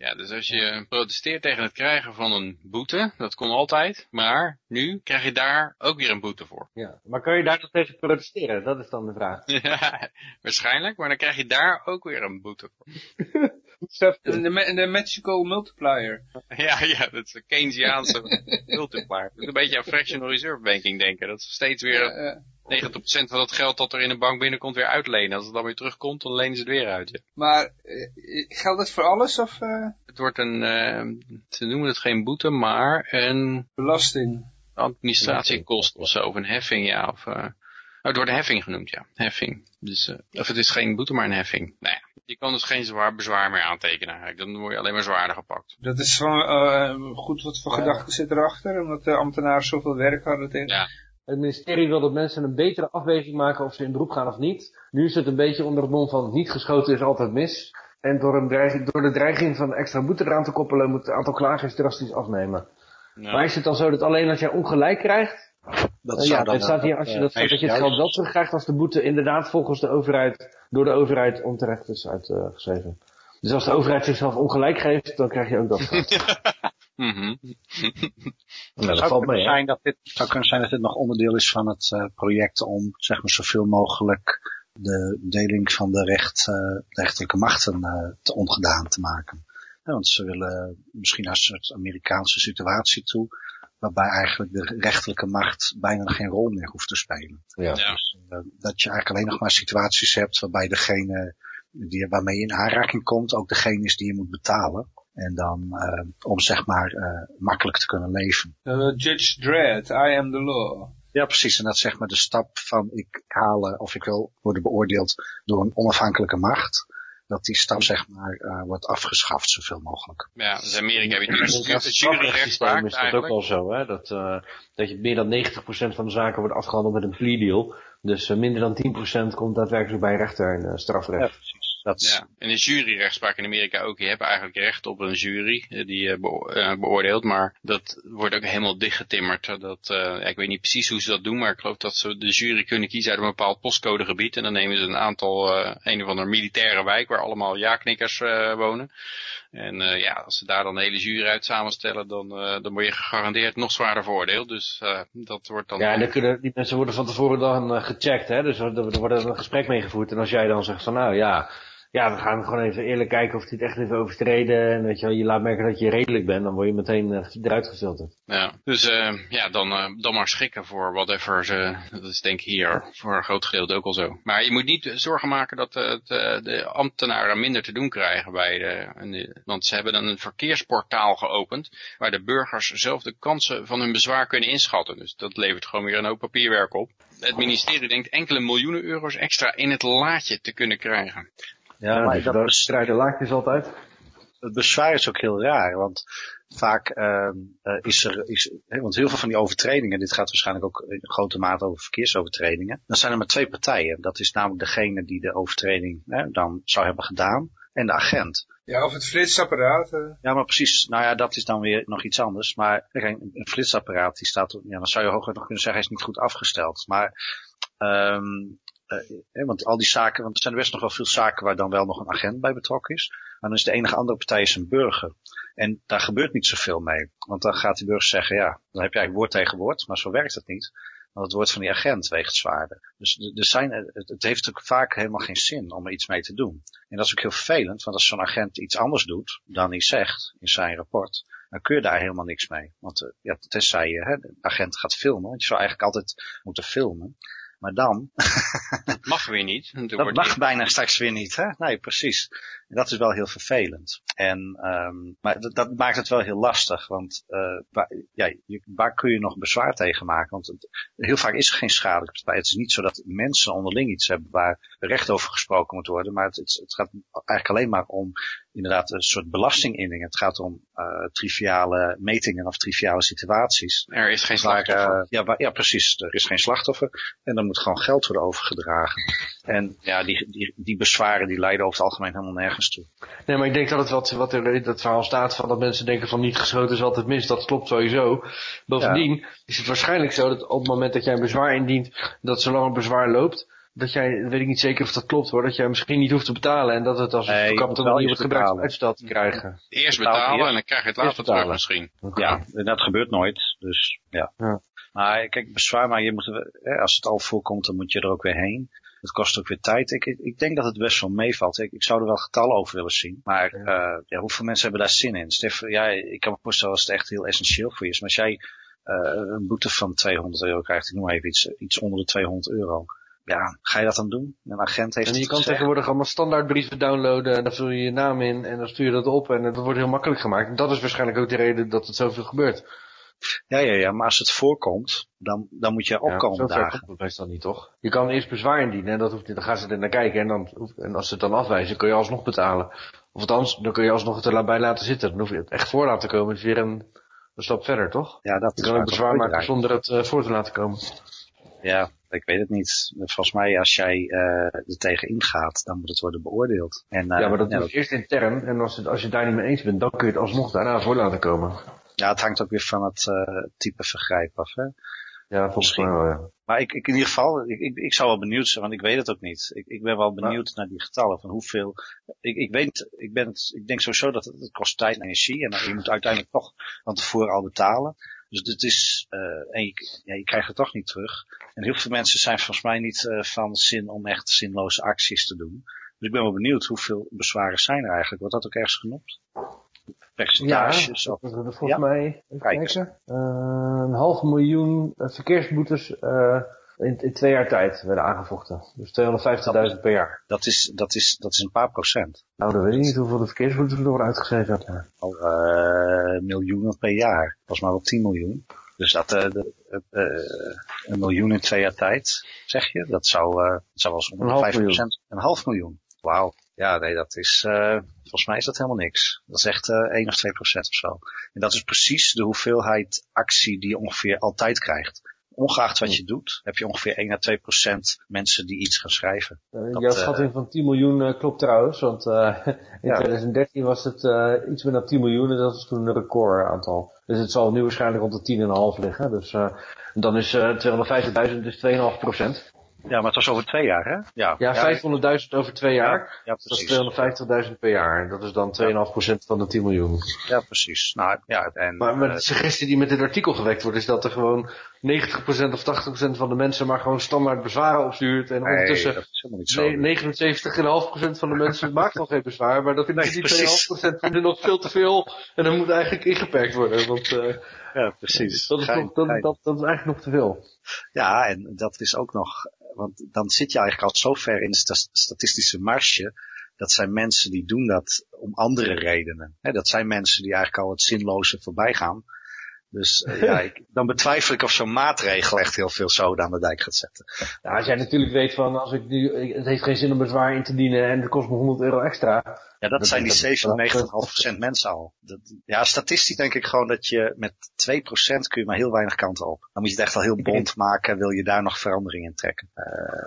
Speaker 5: Ja, dus als je protesteert tegen het krijgen van een boete, dat kon altijd, maar nu krijg je daar ook weer een boete voor.
Speaker 7: Ja. Maar kan je daar nog tegen protesteren? Dat is dan de vraag.
Speaker 5: Ja, waarschijnlijk, maar dan krijg je daar ook weer een boete voor.
Speaker 2: De, de, de magical multiplier.
Speaker 5: Ja, ja, dat is een Keynesiaanse multiplier. Dat is een beetje aan fractional reserve banking denken. Dat ze steeds weer
Speaker 2: Eh, eh,
Speaker 5: 90% van dat geld dat er in een bank binnenkomt weer uitlenen. Als het dan weer terugkomt, dan lenen ze het weer uit. Ja.
Speaker 2: maar eh, geldt dat voor alles of eh,
Speaker 5: Het wordt een, eh, ze noemen het geen boete, maar een
Speaker 2: belasting?
Speaker 5: administratiekost of zo. Of een heffing, ja. Of, het wordt een heffing genoemd, ja. Heffing. Dus, eh, of het is geen boete, maar een heffing. Nou ja, je kan dus geen zwaar bezwaar meer aantekenen eigenlijk. Dan word je alleen maar zwaarder gepakt.
Speaker 2: Dat is van, eh, goed wat voor gedachten zit erachter, omdat de ambtenaren zoveel werk hadden tegen.
Speaker 5: Ja.
Speaker 7: Het ministerie wil dat mensen een betere afweging maken of ze in beroep gaan of niet. Nu is het een beetje onder het mom van niet geschoten is altijd mis. En door, een dreiging, door de dreiging van extra boete eraan te koppelen moet het aantal klagers drastisch afnemen.
Speaker 5: Nou,
Speaker 7: Maar is het dan zo dat alleen als jij ongelijk krijgt,
Speaker 6: Dat
Speaker 7: Eh, ja,
Speaker 6: dan,
Speaker 7: het staat hier
Speaker 6: eh,
Speaker 7: als je,
Speaker 6: eh,
Speaker 7: dat, dat je het geld wel terugkrijgt als de boete inderdaad volgens de overheid, door de overheid onterecht is uitgeschreven. dus als de overheid zichzelf ongelijk geeft, dan krijg je ook dat geld.
Speaker 5: mhm.
Speaker 7: Nou, dat valt mee,
Speaker 6: zijn dat dit, zou kunnen zijn dat dit nog onderdeel is van het eh, project om zeg maar, zoveel mogelijk de deling van de, recht, eh, rechterlijke machten eh, te ongedaan te maken. Ja, want ze willen misschien naar een soort Amerikaanse situatie toe, waarbij eigenlijk de rechterlijke macht bijna geen rol meer hoeft te spelen.
Speaker 7: Ja.
Speaker 5: Ja.
Speaker 6: Dus, eh, dat je eigenlijk alleen nog maar situaties hebt waarbij degene die, waarmee je in aanraking komt ook degene is die je moet betalen. En dan eh, om zeg maar eh, makkelijk te kunnen leven.
Speaker 2: Eh, Judge Dredd, I am the law.
Speaker 6: Ja, precies. En dat is zeg maar de stap van ik haal of ik wil worden beoordeeld door een onafhankelijke macht. Dat die stap zeg maar eh, wordt afgeschaft zoveel mogelijk.
Speaker 5: ja, dus in Amerika heb je
Speaker 7: het
Speaker 5: natuurlijk
Speaker 7: strafrechtssysteem
Speaker 5: juryrechtspraak
Speaker 7: is dat ook al zo, hè? Dat, eh, dat je meer dan 90% van de zaken wordt afgehandeld met een plea deal. Dus eh, minder dan 10% komt daadwerkelijk bij een rechter in strafrecht.
Speaker 5: Ja, en de juryrechtspraak in Amerika ook. Je hebt eigenlijk recht op een jury eh, die je beo- eh, beoordeelt, maar dat wordt ook helemaal dichtgetimmerd. Dat, eh, ik weet niet precies hoe ze dat doen, maar ik geloof dat ze de jury kunnen kiezen uit een bepaald postcodegebied. En dan nemen ze een aantal, eh, een of andere militaire wijk waar allemaal ja-knikkers eh, wonen. En eh, ja, als ze daar dan de hele jury uit samenstellen, dan, eh, dan word je gegarandeerd nog zwaarder veroordeeld. Dus eh, dat wordt dan...
Speaker 7: Ja, en dan kunnen, die mensen worden van tevoren dan gecheckt, hè. Dus er, er wordt een gesprek meegevoerd. En als jij dan zegt van, nou ja, ja, we gaan gewoon even eerlijk kijken of hij het echt heeft overtreden. En weet je wel, je laat merken dat je redelijk bent, dan word je meteen eh, eruit gefilterd.
Speaker 5: Ja, dus eh, ja, dan, eh, dan maar schikken voor whatever ze, dat is denk ik hier voor een groot gedeelte ook al zo. Maar je moet niet zorgen maken dat eh, de ambtenaren minder te doen krijgen bij de, de- want ze hebben dan een verkeersportaal geopend waar de burgers zelf de kansen van hun bezwaar kunnen inschatten. Dus dat levert gewoon weer een hoop papierwerk op. Het ministerie denkt enkele miljoenen euro's extra in het laadje te kunnen krijgen.
Speaker 7: Ja,
Speaker 6: maar
Speaker 7: dus
Speaker 6: dat
Speaker 7: strijden laagjes altijd.
Speaker 6: het bezwaar is ook heel raar, want vaak ehm, eh, is er, is, hè, want heel veel van die overtredingen, dit gaat waarschijnlijk ook in grote mate over verkeersovertredingen, dan zijn er maar twee partijen. Dat is namelijk degene die de overtreding hè, dan zou hebben gedaan en de agent.
Speaker 2: Ja, of het flitsapparaat. eh.
Speaker 6: Ja, maar precies. Nou ja, dat is dan weer nog iets anders. Maar een flitsapparaat, die staat, ja, dan zou je hooguit nog kunnen zeggen, hij is niet goed afgesteld. Maar, ehm eh, hè, want al die zaken, want er zijn best nog wel veel zaken waar dan wel nog een agent bij betrokken is. Maar dan is de enige andere partij is een burger. En daar gebeurt niet zoveel mee. Want dan gaat die burger zeggen, ja, dan heb je eigenlijk woord tegen woord, maar zo werkt het niet. Want het woord van die agent weegt zwaarder. Dus er zijn, het, het heeft ook vaak helemaal geen zin om er iets mee te doen. En dat is ook heel vervelend, want als zo'n agent iets anders doet dan hij zegt in zijn rapport, dan kun je daar helemaal niks mee. Want eh, ja, tenzij je hè, de agent gaat filmen, want je zou eigenlijk altijd moeten filmen. Maar dan,
Speaker 5: Dat mag weer niet.
Speaker 6: dat
Speaker 5: wordt
Speaker 6: mag bijna straks weer niet, hè? Nee, precies. En dat is wel heel vervelend. En, ehm maar dat, dat maakt het wel heel lastig, want eh waar, ja, je, waar kun je nog bezwaar tegen maken? Want het, heel vaak is er geen schadelijke partij. Het is niet zo dat mensen onderling iets hebben waar recht over gesproken moet worden, maar het, het, gaat eigenlijk alleen maar om inderdaad een soort belastinginning. Het gaat om eh triviale metingen of triviale situaties.
Speaker 5: Er is geen
Speaker 6: Waar,
Speaker 5: slachtoffer.
Speaker 6: eh, ja, waar, ja, precies. Er is geen slachtoffer. En dan moet gewoon geld worden overgedragen. En ja, die, die, die bezwaren die leiden over het algemeen helemaal nergens toe.
Speaker 7: Nee, maar ik denk dat het wat, wat er in dat verhaal staat van dat mensen denken van niet geschoten is altijd mis. Dat klopt sowieso. Bovendien is het waarschijnlijk zo dat op het moment dat jij een bezwaar indient, dat zolang een bezwaar loopt, dat jij, weet ik niet zeker of dat klopt hoor, dat jij misschien niet hoeft te betalen en dat het als een
Speaker 6: Nee,
Speaker 7: verkapt
Speaker 6: moet
Speaker 7: dan niet wordt gebruikt uitstel te krijgen.
Speaker 5: Eerst betalen en dan krijg je het later terug
Speaker 7: betalen.
Speaker 5: misschien.
Speaker 6: Ja, en dat gebeurt nooit. Dus ja.
Speaker 7: Ja.
Speaker 6: Maar kijk, bezwaar maar, je moet, hè, als het al voorkomt, dan moet je er ook weer heen. Het kost ook weer tijd. Ik, ik, denk dat het best wel meevalt. Ik, ik zou er wel getallen over willen zien. Maar eh, ja, hoeveel mensen hebben daar zin in? Stef, ja, ik kan me voorstellen als het echt heel essentieel voor je is. Maar als jij eh, een boete van 200 euro krijgt, ik noem maar even iets, iets onder de 200 euro. Ja, ga je dat dan doen? Een agent heeft
Speaker 7: En je kan
Speaker 6: gezegd.
Speaker 7: tegenwoordig allemaal standaardbrieven downloaden en dan vul je je naam in en dan stuur je dat op en dat wordt heel makkelijk gemaakt. En dat is waarschijnlijk ook de reden dat het zoveel gebeurt.
Speaker 6: Ja, ja, ja, maar als het voorkomt, dan, dan moet je opkomen
Speaker 7: zover
Speaker 6: dagen.
Speaker 7: komt het meestal niet, toch? Je kan eerst bezwaar indienen en dat hoeft niet, dan gaan ze er naar kijken en, dan, en als ze het dan afwijzen, kun je alsnog betalen. Of althans, dan kun je alsnog het erbij laten zitten. Dan hoef je het echt voor laten komen, is weer een, een stap verder, toch?
Speaker 6: Ja, dat
Speaker 7: Je
Speaker 6: is
Speaker 7: kan ook
Speaker 6: het
Speaker 7: bezwaar maken zonder het eh, voor te laten komen.
Speaker 6: Ja, ik weet het niet. Volgens mij, als jij eh er tegen ingaat, dan moet het worden beoordeeld. En, eh,
Speaker 7: ja, maar dat
Speaker 6: ja,
Speaker 7: doe je eerst intern en als, het, als je het daar niet mee eens bent, dan kun je het alsnog daarna voor laten komen.
Speaker 6: Ja, het hangt ook weer van het eh, type vergrijp af. Hè?
Speaker 7: Ja, volgens
Speaker 6: Misschien.
Speaker 7: mij wel, ja.
Speaker 6: Maar ik, ik in ieder geval, ik, ik, ik zou wel benieuwd zijn, want ik weet het ook niet. Ik, ik ben wel benieuwd naar die getallen van hoeveel. Ik, ik weet, ik, ben het, ik denk sowieso dat het, het kost tijd en energie. En je moet uiteindelijk toch van tevoren al betalen. Dus dit is, eh en je, ja, je krijgt het toch niet terug. En heel veel mensen zijn volgens mij niet eh, van zin om echt zinloze acties te doen. Dus ik ben wel benieuwd hoeveel bezwaren zijn er eigenlijk. Wordt dat ook ergens genoemd? Percentages?
Speaker 7: Ja, dat volgens
Speaker 6: Ja.
Speaker 7: mij, kijken, eh, een half miljoen eh, verkeersboetes eh, in, in twee jaar tijd werden aangevochten. Dus 250.000 per jaar.
Speaker 6: dat, is, dat, is, dat is een paar procent.
Speaker 7: Nou, dan weet ik niet hoeveel de verkeersboetes er worden uitgeschreven. Ja.
Speaker 6: al eh, miljoenen per jaar. Volgens mij wel 10 miljoen. Dus dat de- een miljoen in twee jaar tijd, zeg je? Dat zou, eh, dat zou wel eens
Speaker 7: Een half
Speaker 6: 5 procent. Een half miljoen. Wauw. Ja, nee, dat is, eh, volgens mij is dat helemaal niks. Dat is echt eh 1 of 2 procent of zo. En dat is precies de hoeveelheid actie die je ongeveer altijd krijgt. Ongeacht wat je doet, heb je ongeveer 1 à 2 procent mensen die iets gaan schrijven.
Speaker 7: Eh,
Speaker 6: Dat,
Speaker 7: Jouw
Speaker 6: eh,
Speaker 7: schatting van 10 miljoen eh, klopt trouwens, want eh, in
Speaker 6: Ja.
Speaker 7: 2013 was het eh, iets meer dan 10 miljoen en dat was toen een recordaantal. Dus het zal nu waarschijnlijk rond de 10,5 liggen. Dus eh, dan is eh 250.000 dus 2,5 procent.
Speaker 6: Ja, maar het was over twee jaar, hè? Ja,
Speaker 7: Ja, 500.000 over twee jaar.
Speaker 6: Ja,
Speaker 7: Dat is
Speaker 6: precies.
Speaker 7: 250.000 per jaar. Dat is dan 2,5% van de 10 miljoen.
Speaker 6: Ja, precies. Nou, ja, en,
Speaker 7: Maar, maar
Speaker 6: eh,
Speaker 7: de suggestie die met dit artikel gewekt wordt, is dat er gewoon 90% of 80% van de mensen maar gewoon standaard bezwaren opstuurt. En
Speaker 6: nee,
Speaker 7: ondertussen
Speaker 6: dat is helemaal niet zo.
Speaker 7: ne- 79,5% van de mensen maakt nog geen bezwaar. Maar dat vindt
Speaker 6: Nee,
Speaker 7: die
Speaker 6: precies.
Speaker 7: 2,5% vinden nog veel te veel. En dat moet eigenlijk ingeperkt worden. Want eh,
Speaker 6: Ja, precies.
Speaker 7: dat, is
Speaker 6: Gein,
Speaker 7: nog, dat, dat, dat is eigenlijk nog te veel.
Speaker 6: Ja, en dat is ook nog, want dan zit je eigenlijk al zo ver in de sta- statistische marge. Dat zijn mensen die doen dat om andere redenen. Hè, dat zijn mensen die eigenlijk al het zinloze voorbij gaan. Dus eh, ja, ik, dan betwijfel ik of zo'n maatregel echt heel veel zoden aan de dijk gaat zetten.
Speaker 7: Ja, als jij natuurlijk weet van, als ik nu, het heeft geen zin om bezwaar in te dienen en het kost me 100 euro extra.
Speaker 6: Ja, dat,
Speaker 7: Dat-
Speaker 6: zijn die
Speaker 7: dat-
Speaker 6: 97,5% mensen al. Dat, ja, statistisch denk ik gewoon dat je met 2% kun je maar heel weinig kanten op. Dan moet je het echt al heel bond maken, wil je daar nog verandering in trekken. Eh,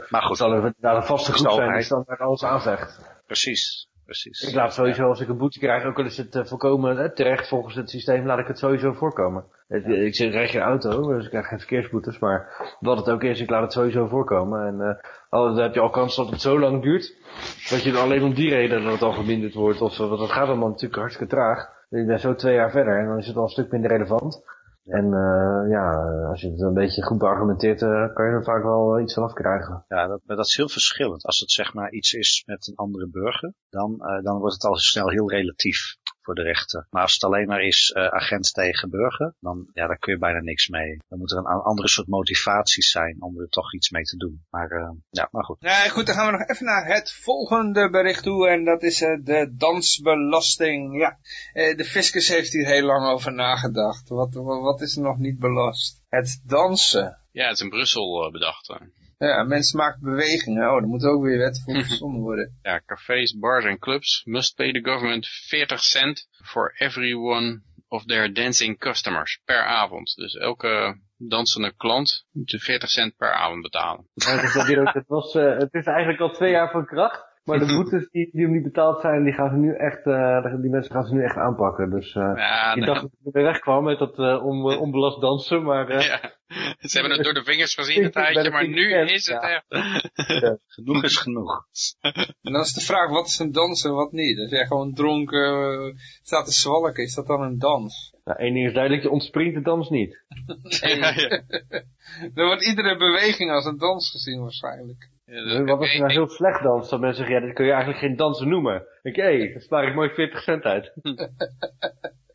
Speaker 6: maar
Speaker 7: Het
Speaker 6: goed,
Speaker 7: zal er daar een vaste groep zijn die standaard alles aanvecht.
Speaker 6: precies. Precies.
Speaker 7: Ik laat sowieso, als ik een boete krijg, ook al is het eh, volkomen eh, terecht volgens het systeem, laat ik het sowieso voorkomen. Het- Ik zeg, rijd geen auto, dus ik krijg geen verkeersboetes, maar wat het ook is, ik laat het sowieso voorkomen. En al, dan heb je al kans dat het zo lang duurt, dat je alleen om die reden dat het al geminderd wordt. Of, want dat gaat allemaal natuurlijk hartstikke traag. Ik ben zo twee jaar verder en dan is het al een stuk minder relevant. En eh, ja, als je het een beetje goed beargumenteert, eh, kan je er vaak wel eh, iets van afkrijgen.
Speaker 6: Ja, dat, maar dat is heel verschillend. Als het zeg maar iets is met een andere burger, dan, dan wordt het al snel heel relatief voor de rechter. Maar als het alleen maar is eh, agent tegen burger, dan, ja, daar kun je bijna niks mee. Dan moet er een andere soort motivaties zijn om er toch iets mee te doen. Maar eh, ja, maar goed.
Speaker 2: Nou goed, dan gaan we nog even naar het volgende bericht toe. En dat is eh, de dansbelasting. Ja, eh, de fiscus heeft hier heel lang over nagedacht. Wat, wat, wat is er nog niet belast? Het dansen.
Speaker 5: Ja, het is in Brussel bedacht.
Speaker 2: Ja, mensen maken bewegingen. Oh, daar moet ook weer wet voor verzonnen worden.
Speaker 5: Ja, cafés, bars en clubs must pay the government 40 cent for everyone of their dancing customers per avond. Dus elke dansende klant moet je 40 cent per avond betalen.
Speaker 7: Ja, dus dat weer ook- het, was, eh, het is eigenlijk al twee jaar van kracht. Maar de boetes die, die hem niet betaald zijn, die gaan ze nu echt, eh, die mensen gaan ze nu echt aanpakken. Dus eh
Speaker 5: Ja,
Speaker 7: ik
Speaker 5: de-
Speaker 7: dacht dat ik er wegkwam met dat eh, on, onbelast dansen, maar eh,
Speaker 5: ja. Ze hebben het door de vingers gezien een tijdje, maar nu is het echt.
Speaker 6: Genoeg is genoeg.
Speaker 2: En dan is de vraag, wat is een dans en wat niet? Als jij gewoon dronken staat te zwalken, is dat dan een dans?
Speaker 7: nou, één ding is duidelijk, je ontspringt de dans niet.
Speaker 2: Nee.
Speaker 5: Ja, ja.
Speaker 2: Dan wordt iedere beweging als een dans gezien waarschijnlijk.
Speaker 7: Wat als je nou heel slecht danst, dat mensen zeggen, ja, dat kun je eigenlijk geen dansen noemen. Ik denk, hé, dan spaar ik mooi 40 cent uit.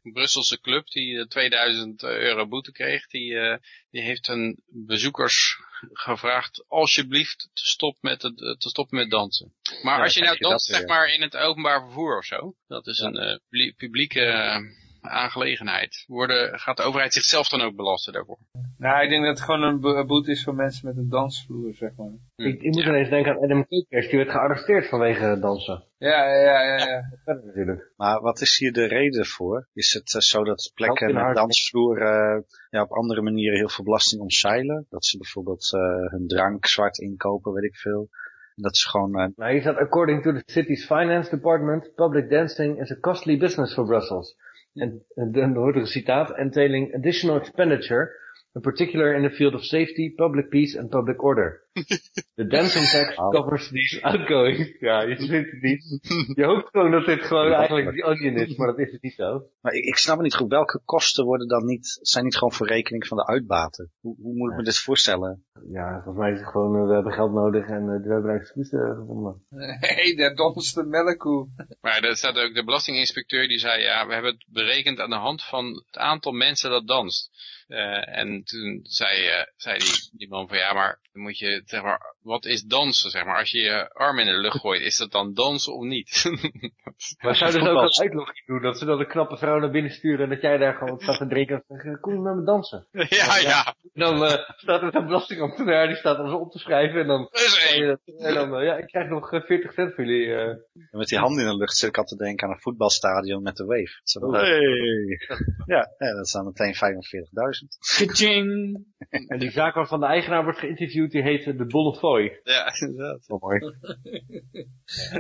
Speaker 5: Een Brusselse club die eh, 2000 euro boete kreeg, die, eh, die heeft hun bezoekers gevraagd alsjeblieft te stoppen met, het, te stoppen met dansen. Maar
Speaker 6: Ja,
Speaker 5: als je nou danst zeg maar in het openbaar vervoer of zo, dat is een eh, publie- publieke eh, aangelegenheid, worden, gaat de overheid zichzelf dan ook belasten daarvoor.
Speaker 2: Nou, ik denk dat het gewoon een bo- boete is voor mensen met een dansvloer, zeg maar.
Speaker 7: Ik, ik moet
Speaker 5: Ja.
Speaker 7: ineens denken aan Adam Kekers, die werd gearresteerd vanwege dansen.
Speaker 2: Ja, ja, ja, ja.
Speaker 7: Verder natuurlijk.
Speaker 6: Maar wat is hier de reden voor? Is het eh, zo dat plekken met dansvloer eh, ja, op andere manieren heel veel belasting omzeilen? Dat ze bijvoorbeeld eh, hun drank zwart inkopen, weet ik veel. Dat is gewoon, eh,
Speaker 7: Nou, hier staat, according to the city's finance department, public dancing is a costly business for Brussels. En en dan hoort citaat, entailing additional expenditure, in particular in the field of safety, public peace and public order. The dancing tax covers these outgoings. Ja, je vindt het niet. Je hoopt gewoon dat dit gewoon eigenlijk die onion is, maar dat is het niet zo.
Speaker 6: maar ik, ik snap het niet goed. Welke kosten worden dan niet, zijn niet gewoon voor rekening van de uitbaten? Hoe, hoe moet ik me dit voorstellen?
Speaker 7: Ja, volgens mij is het gewoon, eh, we hebben geld nodig en eh, we hebben excuus eh, gevonden.
Speaker 2: hey, daar danst de melkkoe.
Speaker 5: Maar er staat ook de belastinginspecteur die zei, ja, we hebben het berekend aan de hand van het aantal mensen dat danst. Eh, en toen zei, eh, zei die, die man van, ja, maar dan moet je, zeg maar, wat is dansen, zeg maar? Als je je arm in de lucht gooit, is dat dan dansen of niet?
Speaker 7: Maar zouden ze ook een uitlogging doen, dat ze dan een knappe vrouw naar binnen sturen en dat jij daar gewoon staat te drinken en zegt, kom je met me dansen?
Speaker 5: ja, ja,
Speaker 7: Dan eh, staat er een belastingambtenaar, die staat alles op te schrijven en dan,
Speaker 5: dat is één.
Speaker 7: en dan eh, ja, ik krijg nog eh, 40 cent voor jullie. eh.
Speaker 6: En met die handen in de lucht zit ik altijd te denken aan een voetbalstadion met de wave. Zo,
Speaker 7: Oh.
Speaker 6: hey. ja, ja, dat zijn meteen 45.000.
Speaker 4: Kaching!
Speaker 7: En die zaak waarvan de eigenaar wordt geïnterviewd, die heet eh, de Bonnefoy.
Speaker 5: Ja, inderdaad.
Speaker 6: Wel mooi.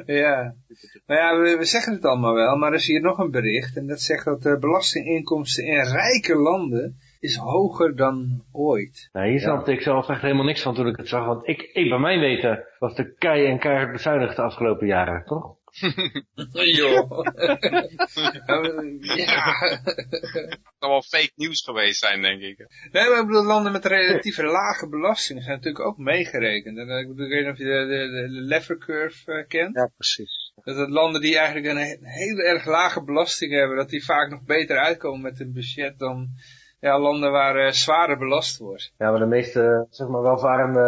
Speaker 2: Ja. Nou ja, we, we zeggen het allemaal wel, maar er is hier nog een bericht. En dat zegt dat de belastinginkomsten in rijke landen is hoger dan ooit.
Speaker 7: Nou, hier snapte ik zelf echt helemaal niks van toen ik het zag, want ik, ik bij mijn weten was de kei en keihard bezuinigd de afgelopen jaren, toch?
Speaker 2: Joh. ja.
Speaker 5: Het zal wel fake nieuws geweest zijn, denk ik.
Speaker 2: Nee, maar ik bedoel, landen met relatief lage belasting zijn natuurlijk ook meegerekend. En, eh, ik, bedoel, ik weet niet of je de, de, de lever curve eh, kent.
Speaker 6: Ja, precies.
Speaker 2: Dat het landen die eigenlijk een, he- een heel erg lage belasting hebben, dat die vaak nog beter uitkomen met hun budget dan ja, landen waar eh, zwaarder belast wordt.
Speaker 7: Ja, maar de meeste, zeg maar, welvarende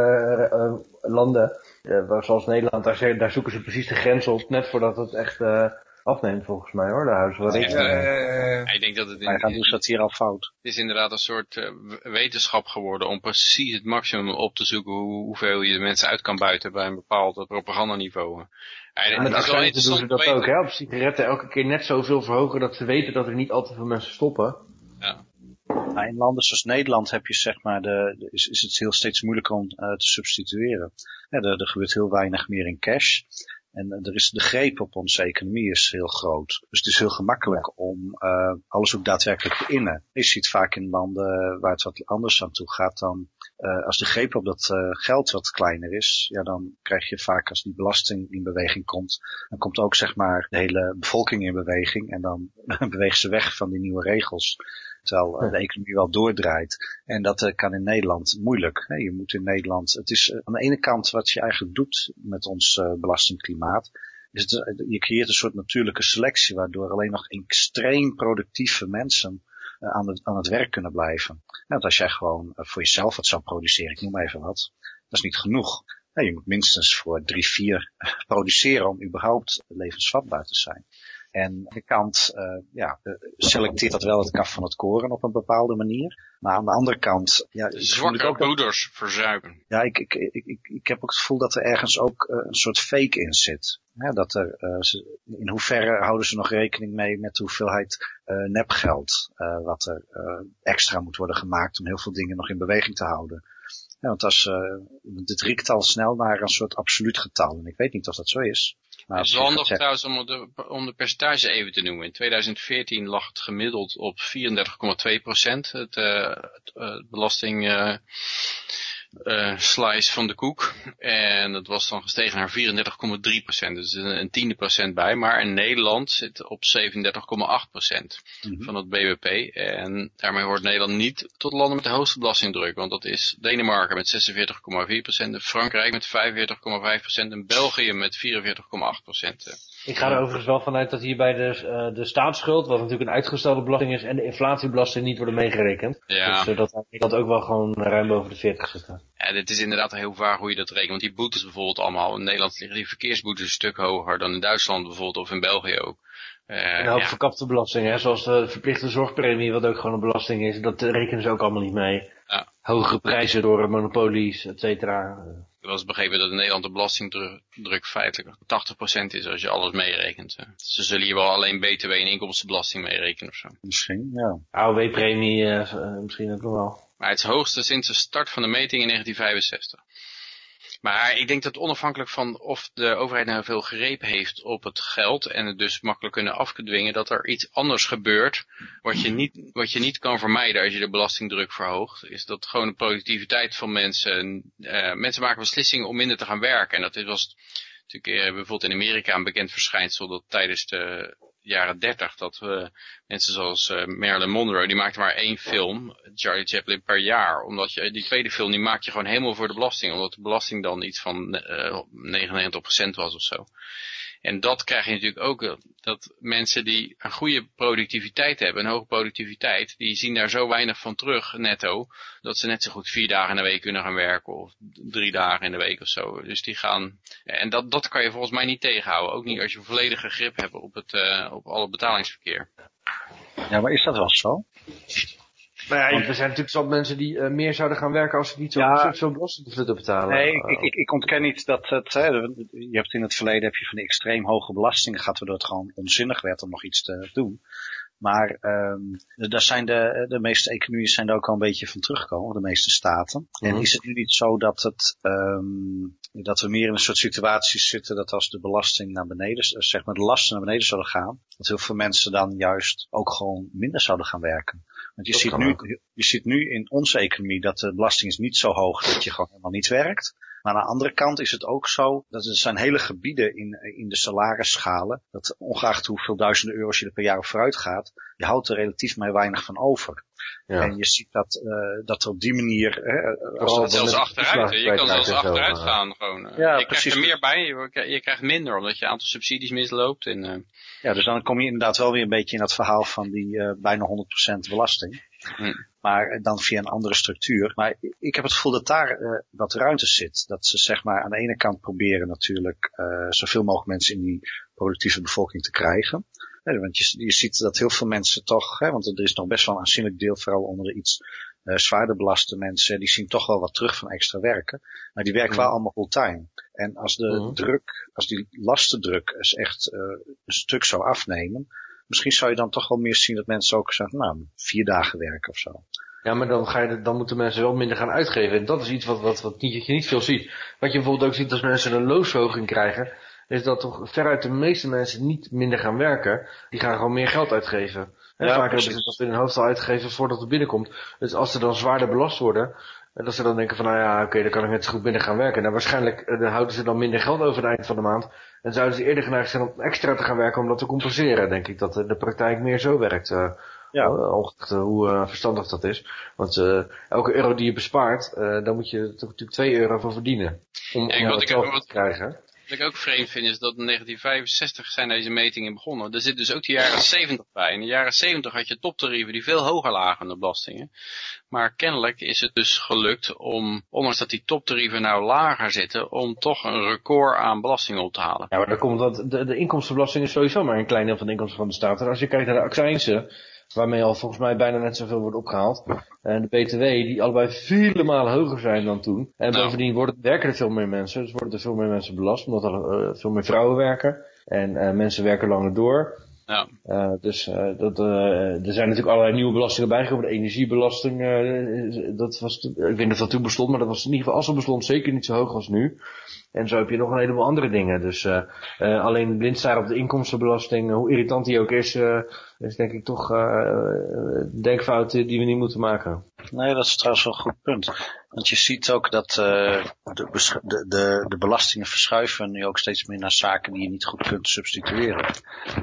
Speaker 7: eh, landen, waar- zoals Nederland, daar, daar zoeken ze precies de grens op, net voordat het echt eh, afneemt volgens mij hoor, de huizen waar ik...
Speaker 2: Ja,
Speaker 7: eh,
Speaker 2: eh,
Speaker 5: Ja, ik denk dat het, in,
Speaker 6: Wij gaan dat hier al fout.
Speaker 5: het is inderdaad een soort eh, wetenschap geworden om precies het maximum op te zoeken hoe, hoeveel je de mensen uit kan buiten bij een bepaald propagandaniveau. Ja,
Speaker 7: En
Speaker 5: het
Speaker 7: met
Speaker 5: is wel
Speaker 7: accijnzen doen ze dat ook, hè? Op sigaretten elke keer net zoveel verhogen dat ze weten dat er niet al te veel mensen stoppen.
Speaker 6: Nou, in landen zoals Nederland heb je zeg maar de, is, is het heel steeds moeilijker om eh, te substitueren. Er, gebeurt heel weinig meer in cash. En eh, er is de greep op onze economie is heel groot. Dus het is heel gemakkelijk om eh, alles ook daadwerkelijk te innen. Je ziet vaak in landen waar het wat anders aan toe gaat dan als de greep op dat geld wat kleiner is, ja, dan krijg je vaak als die belasting in beweging komt, dan komt ook zeg maar de hele bevolking in beweging en dan beweegt ze weg van die nieuwe regels. Terwijl eh, de economie wel doordraait. En dat eh, kan in Nederland moeilijk. Hè. Je moet in Nederland, het is eh, aan de ene kant wat je eigenlijk doet met ons belastingklimaat, is het, je creëert een soort natuurlijke selectie waardoor alleen nog extreem productieve mensen aan, het, aan het werk kunnen blijven. Ja, want als jij gewoon voor jezelf wat zou produceren, ik noem even wat, dat is niet genoeg. Ja, je moet minstens voor drie, vier produceren om überhaupt levensvatbaar te zijn. En de kant uh, ja, selecteert dat wel het kaf van het koren op een bepaalde manier. Maar aan de andere kant... Ja,
Speaker 5: zwakke ook broeders verzuipen.
Speaker 6: Ja, ik, ik, ik, ik, ik heb ook het gevoel dat er ergens ook uh, een soort fake in zit. Ja, dat er, uh, ze, in hoeverre houden ze nog rekening mee met de hoeveelheid uh, nepgeld wat er extra moet worden gemaakt om heel veel dingen nog in beweging te houden. Ja, want als, dit riekt al snel naar een soort absoluut getal. En ik weet niet of dat zo is.
Speaker 5: Maar het is handig trouwens om de, om de percentage even te noemen. In 2014 lag het gemiddeld op 34,2 procent. Het, uh, het uh, belasting uh, slice van de koek. En dat was dan gestegen naar 34,3 procent. Dus een tiende procent bij. Maar in Nederland zit op 37,8 procent mhm. van het BBP. En daarmee hoort Nederland niet tot landen met de hoogste belastingdruk. Want dat is Denemarken met 46,4 procent. Frankrijk met 45,5 procent. En België met 44,8 procent.
Speaker 7: Ik ga er overigens wel vanuit dat hierbij de, uh, de staatsschuld, wat natuurlijk een uitgestelde belasting is, en de inflatiebelasting niet worden meegerekend.
Speaker 5: Ja.
Speaker 7: Dus uh, dat dat ook wel gewoon ruim boven de 40 zit.
Speaker 5: Ja, dit is inderdaad heel vaag hoe je dat rekent. Want die boetes bijvoorbeeld allemaal, in Nederland liggen die verkeersboetes een stuk hoger dan in Duitsland bijvoorbeeld, of in België ook.
Speaker 7: Uh, en ook ja. verkapte belastingen, zoals de verplichte zorgpremie, wat ook gewoon een belasting is, dat rekenen ze ook allemaal niet mee.
Speaker 5: Ja.
Speaker 7: Hogere prijzen door monopolies, et cetera.
Speaker 5: Ik was begrepen dat in Nederland de belastingdruk feitelijk 80% is als je alles meerekent. Ze zullen hier wel alleen btw en inkomstenbelasting meerekenen of zo.
Speaker 6: Misschien, ja.
Speaker 7: AOW-premie uh, misschien ook nog wel.
Speaker 5: Maar het is het hoogste sinds de start van de meting in 1965. Maar ik denk dat onafhankelijk van of de overheid nou veel greep heeft op het geld en het dus makkelijk kunnen afdwingen, dat er iets anders gebeurt wat je niet, wat je niet kan vermijden als je de belastingdruk verhoogt, is dat gewoon de productiviteit van mensen, uh, mensen maken beslissingen om minder te gaan werken. En dat was natuurlijk uh, bijvoorbeeld in Amerika een bekend verschijnsel dat tijdens de jaren 30 dat we mensen zoals uh, Marilyn Monroe, die maakte maar één film, Charlie Chaplin, per jaar. Omdat je die tweede film, die maak je gewoon helemaal voor de belasting. Omdat de belasting dan iets van uh, 99% was of zo. En dat krijg je natuurlijk ook, eh, dat mensen die een goede productiviteit hebben, een hoge productiviteit, die zien daar zo weinig van terug, netto, dat ze net zo goed vier dagen in de week kunnen gaan werken, of drie dagen in de week of zo. Dus die gaan, en dat, dat kan je volgens mij niet tegenhouden, ook niet als je volledige grip hebt op, het, uh, op alle betalingsverkeer.
Speaker 6: Ja, maar is dat wel zo?
Speaker 7: Nou ja, er zijn natuurlijk zo mensen die uh, meer zouden gaan werken als ze niet zo'n ja, zo belasting te betalen.
Speaker 6: Nee, ik, ik, ik, ontken niet dat het, hè, je hebt in het verleden heb je van die extreem hoge belastingen gehad, waardoor het gewoon onzinnig werd om nog iets te doen. Maar um, daar zijn de, de meeste economieën zijn er ook al een beetje van teruggekomen, de meeste staten. En mhm. is het nu niet zo dat, het, um, dat we meer in een soort situatie zitten dat als de belasting naar beneden, zeg maar de lasten naar beneden zouden gaan, dat heel veel mensen dan juist ook gewoon minder zouden gaan werken. Want je ziet, nu, je ziet nu in onze economie dat de belasting is niet zo hoog dat je gewoon helemaal niet werkt. Maar aan de andere kant is het ook zo dat er zijn hele gebieden in, in de salarisschalen, dat ongeacht hoeveel duizenden euro's je er per jaar op vooruit gaat, je houdt er relatief maar weinig van over. Ja. En je ziet dat, uh, dat er op die manier...
Speaker 5: Uh, als het zelfs achteruit, je kan zelfs achteruit gaan gewoon. Ja, je precies. krijgt er meer bij, je, je, krijgt minder omdat je aantal subsidies misloopt. En, uh...
Speaker 6: Ja, dus dan kom je inderdaad wel weer een beetje in dat verhaal van die bijna 100% belasting. Hm. Maar dan via een andere structuur. Maar ik heb het gevoel dat daar uh, wat ruimte zit. Dat ze zeg maar aan de ene kant proberen natuurlijk uh, zoveel mogelijk mensen in die productieve bevolking te krijgen. want je, je ziet dat heel veel mensen toch, hè, want er is nog best wel een aanzienlijk deel, vooral onder de iets uh, zwaarder belaste mensen, die zien toch wel wat terug van extra werken. Maar die werken wel allemaal fulltime. En als de druk, als die lastendruk is echt een stuk zou afnemen, misschien zou je dan toch wel meer zien dat mensen ook zeggen, nou, vier dagen werken of zo.
Speaker 7: Ja, maar dan, ga je, dan moeten mensen wel minder gaan uitgeven. En dat is iets wat, wat, wat niet, je niet veel ziet. Wat je bijvoorbeeld ook ziet als mensen een loonsverhoging krijgen, is dat toch veruit de meeste mensen niet minder gaan werken. Die gaan gewoon meer geld uitgeven. En ja, vaak hebben ze dat in hun hoofd al uitgegeven voordat het binnenkomt. Dus als ze dan zwaarder belast worden, en dat ze dan denken van, nou ja, oké, dan kan ik net zo goed binnen gaan werken. Nou, waarschijnlijk uh, houden ze dan minder geld over het eind van de maand. En zouden ze eerder geneigd zijn om extra te gaan werken om dat te compenseren. Denk ik dat de praktijk meer zo werkt. Uh, ja. Ongeacht hoe verstandig dat is. Want elke euro die je bespaart, daar moet je natuurlijk 2 euro voor verdienen. Om,
Speaker 5: ja,
Speaker 7: om wat, wat, te krijgen.
Speaker 5: Wat ik ook vreemd vind is dat in 1965 zijn deze metingen begonnen. Er zit dus ook de jaren 70 bij. In de jaren 70 had je toptarieven die veel hoger lagen dan de belastingen. Maar kennelijk is het dus gelukt om, ondanks dat die toptarieven nou lager zitten, om toch een record aan belasting op te halen.
Speaker 7: Ja, maar dan komt dat, de, de inkomstenbelasting is sowieso maar een klein deel van de inkomsten van de staat. En als je kijkt naar de accijnsen, waarmee al volgens mij bijna net zoveel wordt opgehaald. En de BTW, die allebei vele malen hoger zijn dan toen. En
Speaker 5: Nou.
Speaker 7: bovendien worden, werken er veel meer mensen, dus worden er veel meer mensen belast, omdat er eh, veel meer vrouwen werken. En eh, mensen werken langer door.
Speaker 5: Ja.
Speaker 7: Eh, dus eh, dat, eh, er zijn natuurlijk allerlei nieuwe belastingen bijgekomen. De energiebelasting, dat was, ik weet niet of dat toen bestond, maar dat was in ieder geval als bestond zeker niet zo hoog als nu. En zo heb je nog een heleboel andere dingen. Dus alleen blind staren op de inkomstenbelasting, hoe irritant die ook is, is denk ik toch eh denkfout die we niet moeten maken.
Speaker 6: Nee, dat is trouwens wel een goed punt. Want je ziet ook dat eh, de, de, de, de belastingen verschuiven nu ook steeds meer naar zaken die je niet goed kunt substitueren.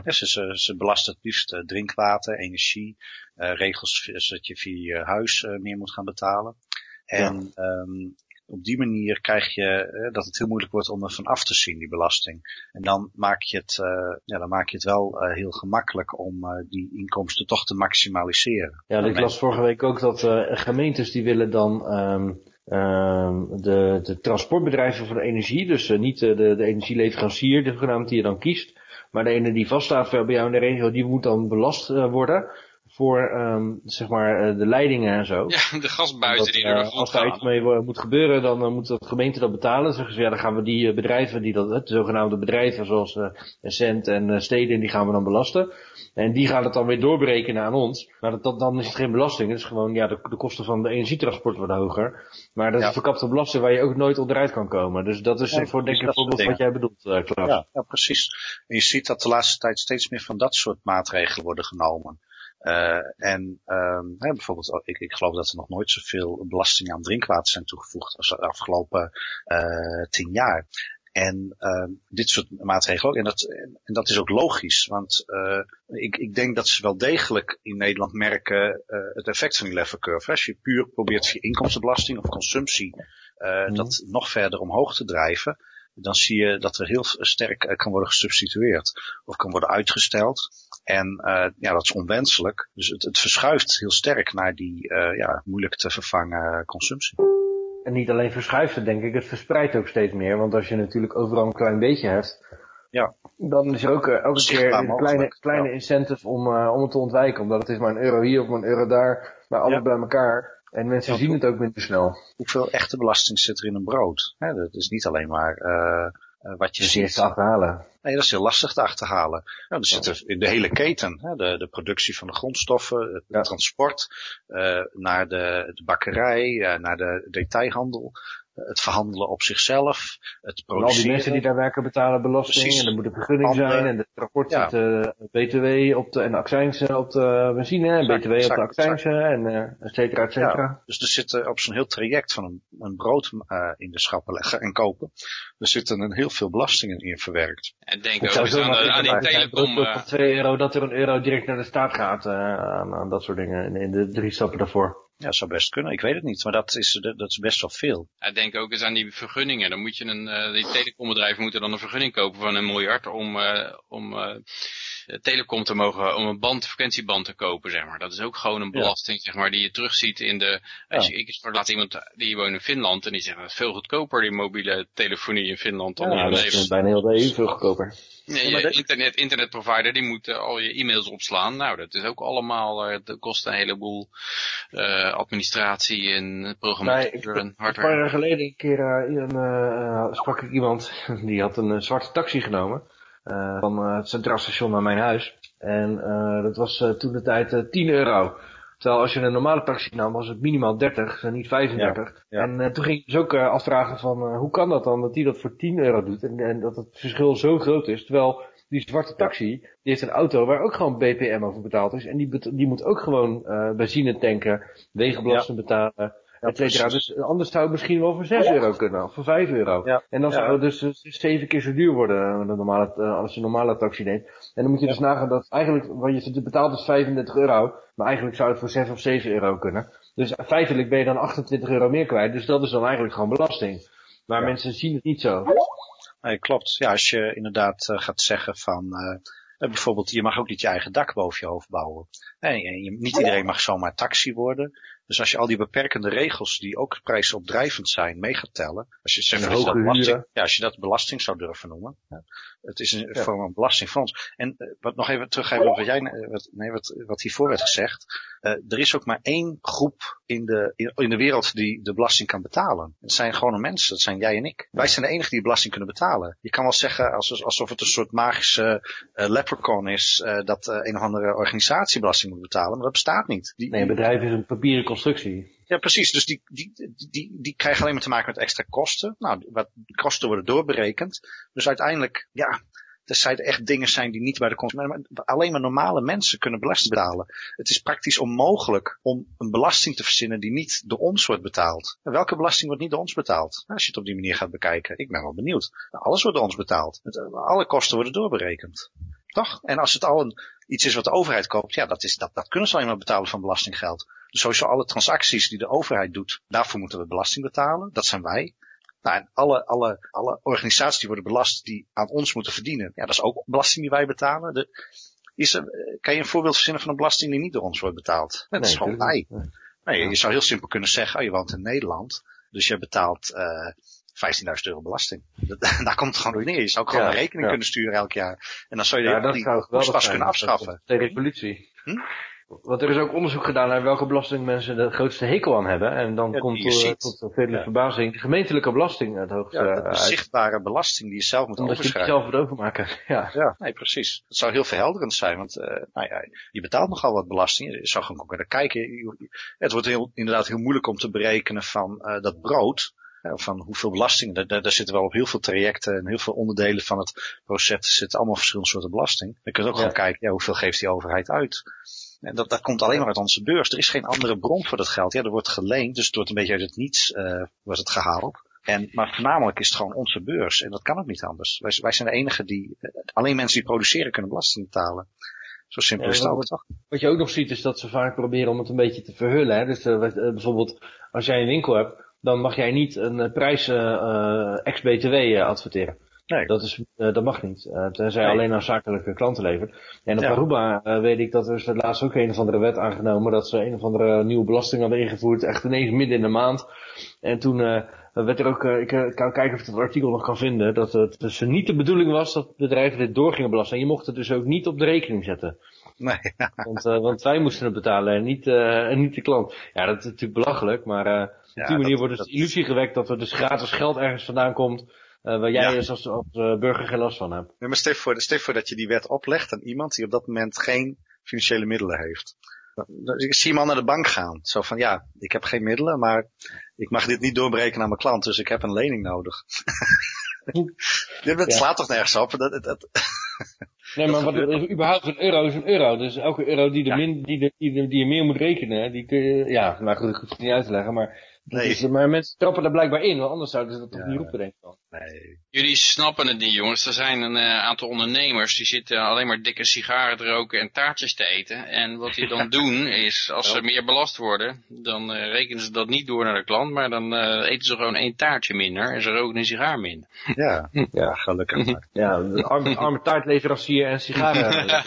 Speaker 6: Ja, ze, ze, belasten het liefst eh, drinkwater, energie, eh, regels zodat je via je huis meer moet gaan betalen. En ehm, op die manier krijg je eh, dat het heel moeilijk wordt om er van af te zien, die belasting. En dan maak je het, eh, ja, dan maak je het wel eh, heel gemakkelijk om eh, die inkomsten toch te maximaliseren.
Speaker 7: Ja, ik las vorige week ook dat eh, gemeentes die willen dan ehm, ehm, de, de transportbedrijven voor de energie, dus niet de, de energieleverancier, de genaamd die je dan kiest, maar de ene die vaststaat bij jou in de regio, die moet dan belast worden voor ehm, zeg maar eh, de leidingen en zo.
Speaker 5: Ja, de gasbuizen
Speaker 7: Dat,
Speaker 5: die
Speaker 7: eh,
Speaker 5: grond
Speaker 7: als daar
Speaker 5: gaan.
Speaker 7: iets mee wo- moet gebeuren, dan eh, moet de gemeente dat betalen. Zeggen ze, ja, dan gaan we die eh, bedrijven, die dat, de zogenaamde bedrijven zoals eh Cent en eh, Steden, die gaan we dan belasten. En die gaan het dan weer doorberekenen aan ons. Maar dat, dat, dan is het geen belasting. Het is gewoon, ja, de, de kosten van de energietransport worden hoger. Maar dat
Speaker 6: Ja.
Speaker 7: is verkapte belasting waar je ook nooit onderuit kan komen. Dus dat is
Speaker 6: Ja,
Speaker 7: eh, voor denk ik voorbeeld wat jij bedoelt, eh Klaas.
Speaker 6: Ja, ja, precies. En je ziet dat de laatste tijd steeds meer van dat soort maatregelen worden genomen. Eh, en ehm, hè, bijvoorbeeld, oh, ik, ik geloof dat er nog nooit zoveel belastingen aan drinkwater zijn toegevoegd als de afgelopen eh, tien jaar. En ehm, dit soort maatregelen ook. En dat, en dat is ook logisch, want eh, ik, ik denk dat ze wel degelijk in Nederland merken het effect van die level curve. Als je puur probeert via inkomstenbelasting of consumptie
Speaker 7: Mhm.
Speaker 6: dat nog verder omhoog te drijven, dan zie je dat er heel sterk kan worden gesubstitueerd of kan worden uitgesteld. En eh, ja, dat is onwenselijk. Dus het, het verschuift heel sterk naar die eh, ja, moeilijk te vervangen consumptie.
Speaker 7: En niet alleen verschuift het, denk ik, het verspreidt ook steeds meer. Want als je natuurlijk overal een klein beetje hebt,
Speaker 6: Ja.
Speaker 7: dan is er ook eh, elke
Speaker 6: Zichtbaar
Speaker 7: keer een kleine, kleine
Speaker 6: ja.
Speaker 7: incentive om, om het te ontwijken. Omdat het is maar een euro hier of maar een euro daar, maar alles
Speaker 6: Ja.
Speaker 7: bij elkaar. En mensen
Speaker 6: Ja.
Speaker 7: zien het ook minder snel.
Speaker 6: Hoeveel echte belasting zit er in een brood? Hè, dat is niet alleen maar wat je
Speaker 7: Dus
Speaker 6: ziet.
Speaker 7: te achterhalen.
Speaker 6: Nee, dat is heel lastig te achterhalen. Nou, er zit er in de hele keten, hè, de, de productie van de grondstoffen, het
Speaker 7: Ja.
Speaker 6: transport, eh, naar de, de bakkerij, eh, naar de detailhandel, eh, het verhandelen op zichzelf, het
Speaker 7: En al die
Speaker 6: produceren.
Speaker 7: mensen die daar werken betalen belasting.
Speaker 6: Precies.
Speaker 7: En er moet een vergunning
Speaker 6: Andere-
Speaker 7: zijn. En de rapport
Speaker 6: Ja.
Speaker 7: zit eh, BTW op de, en de accijnsen op de benzine. En
Speaker 6: Exact,
Speaker 7: BTW op de
Speaker 6: exact,
Speaker 7: accijnsen. En eh et cetera, et cetera.
Speaker 6: Ja, dus er zitten op zo'n heel traject van een, een brood eh, in de schappen leggen en kopen, er zitten een heel veel belastingen in verwerkt.
Speaker 5: En denk ook
Speaker 7: zou
Speaker 5: eens
Speaker 7: zo
Speaker 5: aan, de- aan die telecom. eh,
Speaker 7: van 2 euro, dat er een euro direct naar de staat gaat. eh, aan, aan dat soort dingen. In, in de drie stappen daarvoor.
Speaker 6: Ja, zou best kunnen. Ik weet het niet, maar dat is, dat is best wel veel.
Speaker 5: Ja, denk ook eens aan die vergunningen. Dan moet je een, eh, die telecombedrijven moeten dan een vergunning kopen van een miljard om, eh, om eh, telecom te mogen, om een band, frequentieband te kopen, zeg maar. Dat is ook gewoon een
Speaker 6: Ja.
Speaker 5: belasting, zeg maar, die je terugziet in de, als je, ik laatst iemand die woont in Finland en die zegt, het is veel goedkoper die mobiele telefonie in Finland dan
Speaker 7: Ja,
Speaker 5: in
Speaker 7: dat is bijna heel de EU veel goedkoper.
Speaker 5: Nee, je
Speaker 6: dat-
Speaker 5: internet, internetprovider die moet eh, al je e-mails opslaan. Nou, dat is ook allemaal, eh, dat kost een heleboel eh, administratie en programmatuur
Speaker 7: Nee,
Speaker 5: en
Speaker 7: Een paar
Speaker 5: hardware.
Speaker 7: jaar geleden een keer eh, eh, sprak ik iemand die had een eh, zwarte taxi genomen. Eh, van eh, het Centraal Station naar mijn huis. En eh, dat was toen de tijd eh, 10 euro. Terwijl als je een normale taxi nam was het minimaal 30 en niet 35.
Speaker 6: Ja, ja.
Speaker 7: En toen ging ik dus ook afvragen van hoe kan dat dan dat die dat voor 10 euro doet. En, en dat het verschil zo groot is. Terwijl die zwarte taxi, die heeft een auto waar ook gewoon BPM over betaald is. En die, die moet ook gewoon benzine tanken, wegenbelasting betalen. Et cetera. Dus anders zou het misschien wel voor 6 euro kunnen, of voor 5 euro.
Speaker 6: Ja.
Speaker 7: En dan zou
Speaker 6: Ja.
Speaker 7: het dus eh, zeven keer zo duur worden eh, de normale, eh, als je een normale taxi neemt. En dan moet je dus nagaan dat eigenlijk, wat je betaalt is 35 euro, maar eigenlijk zou het voor 6 of 7 euro kunnen. Dus feitelijk ben je dan 28 euro meer kwijt, dus dat is dan eigenlijk gewoon belasting. Maar
Speaker 6: Ja.
Speaker 7: mensen zien het niet zo.
Speaker 6: Nee, klopt. Ja, als je inderdaad eh, gaat zeggen van... eh, eh, bijvoorbeeld, je mag ook niet je eigen dak boven je hoofd bouwen. En, en je- niet iedereen mag zomaar taxi worden. Dus als je al die beperkende regels die ook prijsopdrijvend zijn mee gaat tellen. Als je, zegt, dat belasting, ja, als je dat belasting zou durven noemen. Ja. Het is een
Speaker 7: Ja.
Speaker 6: vorm van belasting voor ons. En eh, wat nog even teruggeven op wat, jij, eh, wat, nee, wat, wat hiervoor werd gezegd. Eh, er is ook maar één groep in de, in, in de wereld die de belasting kan betalen. Het zijn gewone mensen, dat zijn jij en ik. Wij zijn de enigen die belasting kunnen betalen. Je kan wel zeggen alsof, alsof het een soort magische leprechaun is, dat een of andere organisatie belasting moet betalen, maar dat bestaat niet. Die,
Speaker 7: Nee, een bedrijf is een papieren constructie.
Speaker 6: ja, precies. Dus die, die, die, die, krijgen alleen maar te maken met extra kosten. Nou, wat kosten worden doorberekend. Dus uiteindelijk, ja, tenzij er echt dingen zijn die niet bij de consument, alleen maar normale mensen kunnen belasting betalen. Het is praktisch onmogelijk om een belasting te verzinnen die niet door ons wordt betaald. En welke belasting wordt niet door ons betaald? Nou, als je het op die manier gaat bekijken, ik ben wel benieuwd. Nou, alles wordt door ons betaald. Eh, alle kosten worden doorberekend. Toch? En als het al een, iets is wat de overheid koopt, ja, dat, is, dat, dat kunnen ze alleen maar betalen van belastinggeld. Dus sowieso alle transacties die de overheid doet, daarvoor moeten we belasting betalen. Dat zijn wij. Nou, en alle, alle, alle organisaties die worden belast, die aan ons moeten verdienen, ja, dat is ook belasting die wij betalen. De, is er, eh, kan je een voorbeeld verzinnen van een belasting die niet door ons wordt betaald? Dat is
Speaker 7: Nee,
Speaker 6: gewoon wij. Nee, je zou heel simpel kunnen zeggen, oh, je woont in Nederland, dus je betaalt eh 15.000 euro belasting. Dat, daar komt het gewoon door neer. Je zou ook gewoon
Speaker 7: Ja,
Speaker 6: een rekening
Speaker 7: ja.
Speaker 6: kunnen sturen elk jaar. En dan zou je die, die
Speaker 7: zijn.
Speaker 6: kunnen afschaffen.
Speaker 7: Tegen revolutie.
Speaker 6: Hm?
Speaker 7: Want er is ook onderzoek gedaan naar welke belasting mensen de grootste hekel aan hebben. En dan
Speaker 6: Ja,
Speaker 7: komt
Speaker 6: je
Speaker 7: eh,
Speaker 6: ziet.
Speaker 7: tot vele
Speaker 6: Ja.
Speaker 7: verbazing de gemeentelijke belasting het hoogste
Speaker 6: Ja, de
Speaker 7: uit.
Speaker 6: zichtbare belasting die je zelf moet
Speaker 7: Omdat je het
Speaker 6: overschrijven.
Speaker 7: zelf moet overmaken. Ja.
Speaker 6: Ja, nee, precies. Het zou heel verhelderend zijn, want eh, nou ja, je betaalt nogal wat belasting. Je zou gewoon naar kijken. Je- je- Het wordt heel, inderdaad heel moeilijk om te berekenen van eh, dat brood. eh, van hoeveel belasting. Daar, daar, zitten wel op heel veel trajecten en heel veel onderdelen van het proces zitten allemaal verschillende soorten belasting. Je kunt ook
Speaker 7: Ja.
Speaker 6: gewoon kijken, ja, hoeveel geeft die overheid uit. En dat, dat komt alleen maar uit onze beurs. Er is geen andere bron voor dat geld. Ja, er wordt geleend, dus het wordt een beetje uit het niets eh wordt het gehaald. En, maar voornamelijk is het gewoon onze beurs. En dat kan ook niet anders. Wij, wij zijn de enigen die, eh, alleen mensen die produceren kunnen belasting betalen. Zo simpel is het ook, toch?
Speaker 7: Wat je ook nog ziet is dat ze vaak proberen om het een beetje te verhullen. Hè? Dus eh, bijvoorbeeld als jij een winkel hebt, dan mag jij niet een prijs eh, ex-BTW eh, adverteren.
Speaker 6: Nee.
Speaker 7: Dat, is, eh, dat mag niet. Eh, tenzij
Speaker 6: Nee.
Speaker 7: alleen aan zakelijke klanten levert. En op
Speaker 6: Ja.
Speaker 7: Aruba eh, weet ik dat er is laatst ook een of andere wet aangenomen dat ze een of andere nieuwe belasting hadden ingevoerd. Echt ineens midden in de maand. En toen werd er ook, ik kan kijken of ik het artikel nog kan vinden, dat het dus niet de bedoeling was dat bedrijven dit door gingen belasten. En je mocht het dus ook niet op de rekening zetten.
Speaker 6: Nee.
Speaker 7: Want, want wij moesten het betalen en niet, en niet de klant. Ja, dat is natuurlijk belachelijk, maar op
Speaker 6: Ja,
Speaker 7: die manier
Speaker 6: dat-
Speaker 7: wordt dus
Speaker 6: dat-
Speaker 7: de illusie gewekt dat er dus gratis geld ergens vandaan komt, waar jij
Speaker 6: Ja.
Speaker 7: dus als, als eh, burger geen last van hebt.
Speaker 6: Nee, maar stel voor, stel voor dat je die wet oplegt aan iemand die op dat moment geen financiële middelen heeft. Ik zie iemand naar de bank gaan. Zo van, ja, ik heb geen middelen, maar ik mag dit niet doorbreken aan mijn klant, dus ik heb een lening nodig. Dit
Speaker 7: Ja.
Speaker 6: slaat toch nergens op? Dat, dat,
Speaker 7: Nee, maar wat, überhaupt een euro is een euro. Dus elke euro die,
Speaker 6: Ja.
Speaker 7: min, die, die, die je meer moet rekenen, die kun je, ja, maar goed, ik hoef het niet uit te leggen, maar,
Speaker 6: Nee.
Speaker 7: is- maar mensen trappen er blijkbaar in, want anders zouden ze dat toch
Speaker 6: Ja.
Speaker 7: niet roepen, denk ik dan.
Speaker 6: Nee.
Speaker 5: Jullie snappen het niet, jongens. Er zijn een eh, aantal ondernemers die zitten alleen maar dikke sigaren te roken en taartjes te eten. En wat die dan doen is, als ze meer belast worden, dan eh, rekenen ze dat niet door naar de klant, maar dan eh, eten ze gewoon één taartje minder en ze roken een sigaar minder.
Speaker 6: Ja, ja, gelukkig maar.
Speaker 7: Ja, arme, arme taartleverancier en sigaren.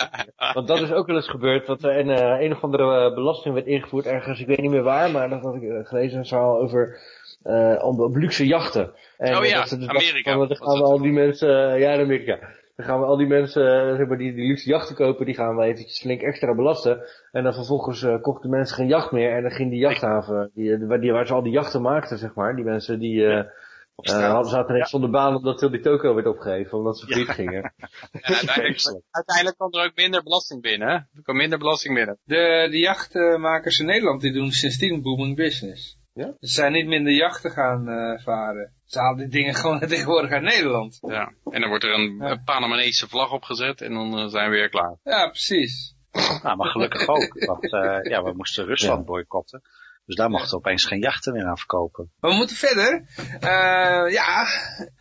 Speaker 7: Want dat is ook wel eens gebeurd, dat er een, een of andere belasting werd ingevoerd ergens, ik weet niet meer waar, maar dat had ik gelezen, een verhaal over eh, op, op luxe jachten. En,
Speaker 5: Oh
Speaker 7: eh,
Speaker 5: ja,
Speaker 7: dat dus
Speaker 5: Amerika
Speaker 7: dachten van, Dan gaan we al die mensen, eh, ja in Amerika, dan gaan we al die mensen eh, zeg maar, die die luxe jachten kopen, die gaan we eventjes flink extra belasten. En dan vervolgens eh, kochten mensen geen jacht meer en dan ging die jachthaven, die, eh, waar, die, waar ze al die jachten maakten, zeg maar, die mensen die... eh eh,
Speaker 6: straat.
Speaker 7: hadden zaten ineens zonder baan omdat heel die toko werd opgegeven, omdat ze failliet gingen.
Speaker 5: En uiteindelijk, uiteindelijk komt er ook minder belasting binnen, hè? Er komt minder belasting binnen.
Speaker 2: De, de jachtmakers in Nederland die doen sindsdien booming business.
Speaker 7: Ja?
Speaker 2: Ze zijn niet minder jachten gaan eh, varen. Ze halen die dingen gewoon tegenwoordig uit Nederland.
Speaker 5: Ja. En dan wordt er een,
Speaker 2: Ja.
Speaker 5: een Panamanese vlag opgezet en dan eh, zijn we weer klaar.
Speaker 2: Ja, precies.
Speaker 6: Nou, maar gelukkig ook. Want eh, ja, we moesten Rusland boycotten. Dus daar mochten we opeens geen jachten meer aan verkopen.
Speaker 2: Maar we moeten verder. Eh, ja,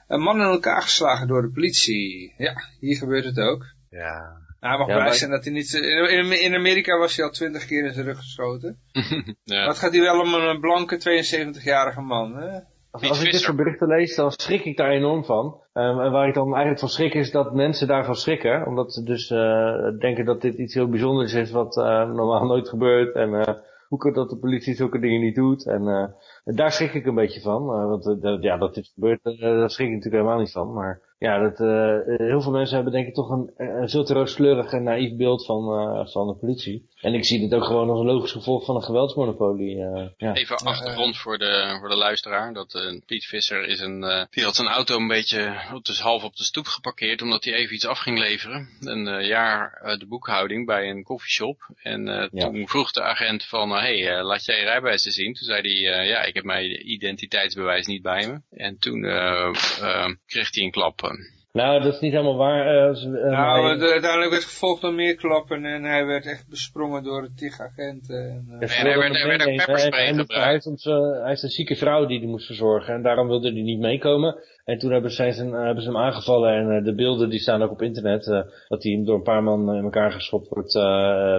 Speaker 2: een man in elkaar geslagen door de politie. Ja, hier gebeurt het ook.
Speaker 6: Ja.
Speaker 2: Nou, hij mag
Speaker 7: Ja,
Speaker 2: blij
Speaker 7: maar-
Speaker 2: zijn dat hij niet... In, in- in Amerika was hij al twintig keer in zijn rug geschoten.
Speaker 5: ja.
Speaker 2: Wat gaat hij wel om een blanke 72-jarige man, hè?
Speaker 7: Als, ik dit soort berichten lees, dan schrik ik daar enorm van. Ehm, en waar ik dan eigenlijk van schrik is dat mensen daarvan schrikken. Omdat ze dus eh, denken dat dit iets heel bijzonders is wat eh, normaal nooit gebeurt. En eh, hoe kan dat de politie zulke dingen niet doet. En eh, daar schrik ik een beetje van. eh, want eh, dat- ja, dat dit gebeurt, eh, daar schrik ik natuurlijk helemaal niet van. Maar ja, dat, eh, eh, heel veel mensen hebben denk ik toch een, een veel te rooskleurig en naïef beeld van, eh, van de politie. En ik zie dit ook gewoon als een logisch gevolg van een geweldsmonopolie. eh, ja.
Speaker 5: Even achtergrond voor de, voor de luisteraar. Dat eh, Piet Visser is een, eh, die had zijn auto een beetje op de, half op de stoep geparkeerd. Omdat hij even iets af ging leveren. Een eh, jaar eh, de boekhouding bij een koffieshop. En eh,
Speaker 7: Ja.
Speaker 5: toen vroeg de agent van, hé, hey, eh, laat jij je rijbewijs eens zien? Toen zei hij, eh, ja, ik heb mijn identiteitsbewijs niet bij me. En toen eh, eh, kreeg hij een klap.
Speaker 7: Nou, dat is niet helemaal waar. eh, eh,
Speaker 2: Nou, uiteindelijk werd gevolgd door meer klappen en hij werd echt besprongen door de tig agenten. En, eh,
Speaker 7: Ja,
Speaker 5: En hij werd- hij werd ook pepperspray gebruikt.
Speaker 7: hij, hij heeft een zieke vrouw die hij moest verzorgen. En daarom wilde hij niet meekomen. En toen hebben, zijn ze, eh, hebben ze hem aangevallen. En eh, de beelden die staan ook op internet. eh, dat hij door een paar man in elkaar geschopt wordt eh,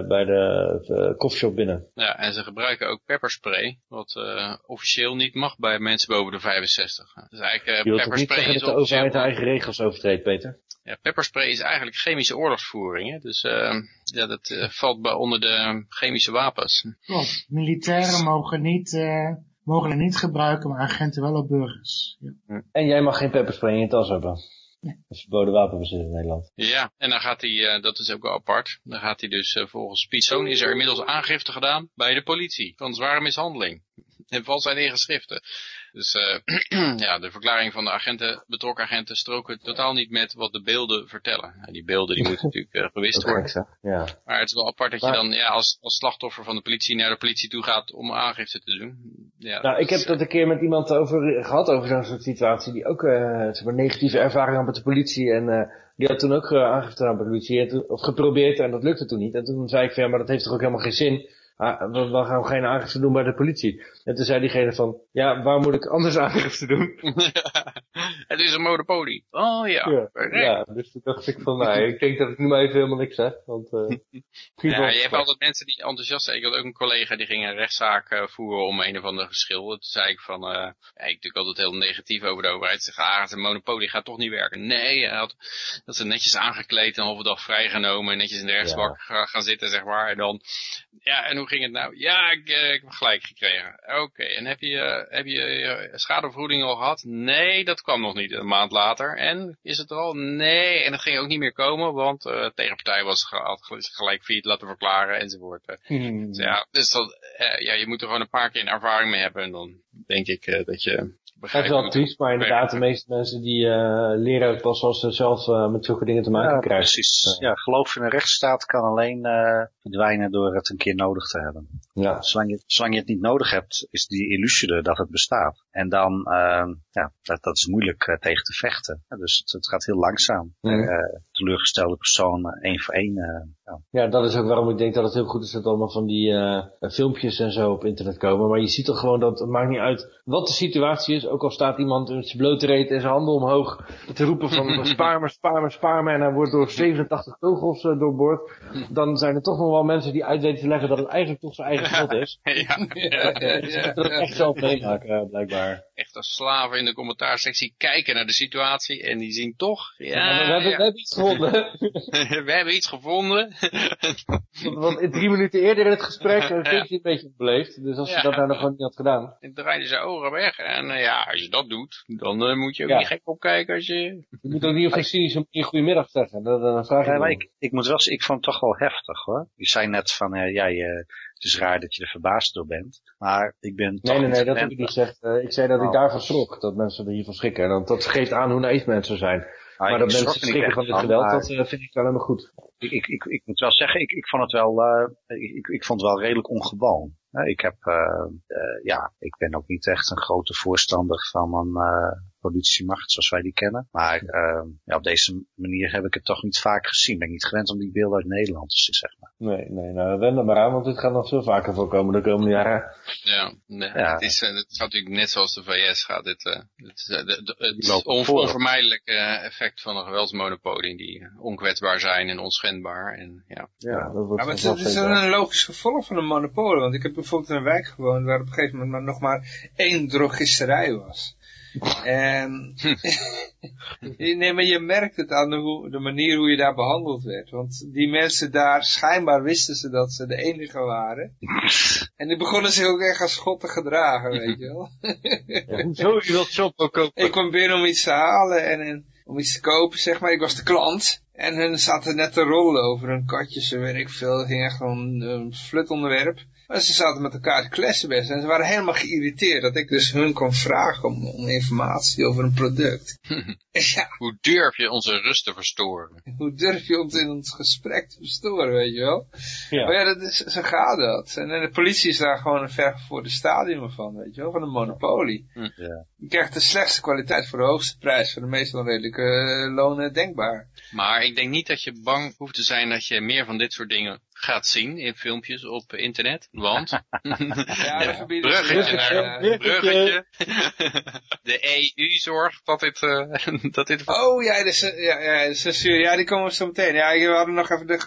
Speaker 7: bij de uh, koffieshop binnen.
Speaker 5: Ja, en ze gebruiken ook pepperspray, wat eh, officieel niet mag bij mensen boven de 65. Dus eigenlijk uh,
Speaker 7: Je wilt toch niet
Speaker 5: pepperspray
Speaker 7: zeggen
Speaker 5: is
Speaker 7: dat de
Speaker 5: officieel...
Speaker 7: overheid haar eigen regels overtreedt, Peter?
Speaker 5: Ja, pepperspray is eigenlijk chemische oorlogsvoering. Hè? Dus ja, dat valt bij onder de chemische wapens.
Speaker 3: Klopt. Militairen mogen, niet, eh, mogen het niet gebruiken, maar agenten wel op burgers. Ja.
Speaker 7: En jij mag geen pepperspray in je tas hebben. Dat is verboden wapenbezit in Nederland.
Speaker 5: Ja, en dan gaat hij, eh, dat is ook wel apart, dan gaat hij dus eh, volgens Piet Zoon is er inmiddels aangifte gedaan bij de politie van zware mishandeling. En valsheid in geschriften. Dus eh, ja, de verklaring van de agenten, betrokken agenten stroken totaal niet met wat de beelden vertellen. En die beelden die moeten natuurlijk eh, gewist worden.
Speaker 7: Ja.
Speaker 5: Maar het is wel apart dat je dan ja, als, als slachtoffer van de politie naar de politie toe gaat om aangifte te doen. Ja,
Speaker 7: Nou, ik heb dat een keer met iemand over gehad over zo'n soort situatie. Die ook eh zeg maar, negatieve ervaring had met de politie. En eh, die had toen ook uh, aangifte bij de politie. En toen, of geprobeerd en dat lukte toen niet. En toen zei ik van ja, maar dat heeft toch ook helemaal geen zin. Ah, we, we gaan geen aangifte doen bij de politie. En toen zei diegene van, ja, waar moet ik anders aangifte doen?
Speaker 5: het is een monopolie. Oh ja.
Speaker 7: Ja, dus toen dacht ik van, nou, ik denk dat ik nu maar even helemaal niks zeg. Want, uh,
Speaker 5: Ja, je hebt altijd mensen die enthousiast zijn. Ik had ook een collega die ging een rechtszaak uh, voeren om een of ander geschil. Toen zei ik van, uh, ja, ik natuurlijk altijd heel negatief over de overheid. Zeg, ah, zijn monopolie gaat toch niet werken. Nee, hij had, dat ze netjes aangekleed, een halve dag vrijgenomen, netjes in de rechtsbak ja. gaan zitten, zeg maar. En dan, ja, en hoe ging het nou? Ja, ik, uh, ik heb gelijk gekregen. Oké, okay. en heb je, heb je schadevergoeding al gehad? Nee, dat kwam nog niet, een maand later. En, is het er al? Nee, en dat ging ook niet meer komen, want uh, de tegenpartij was had gelijk failliet laten verklaren, enzovoort.
Speaker 7: Hmm.
Speaker 5: Dus ja, dus dat, uh, ja, je moet er gewoon een paar keer een ervaring mee hebben en dan denk ik uh, dat je
Speaker 7: dat is wel triest, maar inderdaad, de meeste mensen die uh, leren het pas als ze zelf uh, met zulke dingen te maken
Speaker 6: ja,
Speaker 7: krijgen.
Speaker 6: Precies. Ja, geloof in een rechtsstaat kan alleen uh, verdwijnen door het een keer nodig te hebben.
Speaker 7: Ja.
Speaker 6: Zolang, je, zolang je het niet nodig hebt, is die illusie er dat het bestaat. En dan, uh, ja, dat, dat is moeilijk uh, tegen te vechten. Ja, dus het, het, gaat heel langzaam.
Speaker 7: Mhm.
Speaker 6: Mm. Uh, teleurgestelde persoon, één voor één.
Speaker 7: ja. ja, dat is ook waarom ik denk dat het heel goed is dat allemaal van die uh, filmpjes en zo op internet komen. Maar je ziet toch gewoon dat het maakt niet uit wat de situatie is. Ook al staat iemand met zijn blote reet en zijn handen omhoog te roepen van spaar me, spaar me, spaar me. En hij wordt door 87 kogels uh, doorboord. Dan zijn er toch nog wel mensen die uit weten te leggen dat het eigenlijk toch zijn eigen schuld is.
Speaker 5: Ja, ja,
Speaker 7: ja, ja, dat echt zelf meemaken, blijkbaar.
Speaker 5: Echt als slaven in de commentaarsectie kijken naar de situatie en die zien toch... Ja,
Speaker 7: we, hebben, we hebben iets gevonden.
Speaker 5: we hebben iets gevonden.
Speaker 7: Want in drie minuten eerder in het gesprek vind je een beetje beleefd. Dus als je dat nou nog gewoon niet had gedaan.
Speaker 5: En draaide zijn ogen weg. En uh, ja, als je dat doet, dan uh, moet je ook ja. niet gek opkijken als je...
Speaker 7: Je moet ook niet op een cynische manier goedemiddag zeggen. Dan, dan vraag je
Speaker 6: ja, ik, ik moet wel zeggen, ik vond het toch wel heftig hoor. Je zei net van, uh, jij, het is raar dat je er verbaasd door bent. Maar ik ben
Speaker 7: Nee, nee, nee, dat heb ik niet gezegd. ik zei dat oh. ik daarvan schrok. Dat mensen er hiervan schrikken. En dat geeft aan hoe naïef mensen zijn.
Speaker 6: Ah,
Speaker 7: maar dat mensen schrikken van dit geweld, maar... dat uh, vind ik wel helemaal goed.
Speaker 6: Ik, ik, ik, ik moet wel zeggen, ik, ik vond het wel, uh, ik, ik vond het wel redelijk ongewoon. Ik heb, ja, ik ben ook niet echt een grote voorstander van een politiemacht zoals wij die kennen. Maar ja, op deze manier heb ik het toch niet vaak gezien. Ben ik niet gewend om die beelden uit Nederland te zien, zeg maar.
Speaker 7: Nee, nee, nou, wend er maar aan, want dit gaat nog veel vaker voorkomen de komende jaren.
Speaker 5: Ja, nee, ja. Het, is, het gaat natuurlijk net zoals de VS gaat. Dit, uh, het, de, het on, onvermijdelijke effect van een geweldsmonopolie die onkwetsbaar zijn en onschendbaar. En, ja.
Speaker 7: Ja, dat wordt
Speaker 2: ja, maar het, is een logisch gevolg van een monopolie. Want ik heb bijvoorbeeld in een wijk gewoond waar op een gegeven moment nog maar één drogisterij was. En nee, maar je merkt het aan de, manier hoe je daar behandeld werd. Want die mensen daar, schijnbaar wisten ze dat ze de enige waren. En die begonnen zich ook echt als god te gedragen, weet je wel.
Speaker 7: Ja, hoezo? Je wilt shoppen kopen?
Speaker 2: Ik kwam binnen om iets te halen en, en om iets te kopen, zeg maar. Ik was de klant. En hun zaten net te rollen over hun katjes, zo weet ik veel. Het ging echt gewoon een flut onderwerp. Maar ze zaten met elkaar te kletsen best. En ze waren helemaal geïrriteerd dat ik dus hun kon vragen om, om informatie over een product. ja,
Speaker 5: Hoe durf je onze rust te verstoren?
Speaker 2: hoe durf je ons in ons gesprek te verstoren, weet je wel?
Speaker 7: Ja.
Speaker 2: Maar ja, dat is, zo gaat dat. En, en de politie is daar gewoon een ver voor de stadium van, weet je wel, van een monopolie.
Speaker 5: Hm.
Speaker 6: Ja.
Speaker 2: Je krijgt de slechtste kwaliteit voor de hoogste prijs, voor de meest onredelijke eh, lonen denkbaar.
Speaker 5: Maar ik denk niet dat je bang hoeft te zijn dat je meer van dit soort dingen gaat zien in filmpjes op internet. Want,
Speaker 2: Ja,
Speaker 5: bruggetje naar.
Speaker 7: Bruggetje.
Speaker 5: De EU zorgt dat dit, eh, dat dit
Speaker 2: Oh ja, de, ja, ja, de censuur, ja, die komen we zo meteen. Ja, we hadden nog even de,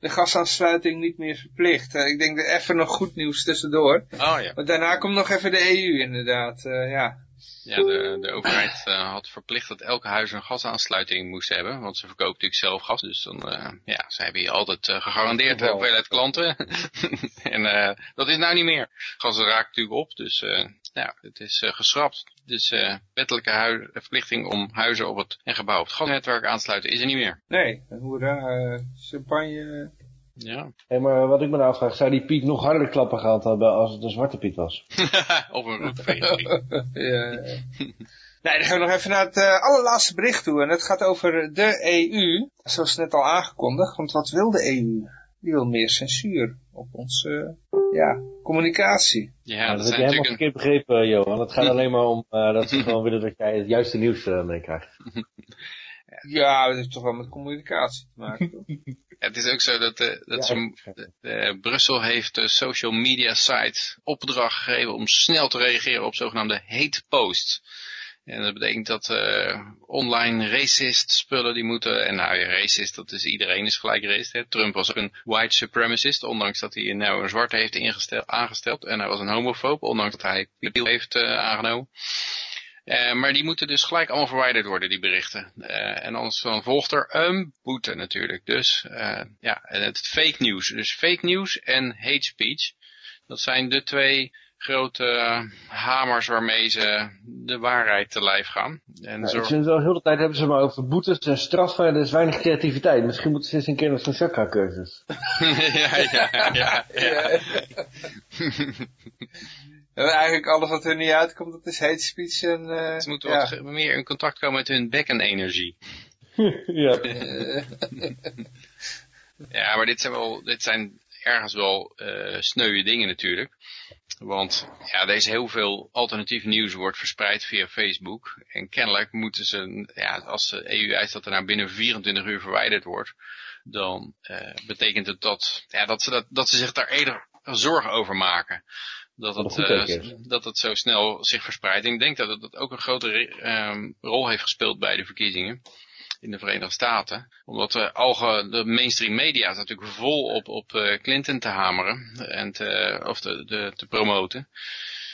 Speaker 2: de gasaansluiting niet meer verplicht. Eh, ik denk dat even nog goed nieuws tussendoor.
Speaker 5: Oh ja.
Speaker 2: Maar daarna komt nog even de EU inderdaad, eh, ja.
Speaker 5: Ja, de, de overheid eh, had verplicht dat elke huis een gasaansluiting moest hebben. Want ze verkoopt natuurlijk zelf gas. Dus dan, eh, ja, ze hebben hier altijd eh, gegarandeerd de hoeveelheid klanten. en dat is nou niet meer. Gas raakt natuurlijk op, dus ja, het is geschrapt. Dus wettelijke verplichting om huizen op het en gebouw op het gasnetwerk aan te sluiten is er niet meer.
Speaker 2: Nee, hoera, eh, champagne.
Speaker 5: Ja,
Speaker 7: Hé, maar wat ik me nou afvraag, zou die Piet nog harder klappen gehad hebben als het een zwarte Piet was?
Speaker 5: op een roetveeging.
Speaker 2: ja. Nee, dan gaan we nog even naar het eh, allerlaatste bericht toe. En dat gaat over de EU. Zoals net al aangekondigd. Want wat wil de EU? Die wil meer censuur op onze ja, communicatie.
Speaker 5: Ja,
Speaker 7: Ja,
Speaker 5: dat
Speaker 7: dat heb je helemaal
Speaker 5: een,
Speaker 7: verkeerd begrepen, Johan. Het gaat alleen maar om eh, dat ze gewoon willen dat jij het juiste nieuws eh, meekrijgt.
Speaker 2: Ja, dat heeft toch wel met communicatie te maken. toch?
Speaker 5: het is ook zo dat, eh, dat
Speaker 7: Ja,
Speaker 5: ze Eh, Brussel heeft de social media site opdracht gegeven om snel te reageren op zogenaamde hate posts. En dat betekent dat eh, online racist spullen die moeten, en nou ja, racist, dat is iedereen is gelijk racist. Hè. Trump was een white supremacist, ondanks dat hij nou een zwarte heeft aangesteld. En hij was een homofoob, ondanks dat hij piel heeft eh, aangenomen. Eh, maar die moeten dus gelijk allemaal verwijderd worden, die berichten. En anders dan volgt er een boete natuurlijk. Dus eh, ja, en het fake news. Dus fake news en hate speech. Dat zijn de twee grote eh, hamers waarmee ze de waarheid te lijf gaan. En zorg-
Speaker 7: ze wel heel de tijd hebben ze maar over boetes en straffen en er is weinig creativiteit. Misschien moeten ze eens een keer naar zo'n chakra cursus.
Speaker 5: ja, ja, ja, ja.
Speaker 2: En eigenlijk alles wat er niet uitkomt, dat is hate speech en... eh,
Speaker 5: Ze moeten
Speaker 2: ja.
Speaker 5: wat meer in contact komen met hun bekkenenergie.
Speaker 7: ja.
Speaker 5: Ja, maar dit zijn wel, dit zijn ergens wel eh sneuwe dingen natuurlijk. Want ja, er is heel veel alternatief nieuws wordt verspreid via Facebook. En kennelijk moeten ze, ja, als de EU eist dat er nou binnen 24 uur verwijderd wordt, dan eh, betekent het dat, ja, dat, ze dat, dat ze zich daar eerder zorgen over maken. Dat het,
Speaker 7: goed
Speaker 5: eh, dat het zo snel zich verspreidt. En ik denk dat het dat ook een grote ehm, rol heeft gespeeld bij de verkiezingen in de Verenigde Staten. Omdat de, alge, de mainstream media is natuurlijk vol op, op eh, Clinton te hameren en te, of te, de, te promoten.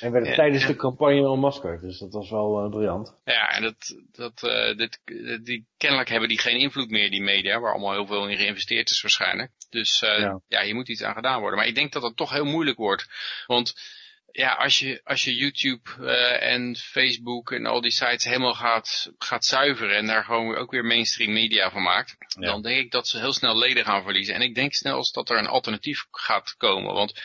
Speaker 7: En werd
Speaker 5: Ja.
Speaker 7: tijdens de campagne onmaskerd, dus dat was wel eh, briljant.
Speaker 5: Ja, en dat, dat, eh, dit, die, kennelijk hebben die geen invloed meer, die media, waar allemaal heel veel in geïnvesteerd is waarschijnlijk. Dus eh,
Speaker 7: Ja.
Speaker 5: ja. hier moet iets aan gedaan worden. Maar ik denk dat het toch heel moeilijk wordt. Want ja, als je, als je YouTube eh, en Facebook en al die sites helemaal gaat, gaat zuiveren en daar gewoon ook weer mainstream media van maakt,
Speaker 6: Ja.
Speaker 5: dan denk ik dat ze heel snel leden gaan verliezen. En ik denk snel dat er een alternatief gaat komen. Want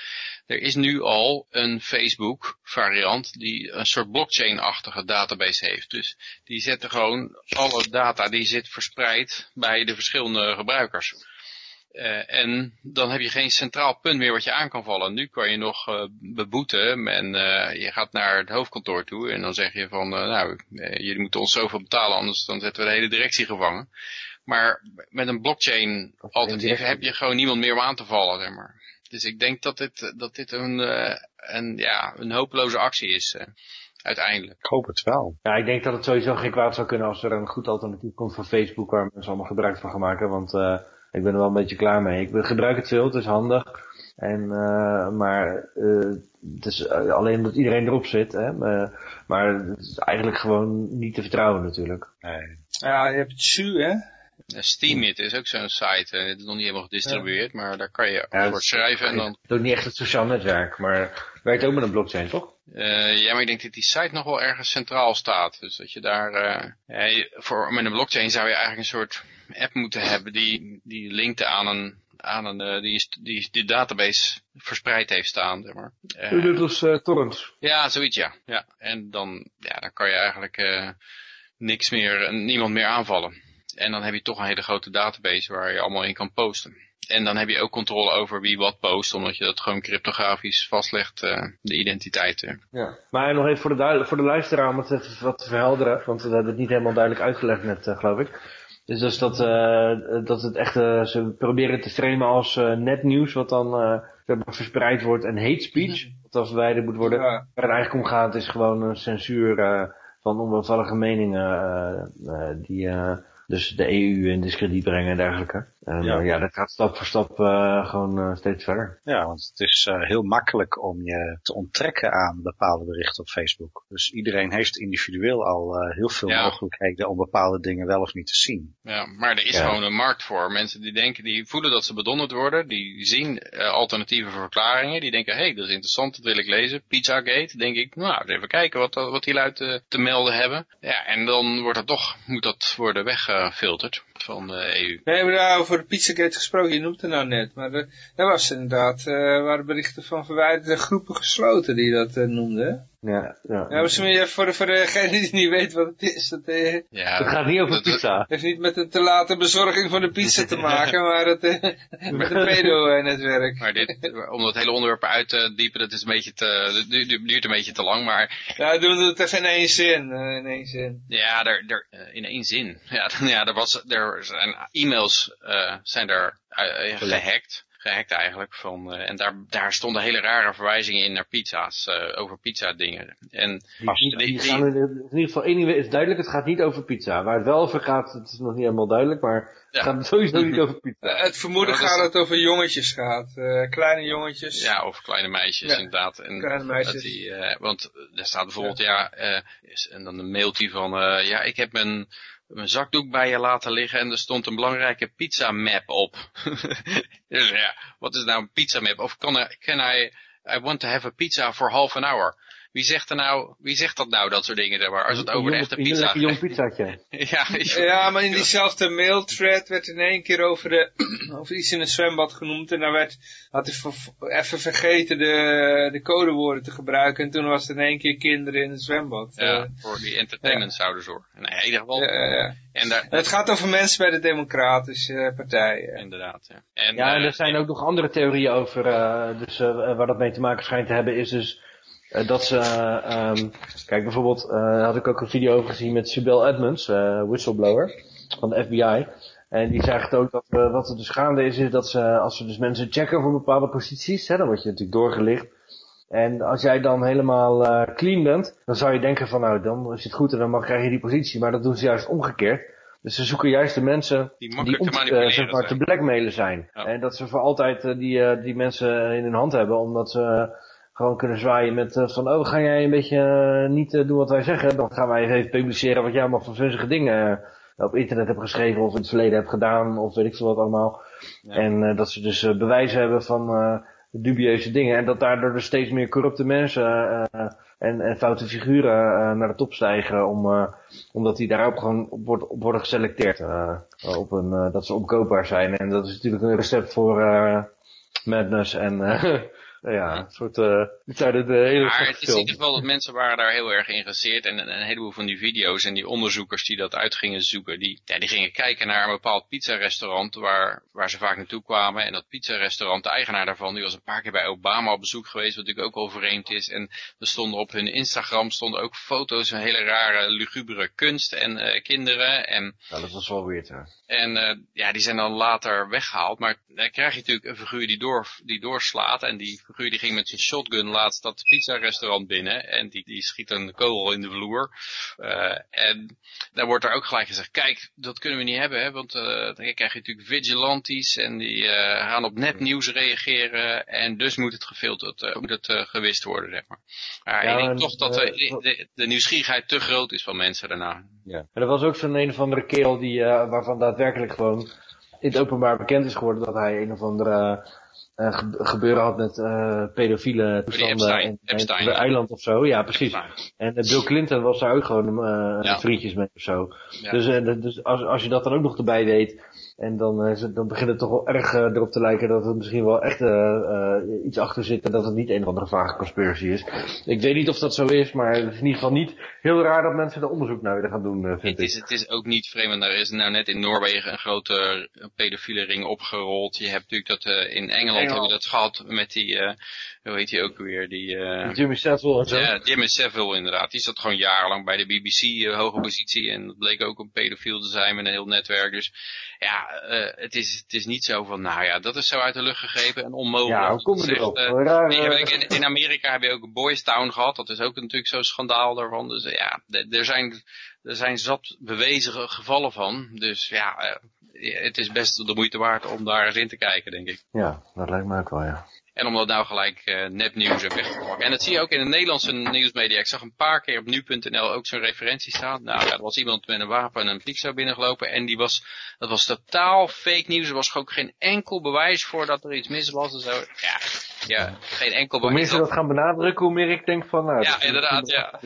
Speaker 5: er is nu al een Facebook variant die een soort blockchain-achtige database heeft. Dus die zetten gewoon alle data die zit verspreid bij de verschillende gebruikers. Eh, en dan heb je geen centraal punt meer wat je aan kan vallen. Nu kan je nog eh, beboeten en eh, je gaat naar het hoofdkantoor toe en dan zeg je van, eh, nou, jullie moeten ons zoveel betalen, anders dan zetten we de hele directie gevangen. Maar met een blockchain alternatief heb je gewoon niemand meer om aan te vallen, zeg maar. Dus ik denk dat dit, dat dit een, eh, een, ja, een hopeloze actie is, eh, uiteindelijk.
Speaker 6: Ik hoop het wel.
Speaker 7: Ja, ik denk dat het sowieso geen kwaad zou kunnen als er een goed alternatief komt voor Facebook waar mensen allemaal gebruik van gaan maken. Want eh, ik ben er wel een beetje klaar mee. Ik gebruik het veel, het is handig. En, uh, maar uh, het is alleen dat iedereen erop zit. Hè? maar het is eigenlijk gewoon niet te vertrouwen natuurlijk.
Speaker 6: Nee.
Speaker 2: Ja, je hebt Tsu, hè?
Speaker 5: Steemit is ook zo'n site. Het is nog niet helemaal gedistribueerd, maar daar kan je ja, voor schrijven. En dan...
Speaker 7: Het is ook niet echt het sociaal netwerk, maar werkt ook met een blockchain, toch?
Speaker 5: Uh, ja, maar ik denk dat die site nog wel ergens centraal staat. Dus dat je daar, uh, ja, voor, met een blockchain zou je eigenlijk een soort app moeten hebben die, die linkt aan een, aan een, uh, die, die, die database verspreid heeft staan, zeg maar.
Speaker 7: Dit was torrents.
Speaker 5: Ja, zoiets, ja. ja. En dan, ja, dan kan je eigenlijk niks meer, niemand meer aanvallen. En dan heb je toch een hele grote database waar je allemaal in kan posten. En dan heb je ook controle over wie wat post, omdat je dat gewoon cryptografisch vastlegt, uh, de identiteiten.
Speaker 7: Ja, maar nog even voor de, voor de luisteraar om het even wat te verhelderen, want we hebben het niet helemaal duidelijk uitgelegd net, uh, geloof ik. Dus, dus dat, uh, dat het echt, ze proberen te framen als netnieuws, wat dan verspreid wordt, en hate speech, wat als wijder moet worden. Ja. Waar het eigenlijk om gaat is gewoon een censuur van onbevallige meningen die dus de EU in discrediet brengen en dergelijke. En ja, ja dat gaat stap voor stap uh, gewoon uh, steeds verder.
Speaker 6: Ja, want het is uh, heel makkelijk om je te onttrekken aan bepaalde berichten op Facebook. Dus iedereen heeft individueel al heel veel ja. mogelijkheden om bepaalde dingen wel of niet te zien.
Speaker 5: Ja, maar er is ja. gewoon een markt voor. Mensen die denken, die voelen dat ze bedonderd worden. Die zien alternatieve verklaringen. Die denken, hé, hey, dat is interessant, dat wil ik lezen. Pizzagate, denk ik, nou, even kijken wat, wat die luid te melden hebben. Ja, en dan wordt dat toch, moet dat worden weggefilterd van de EU.
Speaker 2: We hebben daar over de Pizzagate gesproken, je noemt het nou net. Maar er, was inderdaad, uh, waren berichten van verwijderde groepen gesloten die dat uh, noemden.
Speaker 7: Ja, ja.
Speaker 2: ja maar voor, voor degene die niet weet wat het is. Dat,
Speaker 7: ja, het gaat niet over pizza.
Speaker 2: Het heeft niet met de te late bezorging van de pizza te maken, maar het, met het pedo-netwerk.
Speaker 5: Maar dit, om dat hele onderwerp uit te diepen, dat is een beetje te, duurt een beetje te lang, maar...
Speaker 2: Ja, doen we het even in één zin, in één zin.
Speaker 5: Ja, er, er, in één zin. Ja, ja er, was, er zijn e-mails zijn er gehackt gehackt eigenlijk. Van, uh, en daar, daar stonden hele rare verwijzingen in naar pizza's, uh, over pizza dingen. En
Speaker 7: die, die, die, in, in ieder geval één ding is duidelijk, het gaat niet over pizza. Waar het wel over gaat, het is nog niet helemaal duidelijk, maar het gaat sowieso niet over pizza.
Speaker 2: Uh, het vermoeden gaat dat het over jongetjes gaat, kleine jongetjes.
Speaker 5: Ja, of kleine meisjes ja. inderdaad. En
Speaker 2: kleine meisjes.
Speaker 5: Dat die, want er staat bijvoorbeeld, ja, ja en dan een mailtje van, ja, ik heb mijn mijn zakdoek bij je laten liggen en er stond een belangrijke pizza map op. dus ja, wat is nou een pizza map? Of can I, can I, I want to have a pizza for half an hour. Wie zegt, er nou, wie zegt dat nou, dat soort dingen? Maar als het over de echte pizza
Speaker 7: gaat. Een jong pizzaatje.
Speaker 5: ja,
Speaker 2: ja, maar in diezelfde mailthread werd in één keer over, de, over iets in een zwembad genoemd. En daar werd, had hij even vergeten de, de codewoorden te gebruiken. En toen was er in één keer kinderen in het zwembad.
Speaker 5: Ja, uh, voor die entertainment ja. zouden zorgen. Nee, in ieder geval.
Speaker 2: Ja, ja. En daar, het gaat over mensen bij de democratische partijen.
Speaker 5: Inderdaad, ja.
Speaker 7: En, ja, en er zijn ook nog andere theorieën over, uh, dus uh, waar dat mee te maken schijnt te hebben, is dus dat ze, um, kijk bijvoorbeeld, uh, had ik ook een video over gezien met Sibel Edmonds, uh, whistleblower van de FBI. En die zegt ook dat wat er dus gaande is, is dat ze, als ze dus mensen checken voor bepaalde posities, hè, dan word je natuurlijk doorgelicht. En als jij dan helemaal clean bent, dan zou je denken van nou, dan is het goed en dan mag, krijg je die positie. Maar dat doen ze juist omgekeerd. Dus ze zoeken juist de mensen
Speaker 5: die,
Speaker 7: die om
Speaker 5: te,
Speaker 7: zeg maar, te blackmailen zijn. Ja. En dat ze voor altijd die, die mensen in hun hand hebben, omdat ze gewoon kunnen zwaaien met uh, van, oh, ga jij een beetje uh, niet uh, doen wat wij zeggen, dan gaan wij even publiceren wat jij allemaal van vunzige dingen op internet hebt geschreven of in het verleden hebt gedaan of weet ik veel wat allemaal. Ja. En dat ze dus bewijzen hebben van dubieuze dingen en dat daardoor dus steeds meer corrupte mensen en, en foute figuren naar de top stijgen om, omdat die daarop gewoon op, wordt, op worden geselecteerd. op een, dat ze opkoopbaar zijn en dat is natuurlijk een recept voor madness en ja, een soort, uh, het zijn de hele
Speaker 5: Maar het is in ieder geval dat mensen waren daar heel erg geïnteresseerd en, en een heleboel van die video's en die onderzoekers die dat uit gingen zoeken, die, ja, die gingen kijken naar een bepaald pizzarestaurant waar, waar ze vaak naartoe kwamen en dat pizzarestaurant, de eigenaar daarvan, die was een paar keer bij Obama op bezoek geweest, wat natuurlijk ook wel vreemd is. En er stonden op hun Instagram stonden ook foto's van hele rare lugubere kunst en uh, kinderen en...
Speaker 7: Ja, dat was wel weird, hè.
Speaker 5: En uh, ja, die zijn dan later weggehaald, maar dan krijg je natuurlijk een figuur die, door, die doorslaat en die Guur die ging met zijn shotgun laatst dat pizza-restaurant binnen en die, die schiet een kogel in de vloer. Uh, en dan wordt er ook gelijk gezegd, kijk, dat kunnen we niet hebben, hè, want uh, dan krijg je natuurlijk vigilantes en die uh, gaan op nepnieuws reageren en dus moet het gefilterd, moet het gewist worden, zeg maar. Maar ja, ik denk toch dat de, de, de, nieuwsgierigheid te groot is van mensen daarna.
Speaker 7: Ja, en er was ook zo'n een of andere kerel die, waarvan daadwerkelijk gewoon in het openbaar bekend is geworden dat hij een of andere uh, gebeuren had met uh, pedofiele toestanden in het eiland of zo. Ja, precies. En uh, Bill Clinton was daar ook gewoon vriendjes mee of zo. Ja. Dus, dus als, als je dat dan ook nog erbij weet, en dan, uh, dan begint het toch wel erg uh, erop te lijken dat er misschien wel echt uh, iets achter zit en dat het niet een of andere vage conspiracy is. Ik weet niet of dat zo is, maar het is in ieder geval niet heel raar dat mensen er onderzoek naar willen gaan doen, vind
Speaker 5: het is, Het is ook niet vreemd, want er is nou net in Noorwegen een grote pedofiele ring opgerold. Je hebt natuurlijk dat in Engeland, Engeland. hebben we dat gehad met die hoe heet hij ook weer? Die, uh,
Speaker 7: Jimmy Savile en zo.
Speaker 5: Ja, Jimmy Savile inderdaad. Die zat gewoon jarenlang bij de BBC, hoge positie. En dat bleek ook een pedofiel te zijn met een heel netwerk. Dus ja, uh, het, is, het is niet zo van, nou ja, dat is zo uit de lucht gegrepen en onmogelijk.
Speaker 7: Ja, hoe komt het erop?
Speaker 5: in, in, Amerika heb je ook Boys Town gehad. Dat is ook natuurlijk zo'n schandaal daarvan. Dus ja, er zijn, er zijn zat bewezen gevallen van. Dus ja, het is best de moeite waard om daar eens in te kijken, denk ik.
Speaker 7: Ja, dat lijkt me ook wel, ja.
Speaker 5: En om dat nou gelijk uh, nepnieuws en weg te pakken. En dat zie je ook in de Nederlandse nieuwsmedia. Ik zag een paar keer op nu.nl ook zo'n referentie staan. Nou ja, er was iemand met een wapen en een pizza binnengelopen. En die was, dat was totaal fake nieuws. Er was ook geen enkel bewijs voor dat er iets mis was en zo. Ja, ja geen enkel bewijs.
Speaker 7: Hoe meer ze dat gaan benadrukken, hoe meer ik denk van... Nou,
Speaker 5: ja, inderdaad, ja.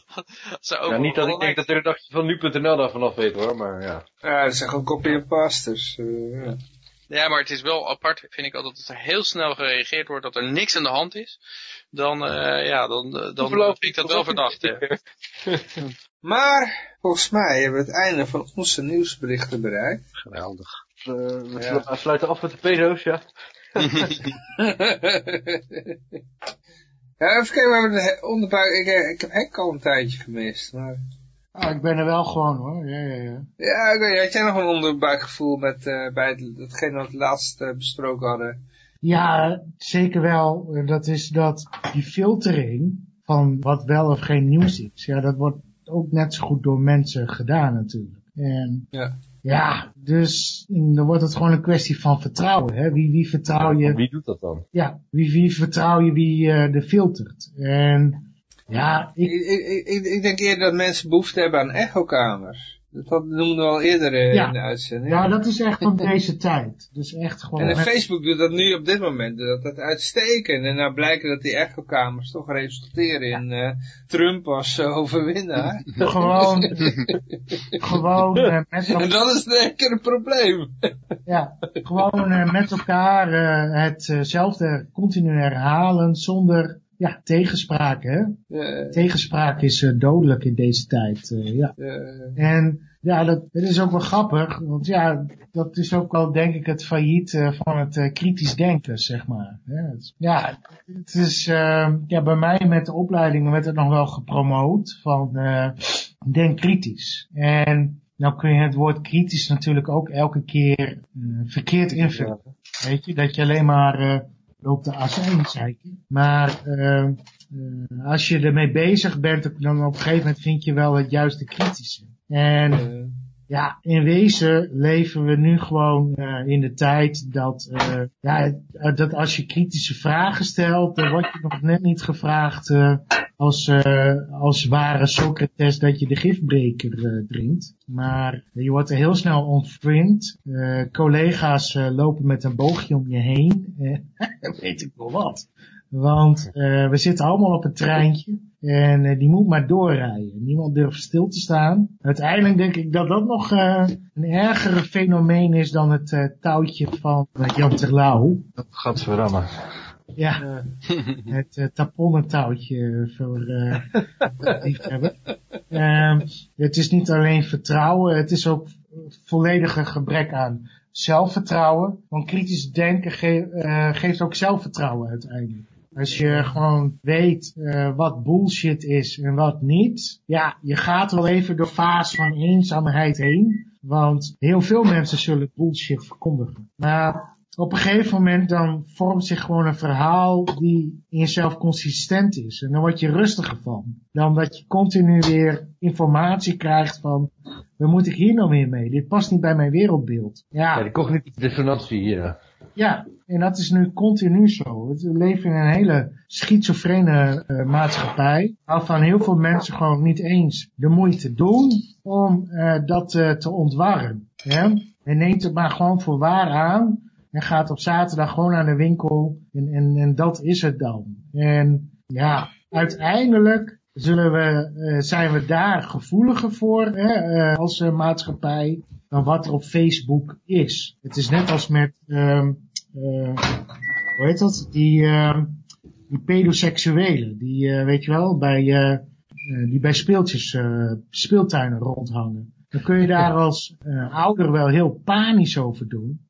Speaker 7: zo niet dat ik denk dat de redactie van nu.nl daar vanaf weet hoor, maar ja.
Speaker 3: Ja, dat zijn gewoon copy en paste. Dus, uh, ja.
Speaker 5: Ja, maar het is wel apart, vind ik altijd, dat er heel snel gereageerd wordt dat er niks aan de hand is. Dan, uh, ja, dan, dan vind ik dat wel verdacht.
Speaker 3: maar, volgens mij hebben we het einde van onze nieuwsberichten bereikt.
Speaker 6: Geweldig.
Speaker 7: Uh, we ja. sluiten af met de pedo's, ja.
Speaker 3: ja, even kijken, we hebben de onderbuik, ik, ik heb Henk al een tijdje gemist, maar... Ah, ik ben er wel gewoon hoor, ja, ja, ja. Ja, oké, had jij nog een onderbuikgevoel met, uh, bij het, datgene wat we laatst uh, besproken hadden? Ja, zeker wel. Dat is dat die filtering van wat wel of geen nieuws is, ja, dat wordt ook net zo goed door mensen gedaan natuurlijk. En ja. Ja, dus dan wordt het gewoon een kwestie van vertrouwen. Hè? Wie, wie vertrouw je?
Speaker 7: Wie doet dat dan?
Speaker 3: Ja, wie, wie vertrouw je wie uh, de filtert? En ja, ik, ik, ik, ik, denk eerder dat mensen behoefte hebben aan echokamers. Dat noemden we al eerder ja. in de uitzending. Ja, dat is echt van deze tijd. Dus echt gewoon... En Facebook doet dat nu op dit moment, dat dat uitstekend. En nou blijken dat die echokamers toch resulteren in uh, Trump als uh, overwinnaar. gewoon, gewoon met elkaar... En dat is ik een probleem. ja, gewoon met elkaar hetzelfde continu herhalen zonder ja, tegenspraak, hè? Tegenspraak is uh, dodelijk in deze tijd, uh, ja. En ja, dat, dat, is ook wel grappig, want ja, dat is ook wel denk ik het failliet van het kritisch denken, zeg maar. Ja, het is, ja, bij mij met de opleidingen werd het nog wel gepromoot van denk kritisch. En nou kun je het woord kritisch natuurlijk ook elke keer verkeerd invullen. Weet je, dat je alleen maar op de A1 zeiken. Maar uh, uh, als je ermee bezig bent, dan op een gegeven moment vind je wel het juiste kritische. En ja, in wezen leven we nu gewoon uh, in de tijd dat, uh, ja, dat als je kritische vragen stelt, dan word je nog net niet gevraagd als, als ware Socrates dat je de gifbreker drinkt. Maar je wordt er heel snel ontvriend. collega's lopen met een boogje om je heen. weet ik wel wat. Want uh, we zitten allemaal op een treintje en uh, die moet maar doorrijden. Niemand durft stil te staan. Uiteindelijk denk ik dat dat nog uh, een ergere fenomeen is dan het touwtje van Jan Terlouw.
Speaker 7: Gadverdamme.
Speaker 3: Ja, het uh, taponnentouwtje voor uh, liefhebben. Uh, het is niet alleen vertrouwen, het is ook volledige gebrek aan zelfvertrouwen. Want kritisch denken ge uh, geeft ook zelfvertrouwen uiteindelijk. Als je gewoon weet uh, wat bullshit is en wat niet. Ja, je gaat wel even door fase van eenzaamheid heen. Want heel veel mensen zullen bullshit verkondigen. Maar op een gegeven moment dan vormt zich gewoon een verhaal die in jezelf consistent is. En dan word je rustiger van. Dan dat je continu weer informatie krijgt van, waar moet ik hier nou weer mee? Dit past niet bij mijn wereldbeeld.
Speaker 7: Ja,
Speaker 3: Ja,
Speaker 7: die cognitieve dissonantie hier.
Speaker 3: ja. En dat is nu continu zo. We leven in een hele schizofrene eh, maatschappij. Waarvan heel veel mensen gewoon niet eens de moeite doen om eh, dat eh, te ontwarren. Hè? En neemt het maar gewoon voor waar aan. En gaat op zaterdag gewoon naar de winkel. En, en, en dat is het dan. En ja, uiteindelijk zullen we, eh, zijn we daar gevoeliger voor hè, eh, als eh, maatschappij dan wat er op Facebook is. Het is net als met, ehm eh, hoe heet dat? Die, ehm die pedoseksuelen, die weet je wel, bij, die bij speeltjes, eh, speeltuinen rondhangen. Dan kun je daar als ouder wel heel panisch over doen.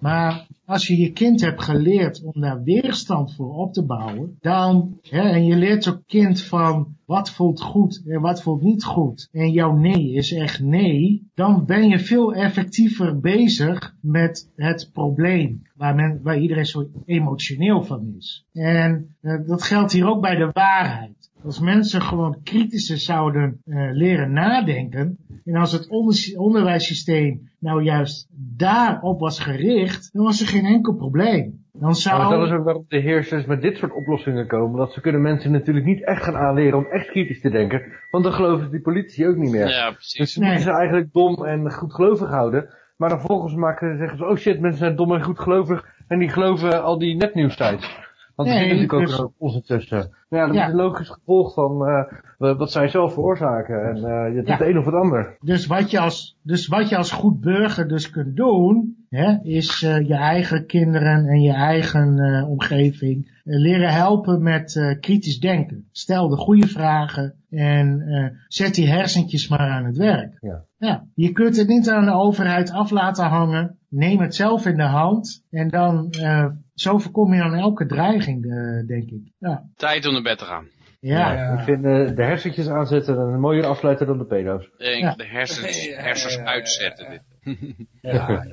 Speaker 3: Maar als je je kind hebt geleerd om daar weerstand voor op te bouwen, dan, hè, en je leert ook kind van wat voelt goed en wat voelt niet goed, en jouw nee is echt nee, dan ben je veel effectiever bezig met het probleem waar, men, waar iedereen zo emotioneel van is. En eh, dat geldt hier ook bij de waarheid. Als mensen gewoon kritischer zouden eh, leren nadenken, en als het onder- onderwijssysteem nou juist daarop was gericht, dan was er geen enkel probleem. Dan
Speaker 7: Maar
Speaker 3: zou...
Speaker 7: dat is ook waarom de heersers met dit soort oplossingen komen. Want ze kunnen mensen natuurlijk niet echt gaan aanleren om echt kritisch te denken. Want dan geloven die politici ook niet meer.
Speaker 5: Ja,
Speaker 7: Dus
Speaker 5: precies.
Speaker 7: ze
Speaker 3: Nee.
Speaker 7: moeten ze eigenlijk dom en goedgelovig houden. Maar dan volgens maken, zeggen ze, oh shit, mensen zijn dom en goedgelovig. En die geloven al die netnieuwsites. Want er
Speaker 3: Nee,
Speaker 7: zit natuurlijk
Speaker 3: dus-
Speaker 7: ook een ons tussen. Ja, dat
Speaker 3: Ja.
Speaker 7: is een logisch gevolg van eh, wat zij zelf veroorzaken. En eh, het is
Speaker 3: Ja.
Speaker 7: het een of het ander.
Speaker 3: Dus wat je als, dus wat je als goed burger dus kunt doen, hè, is eh, je eigen kinderen en je eigen eh, omgeving leren helpen met eh, kritisch denken. Stel de goede vragen en eh, zet die hersentjes maar aan het werk.
Speaker 7: Ja.
Speaker 3: Ja, je kunt het niet aan de overheid af laten hangen. Neem het zelf in de hand en dan eh, zo voorkom je dan elke dreiging, eh, denk ik. Ja,
Speaker 5: Tijd om naar bed te gaan.
Speaker 3: ja.
Speaker 7: Ik vind eh, de hersentjes aanzetten een mooier afsluiter dan de pedo's.
Speaker 5: Ik
Speaker 3: Ja.
Speaker 5: De hersens, hersens
Speaker 2: ja, ja.
Speaker 5: uitzetten. Dit.
Speaker 6: Ja,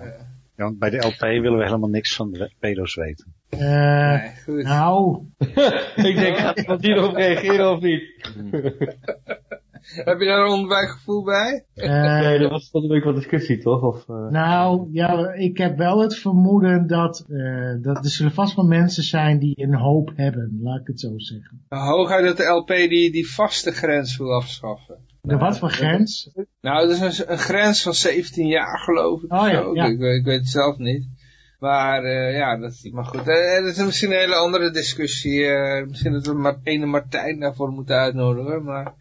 Speaker 6: ja, want bij de LP willen we helemaal niks van de pedo's weten.
Speaker 3: Eh,
Speaker 2: Nee, goed.
Speaker 3: nou,
Speaker 7: ik denk, gaat iemand hierop reageren of niet?
Speaker 2: Heb je daar een onderbuikgevoel bij?
Speaker 3: eh,
Speaker 7: nee, dat was van de week wat discussie, toch? Of, eh,
Speaker 3: Nou, ja, ik heb wel het vermoeden dat, eh, dat er zullen vast wel mensen zijn die een hoop hebben, laat ik het zo zeggen.
Speaker 2: Hooguit dat de LP die, die vaste grens wil afschaffen.
Speaker 3: De wat voor grens?
Speaker 2: Nou, dat is een, een grens van 17 jaar geloof ik.
Speaker 3: Oh ja, ja.
Speaker 2: Ik, ik weet het zelf niet. Maar eh, ja, dat, maar goed. Eh, dat is misschien een hele andere discussie. eh, misschien dat we maar ene Martijn daarvoor moeten uitnodigen. Maar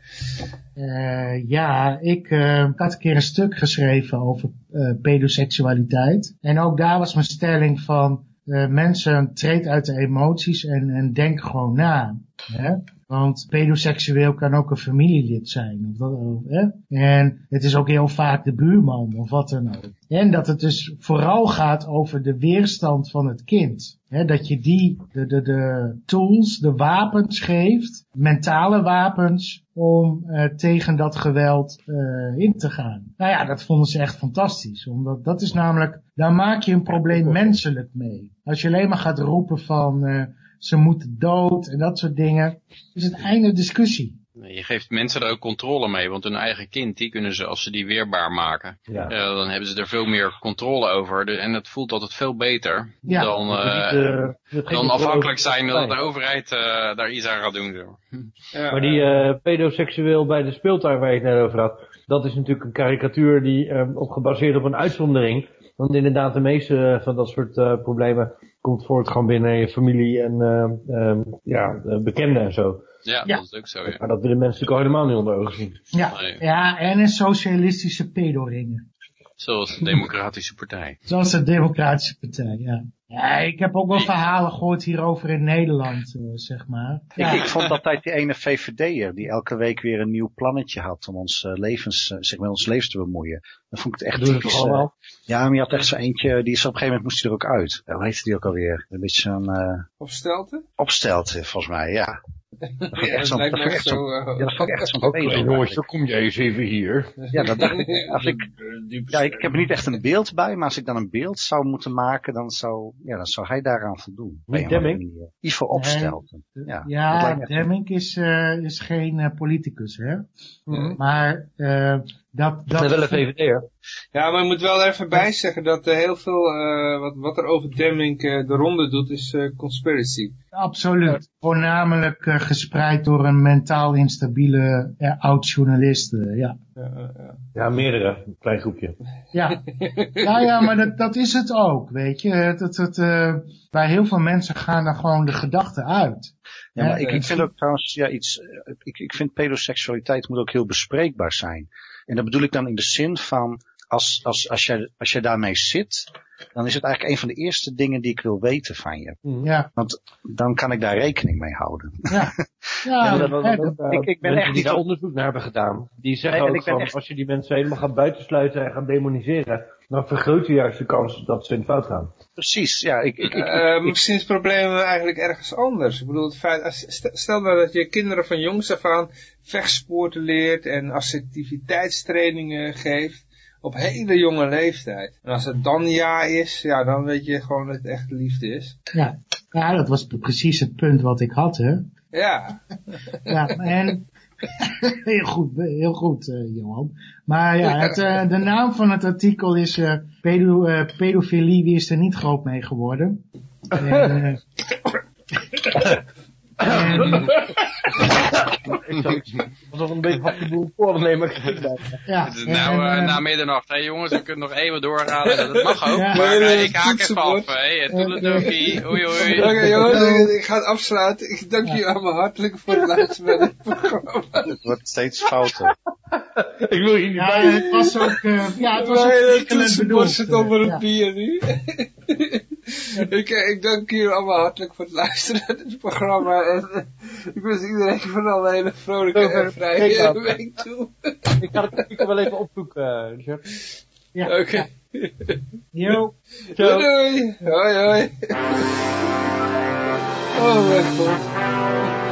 Speaker 3: ja, ik, had een keer een stuk geschreven over pedoseksualiteit. En ook daar was mijn stelling van, mensen treed uit de emoties en, en denk gewoon na. Hè? Want pedoseksueel kan ook een familielid zijn. Of dat, of, hè? En het is ook heel vaak de buurman of wat dan ook. En dat het dus vooral gaat over de weerstand van het kind. Dat je die, de, de, de tools, de wapens geeft, mentale wapens, om eh, tegen dat geweld eh, in te gaan. Nou ja, dat vonden ze echt fantastisch. Omdat dat is namelijk, daar maak je een probleem menselijk mee. Als je alleen maar gaat roepen van eh, ze moeten dood en dat soort dingen, is het einde discussie.
Speaker 5: Nee, Je geeft mensen er ook controle mee, want hun eigen kind, die kunnen ze, als ze die weerbaar maken,
Speaker 7: ja.
Speaker 5: eh, dan hebben ze er veel meer controle over. De- En het voelt altijd veel beter
Speaker 3: Ja.
Speaker 5: dan,
Speaker 7: Dat
Speaker 5: eh,
Speaker 7: eh, dat
Speaker 5: dan afhankelijk zijn dat de overheid eh, daar iets aan gaat doen. zo.
Speaker 2: ja,
Speaker 7: Maar die eh pedoseksueel bij de speeltuin waar je het net over had, dat is natuurlijk een karikatuur die eh, op gebaseerd op een uitzondering. Want inderdaad, de meeste van dat soort eh, problemen komt voort gewoon binnen je familie en eh, ehm, ja, eh, bekenden en zo.
Speaker 5: Ja,
Speaker 3: Ja.
Speaker 5: dat is ook zo, ja.
Speaker 7: Maar dat willen mensen natuurlijk al helemaal niet onder ogen zien.
Speaker 3: Ja,
Speaker 5: Nee.
Speaker 3: ja en een socialistische pedoringen.
Speaker 5: Zoals de Democratische Partij.
Speaker 3: Zoals de Democratische Partij, ja. Ja, ik heb ook wel verhalen gehoord hierover in Nederland, eh, zeg maar. Ja,
Speaker 6: Ik, ik vond altijd die ene VVD'er die elke week weer een nieuw plannetje had om ons, eh, levens, eh, zich met ons levens te bemoeien. Dan vond ik het echt typisch.
Speaker 7: toch allemaal?
Speaker 6: ja, maar je had echt zo eentje, die is op een gegeven moment moest hij er ook uit. Hoe heette die ook alweer? Een beetje zo'n eh
Speaker 2: Of stelte?
Speaker 6: opstelt, volgens mij, ja. Dat
Speaker 2: Ja,
Speaker 6: echt
Speaker 2: lijkt
Speaker 6: dat
Speaker 2: echt zo... eh,
Speaker 6: ja, dat vond ik echt zo'n
Speaker 7: dan kom jij eens even hier.
Speaker 6: Ja, dat dacht ik. Als ik, ja, ik, heb er niet echt een beeld bij, maar als ik dan een beeld zou moeten maken, dan zou, ja, dan zou hij daaraan voldoen. Andere
Speaker 7: Demming?
Speaker 6: Ivo Opstelten. Ja, dat
Speaker 3: Ja, Demming is, eh, is geen eh, politicus, hè.
Speaker 2: Mhm.
Speaker 3: Maar eh, dat... dat
Speaker 7: Dat wel een VVD'er.
Speaker 2: Ja, maar ik moet wel even bij zeggen dat eh, heel veel eh, wat, wat er over Demming eh, de ronde doet is eh, conspiracy.
Speaker 3: Absoluut. Voornamelijk eh, gespreid door een mentaal instabiele eh, oud-journalist. eh, ja.
Speaker 7: Ja, meerdere. Een klein groepje.
Speaker 3: Ja. ja, ja, maar dat, dat is het ook, weet je. Het, eh, bij heel veel mensen gaan dan gewoon de gedachten uit.
Speaker 6: Ja, maar ik, ik vind ook trouwens, ja, iets, ik, ik vind pedoseksualiteit moet ook heel bespreekbaar zijn. En dat bedoel ik dan in de zin van, als, als, als, jij, als jij daarmee zit, dan is het eigenlijk een van de eerste dingen die ik wil weten van je.
Speaker 3: Ja,
Speaker 6: Want dan kan ik daar rekening mee houden.
Speaker 3: ja.
Speaker 7: Ja,
Speaker 3: Ja,
Speaker 7: dat, dat,
Speaker 3: hè,
Speaker 7: dat,
Speaker 3: dat-
Speaker 7: dat-
Speaker 6: ik- ik ben
Speaker 7: mensen
Speaker 6: echt
Speaker 7: die
Speaker 6: niet
Speaker 7: daar
Speaker 6: op-
Speaker 7: onderzoek naar hebben gedaan. Die zeggen
Speaker 6: Nee,
Speaker 7: ook van,
Speaker 6: echt-
Speaker 7: als je die mensen helemaal gaat buitensluiten en gaat demoniseren, dan vergroot je juist de kans dat ze in fout gaan.
Speaker 6: Precies, ja. Ik, ik, ik,
Speaker 2: Eh, misschien is het probleem eigenlijk ergens anders. Ik bedoel, het feit, stel nou dat je kinderen van jongs af aan vechtsporten leert en assertiviteitstrainingen geeft op hele jonge leeftijd. En als het dan ja is, ja, dan weet je gewoon dat het echt liefde is.
Speaker 3: ja. ja, dat was precies het punt wat ik had, hè.
Speaker 2: Ja,
Speaker 3: Ja, en heel goed, heel goed, eh, Johan. Maar ja, het, eh, de naam van het artikel is eh, pedo, pedofilie, wie is er niet groot mee geworden? En,
Speaker 7: was nog een beetje van de boel voor, nee, maar ik
Speaker 3: ja,
Speaker 5: Het is
Speaker 3: en,
Speaker 5: nou eh,
Speaker 3: eh,
Speaker 5: na middernacht. Hé jongens, we kunnen nog even doorgaan. Dat mag ook.
Speaker 3: Ja.
Speaker 5: Maar eh, ik haak even af. Hé, toedeledokie. Oei oei.
Speaker 2: Oké jongens, ik, ga het afsluiten. Ik dank jullie allemaal hartelijk voor het luisteren naar dit programma.
Speaker 6: het wordt steeds fouter.
Speaker 7: Ik wil hier niet
Speaker 3: ja,
Speaker 7: bij.
Speaker 3: het was ook, eh, ja, het was ook bedoeld.
Speaker 2: het
Speaker 3: ja.
Speaker 2: bier nu. ik, eh, ik dank jullie allemaal hartelijk voor het luisteren naar dit programma. En eh, ik wens iedereen vooral een hele vrolijke en vrije week toe.
Speaker 7: Ik ga het wel even opzoeken, eh, Richard.
Speaker 3: Ja,
Speaker 2: Oké.
Speaker 3: Yo.
Speaker 2: Doei doei. Hoi hoi. Oh mijn god.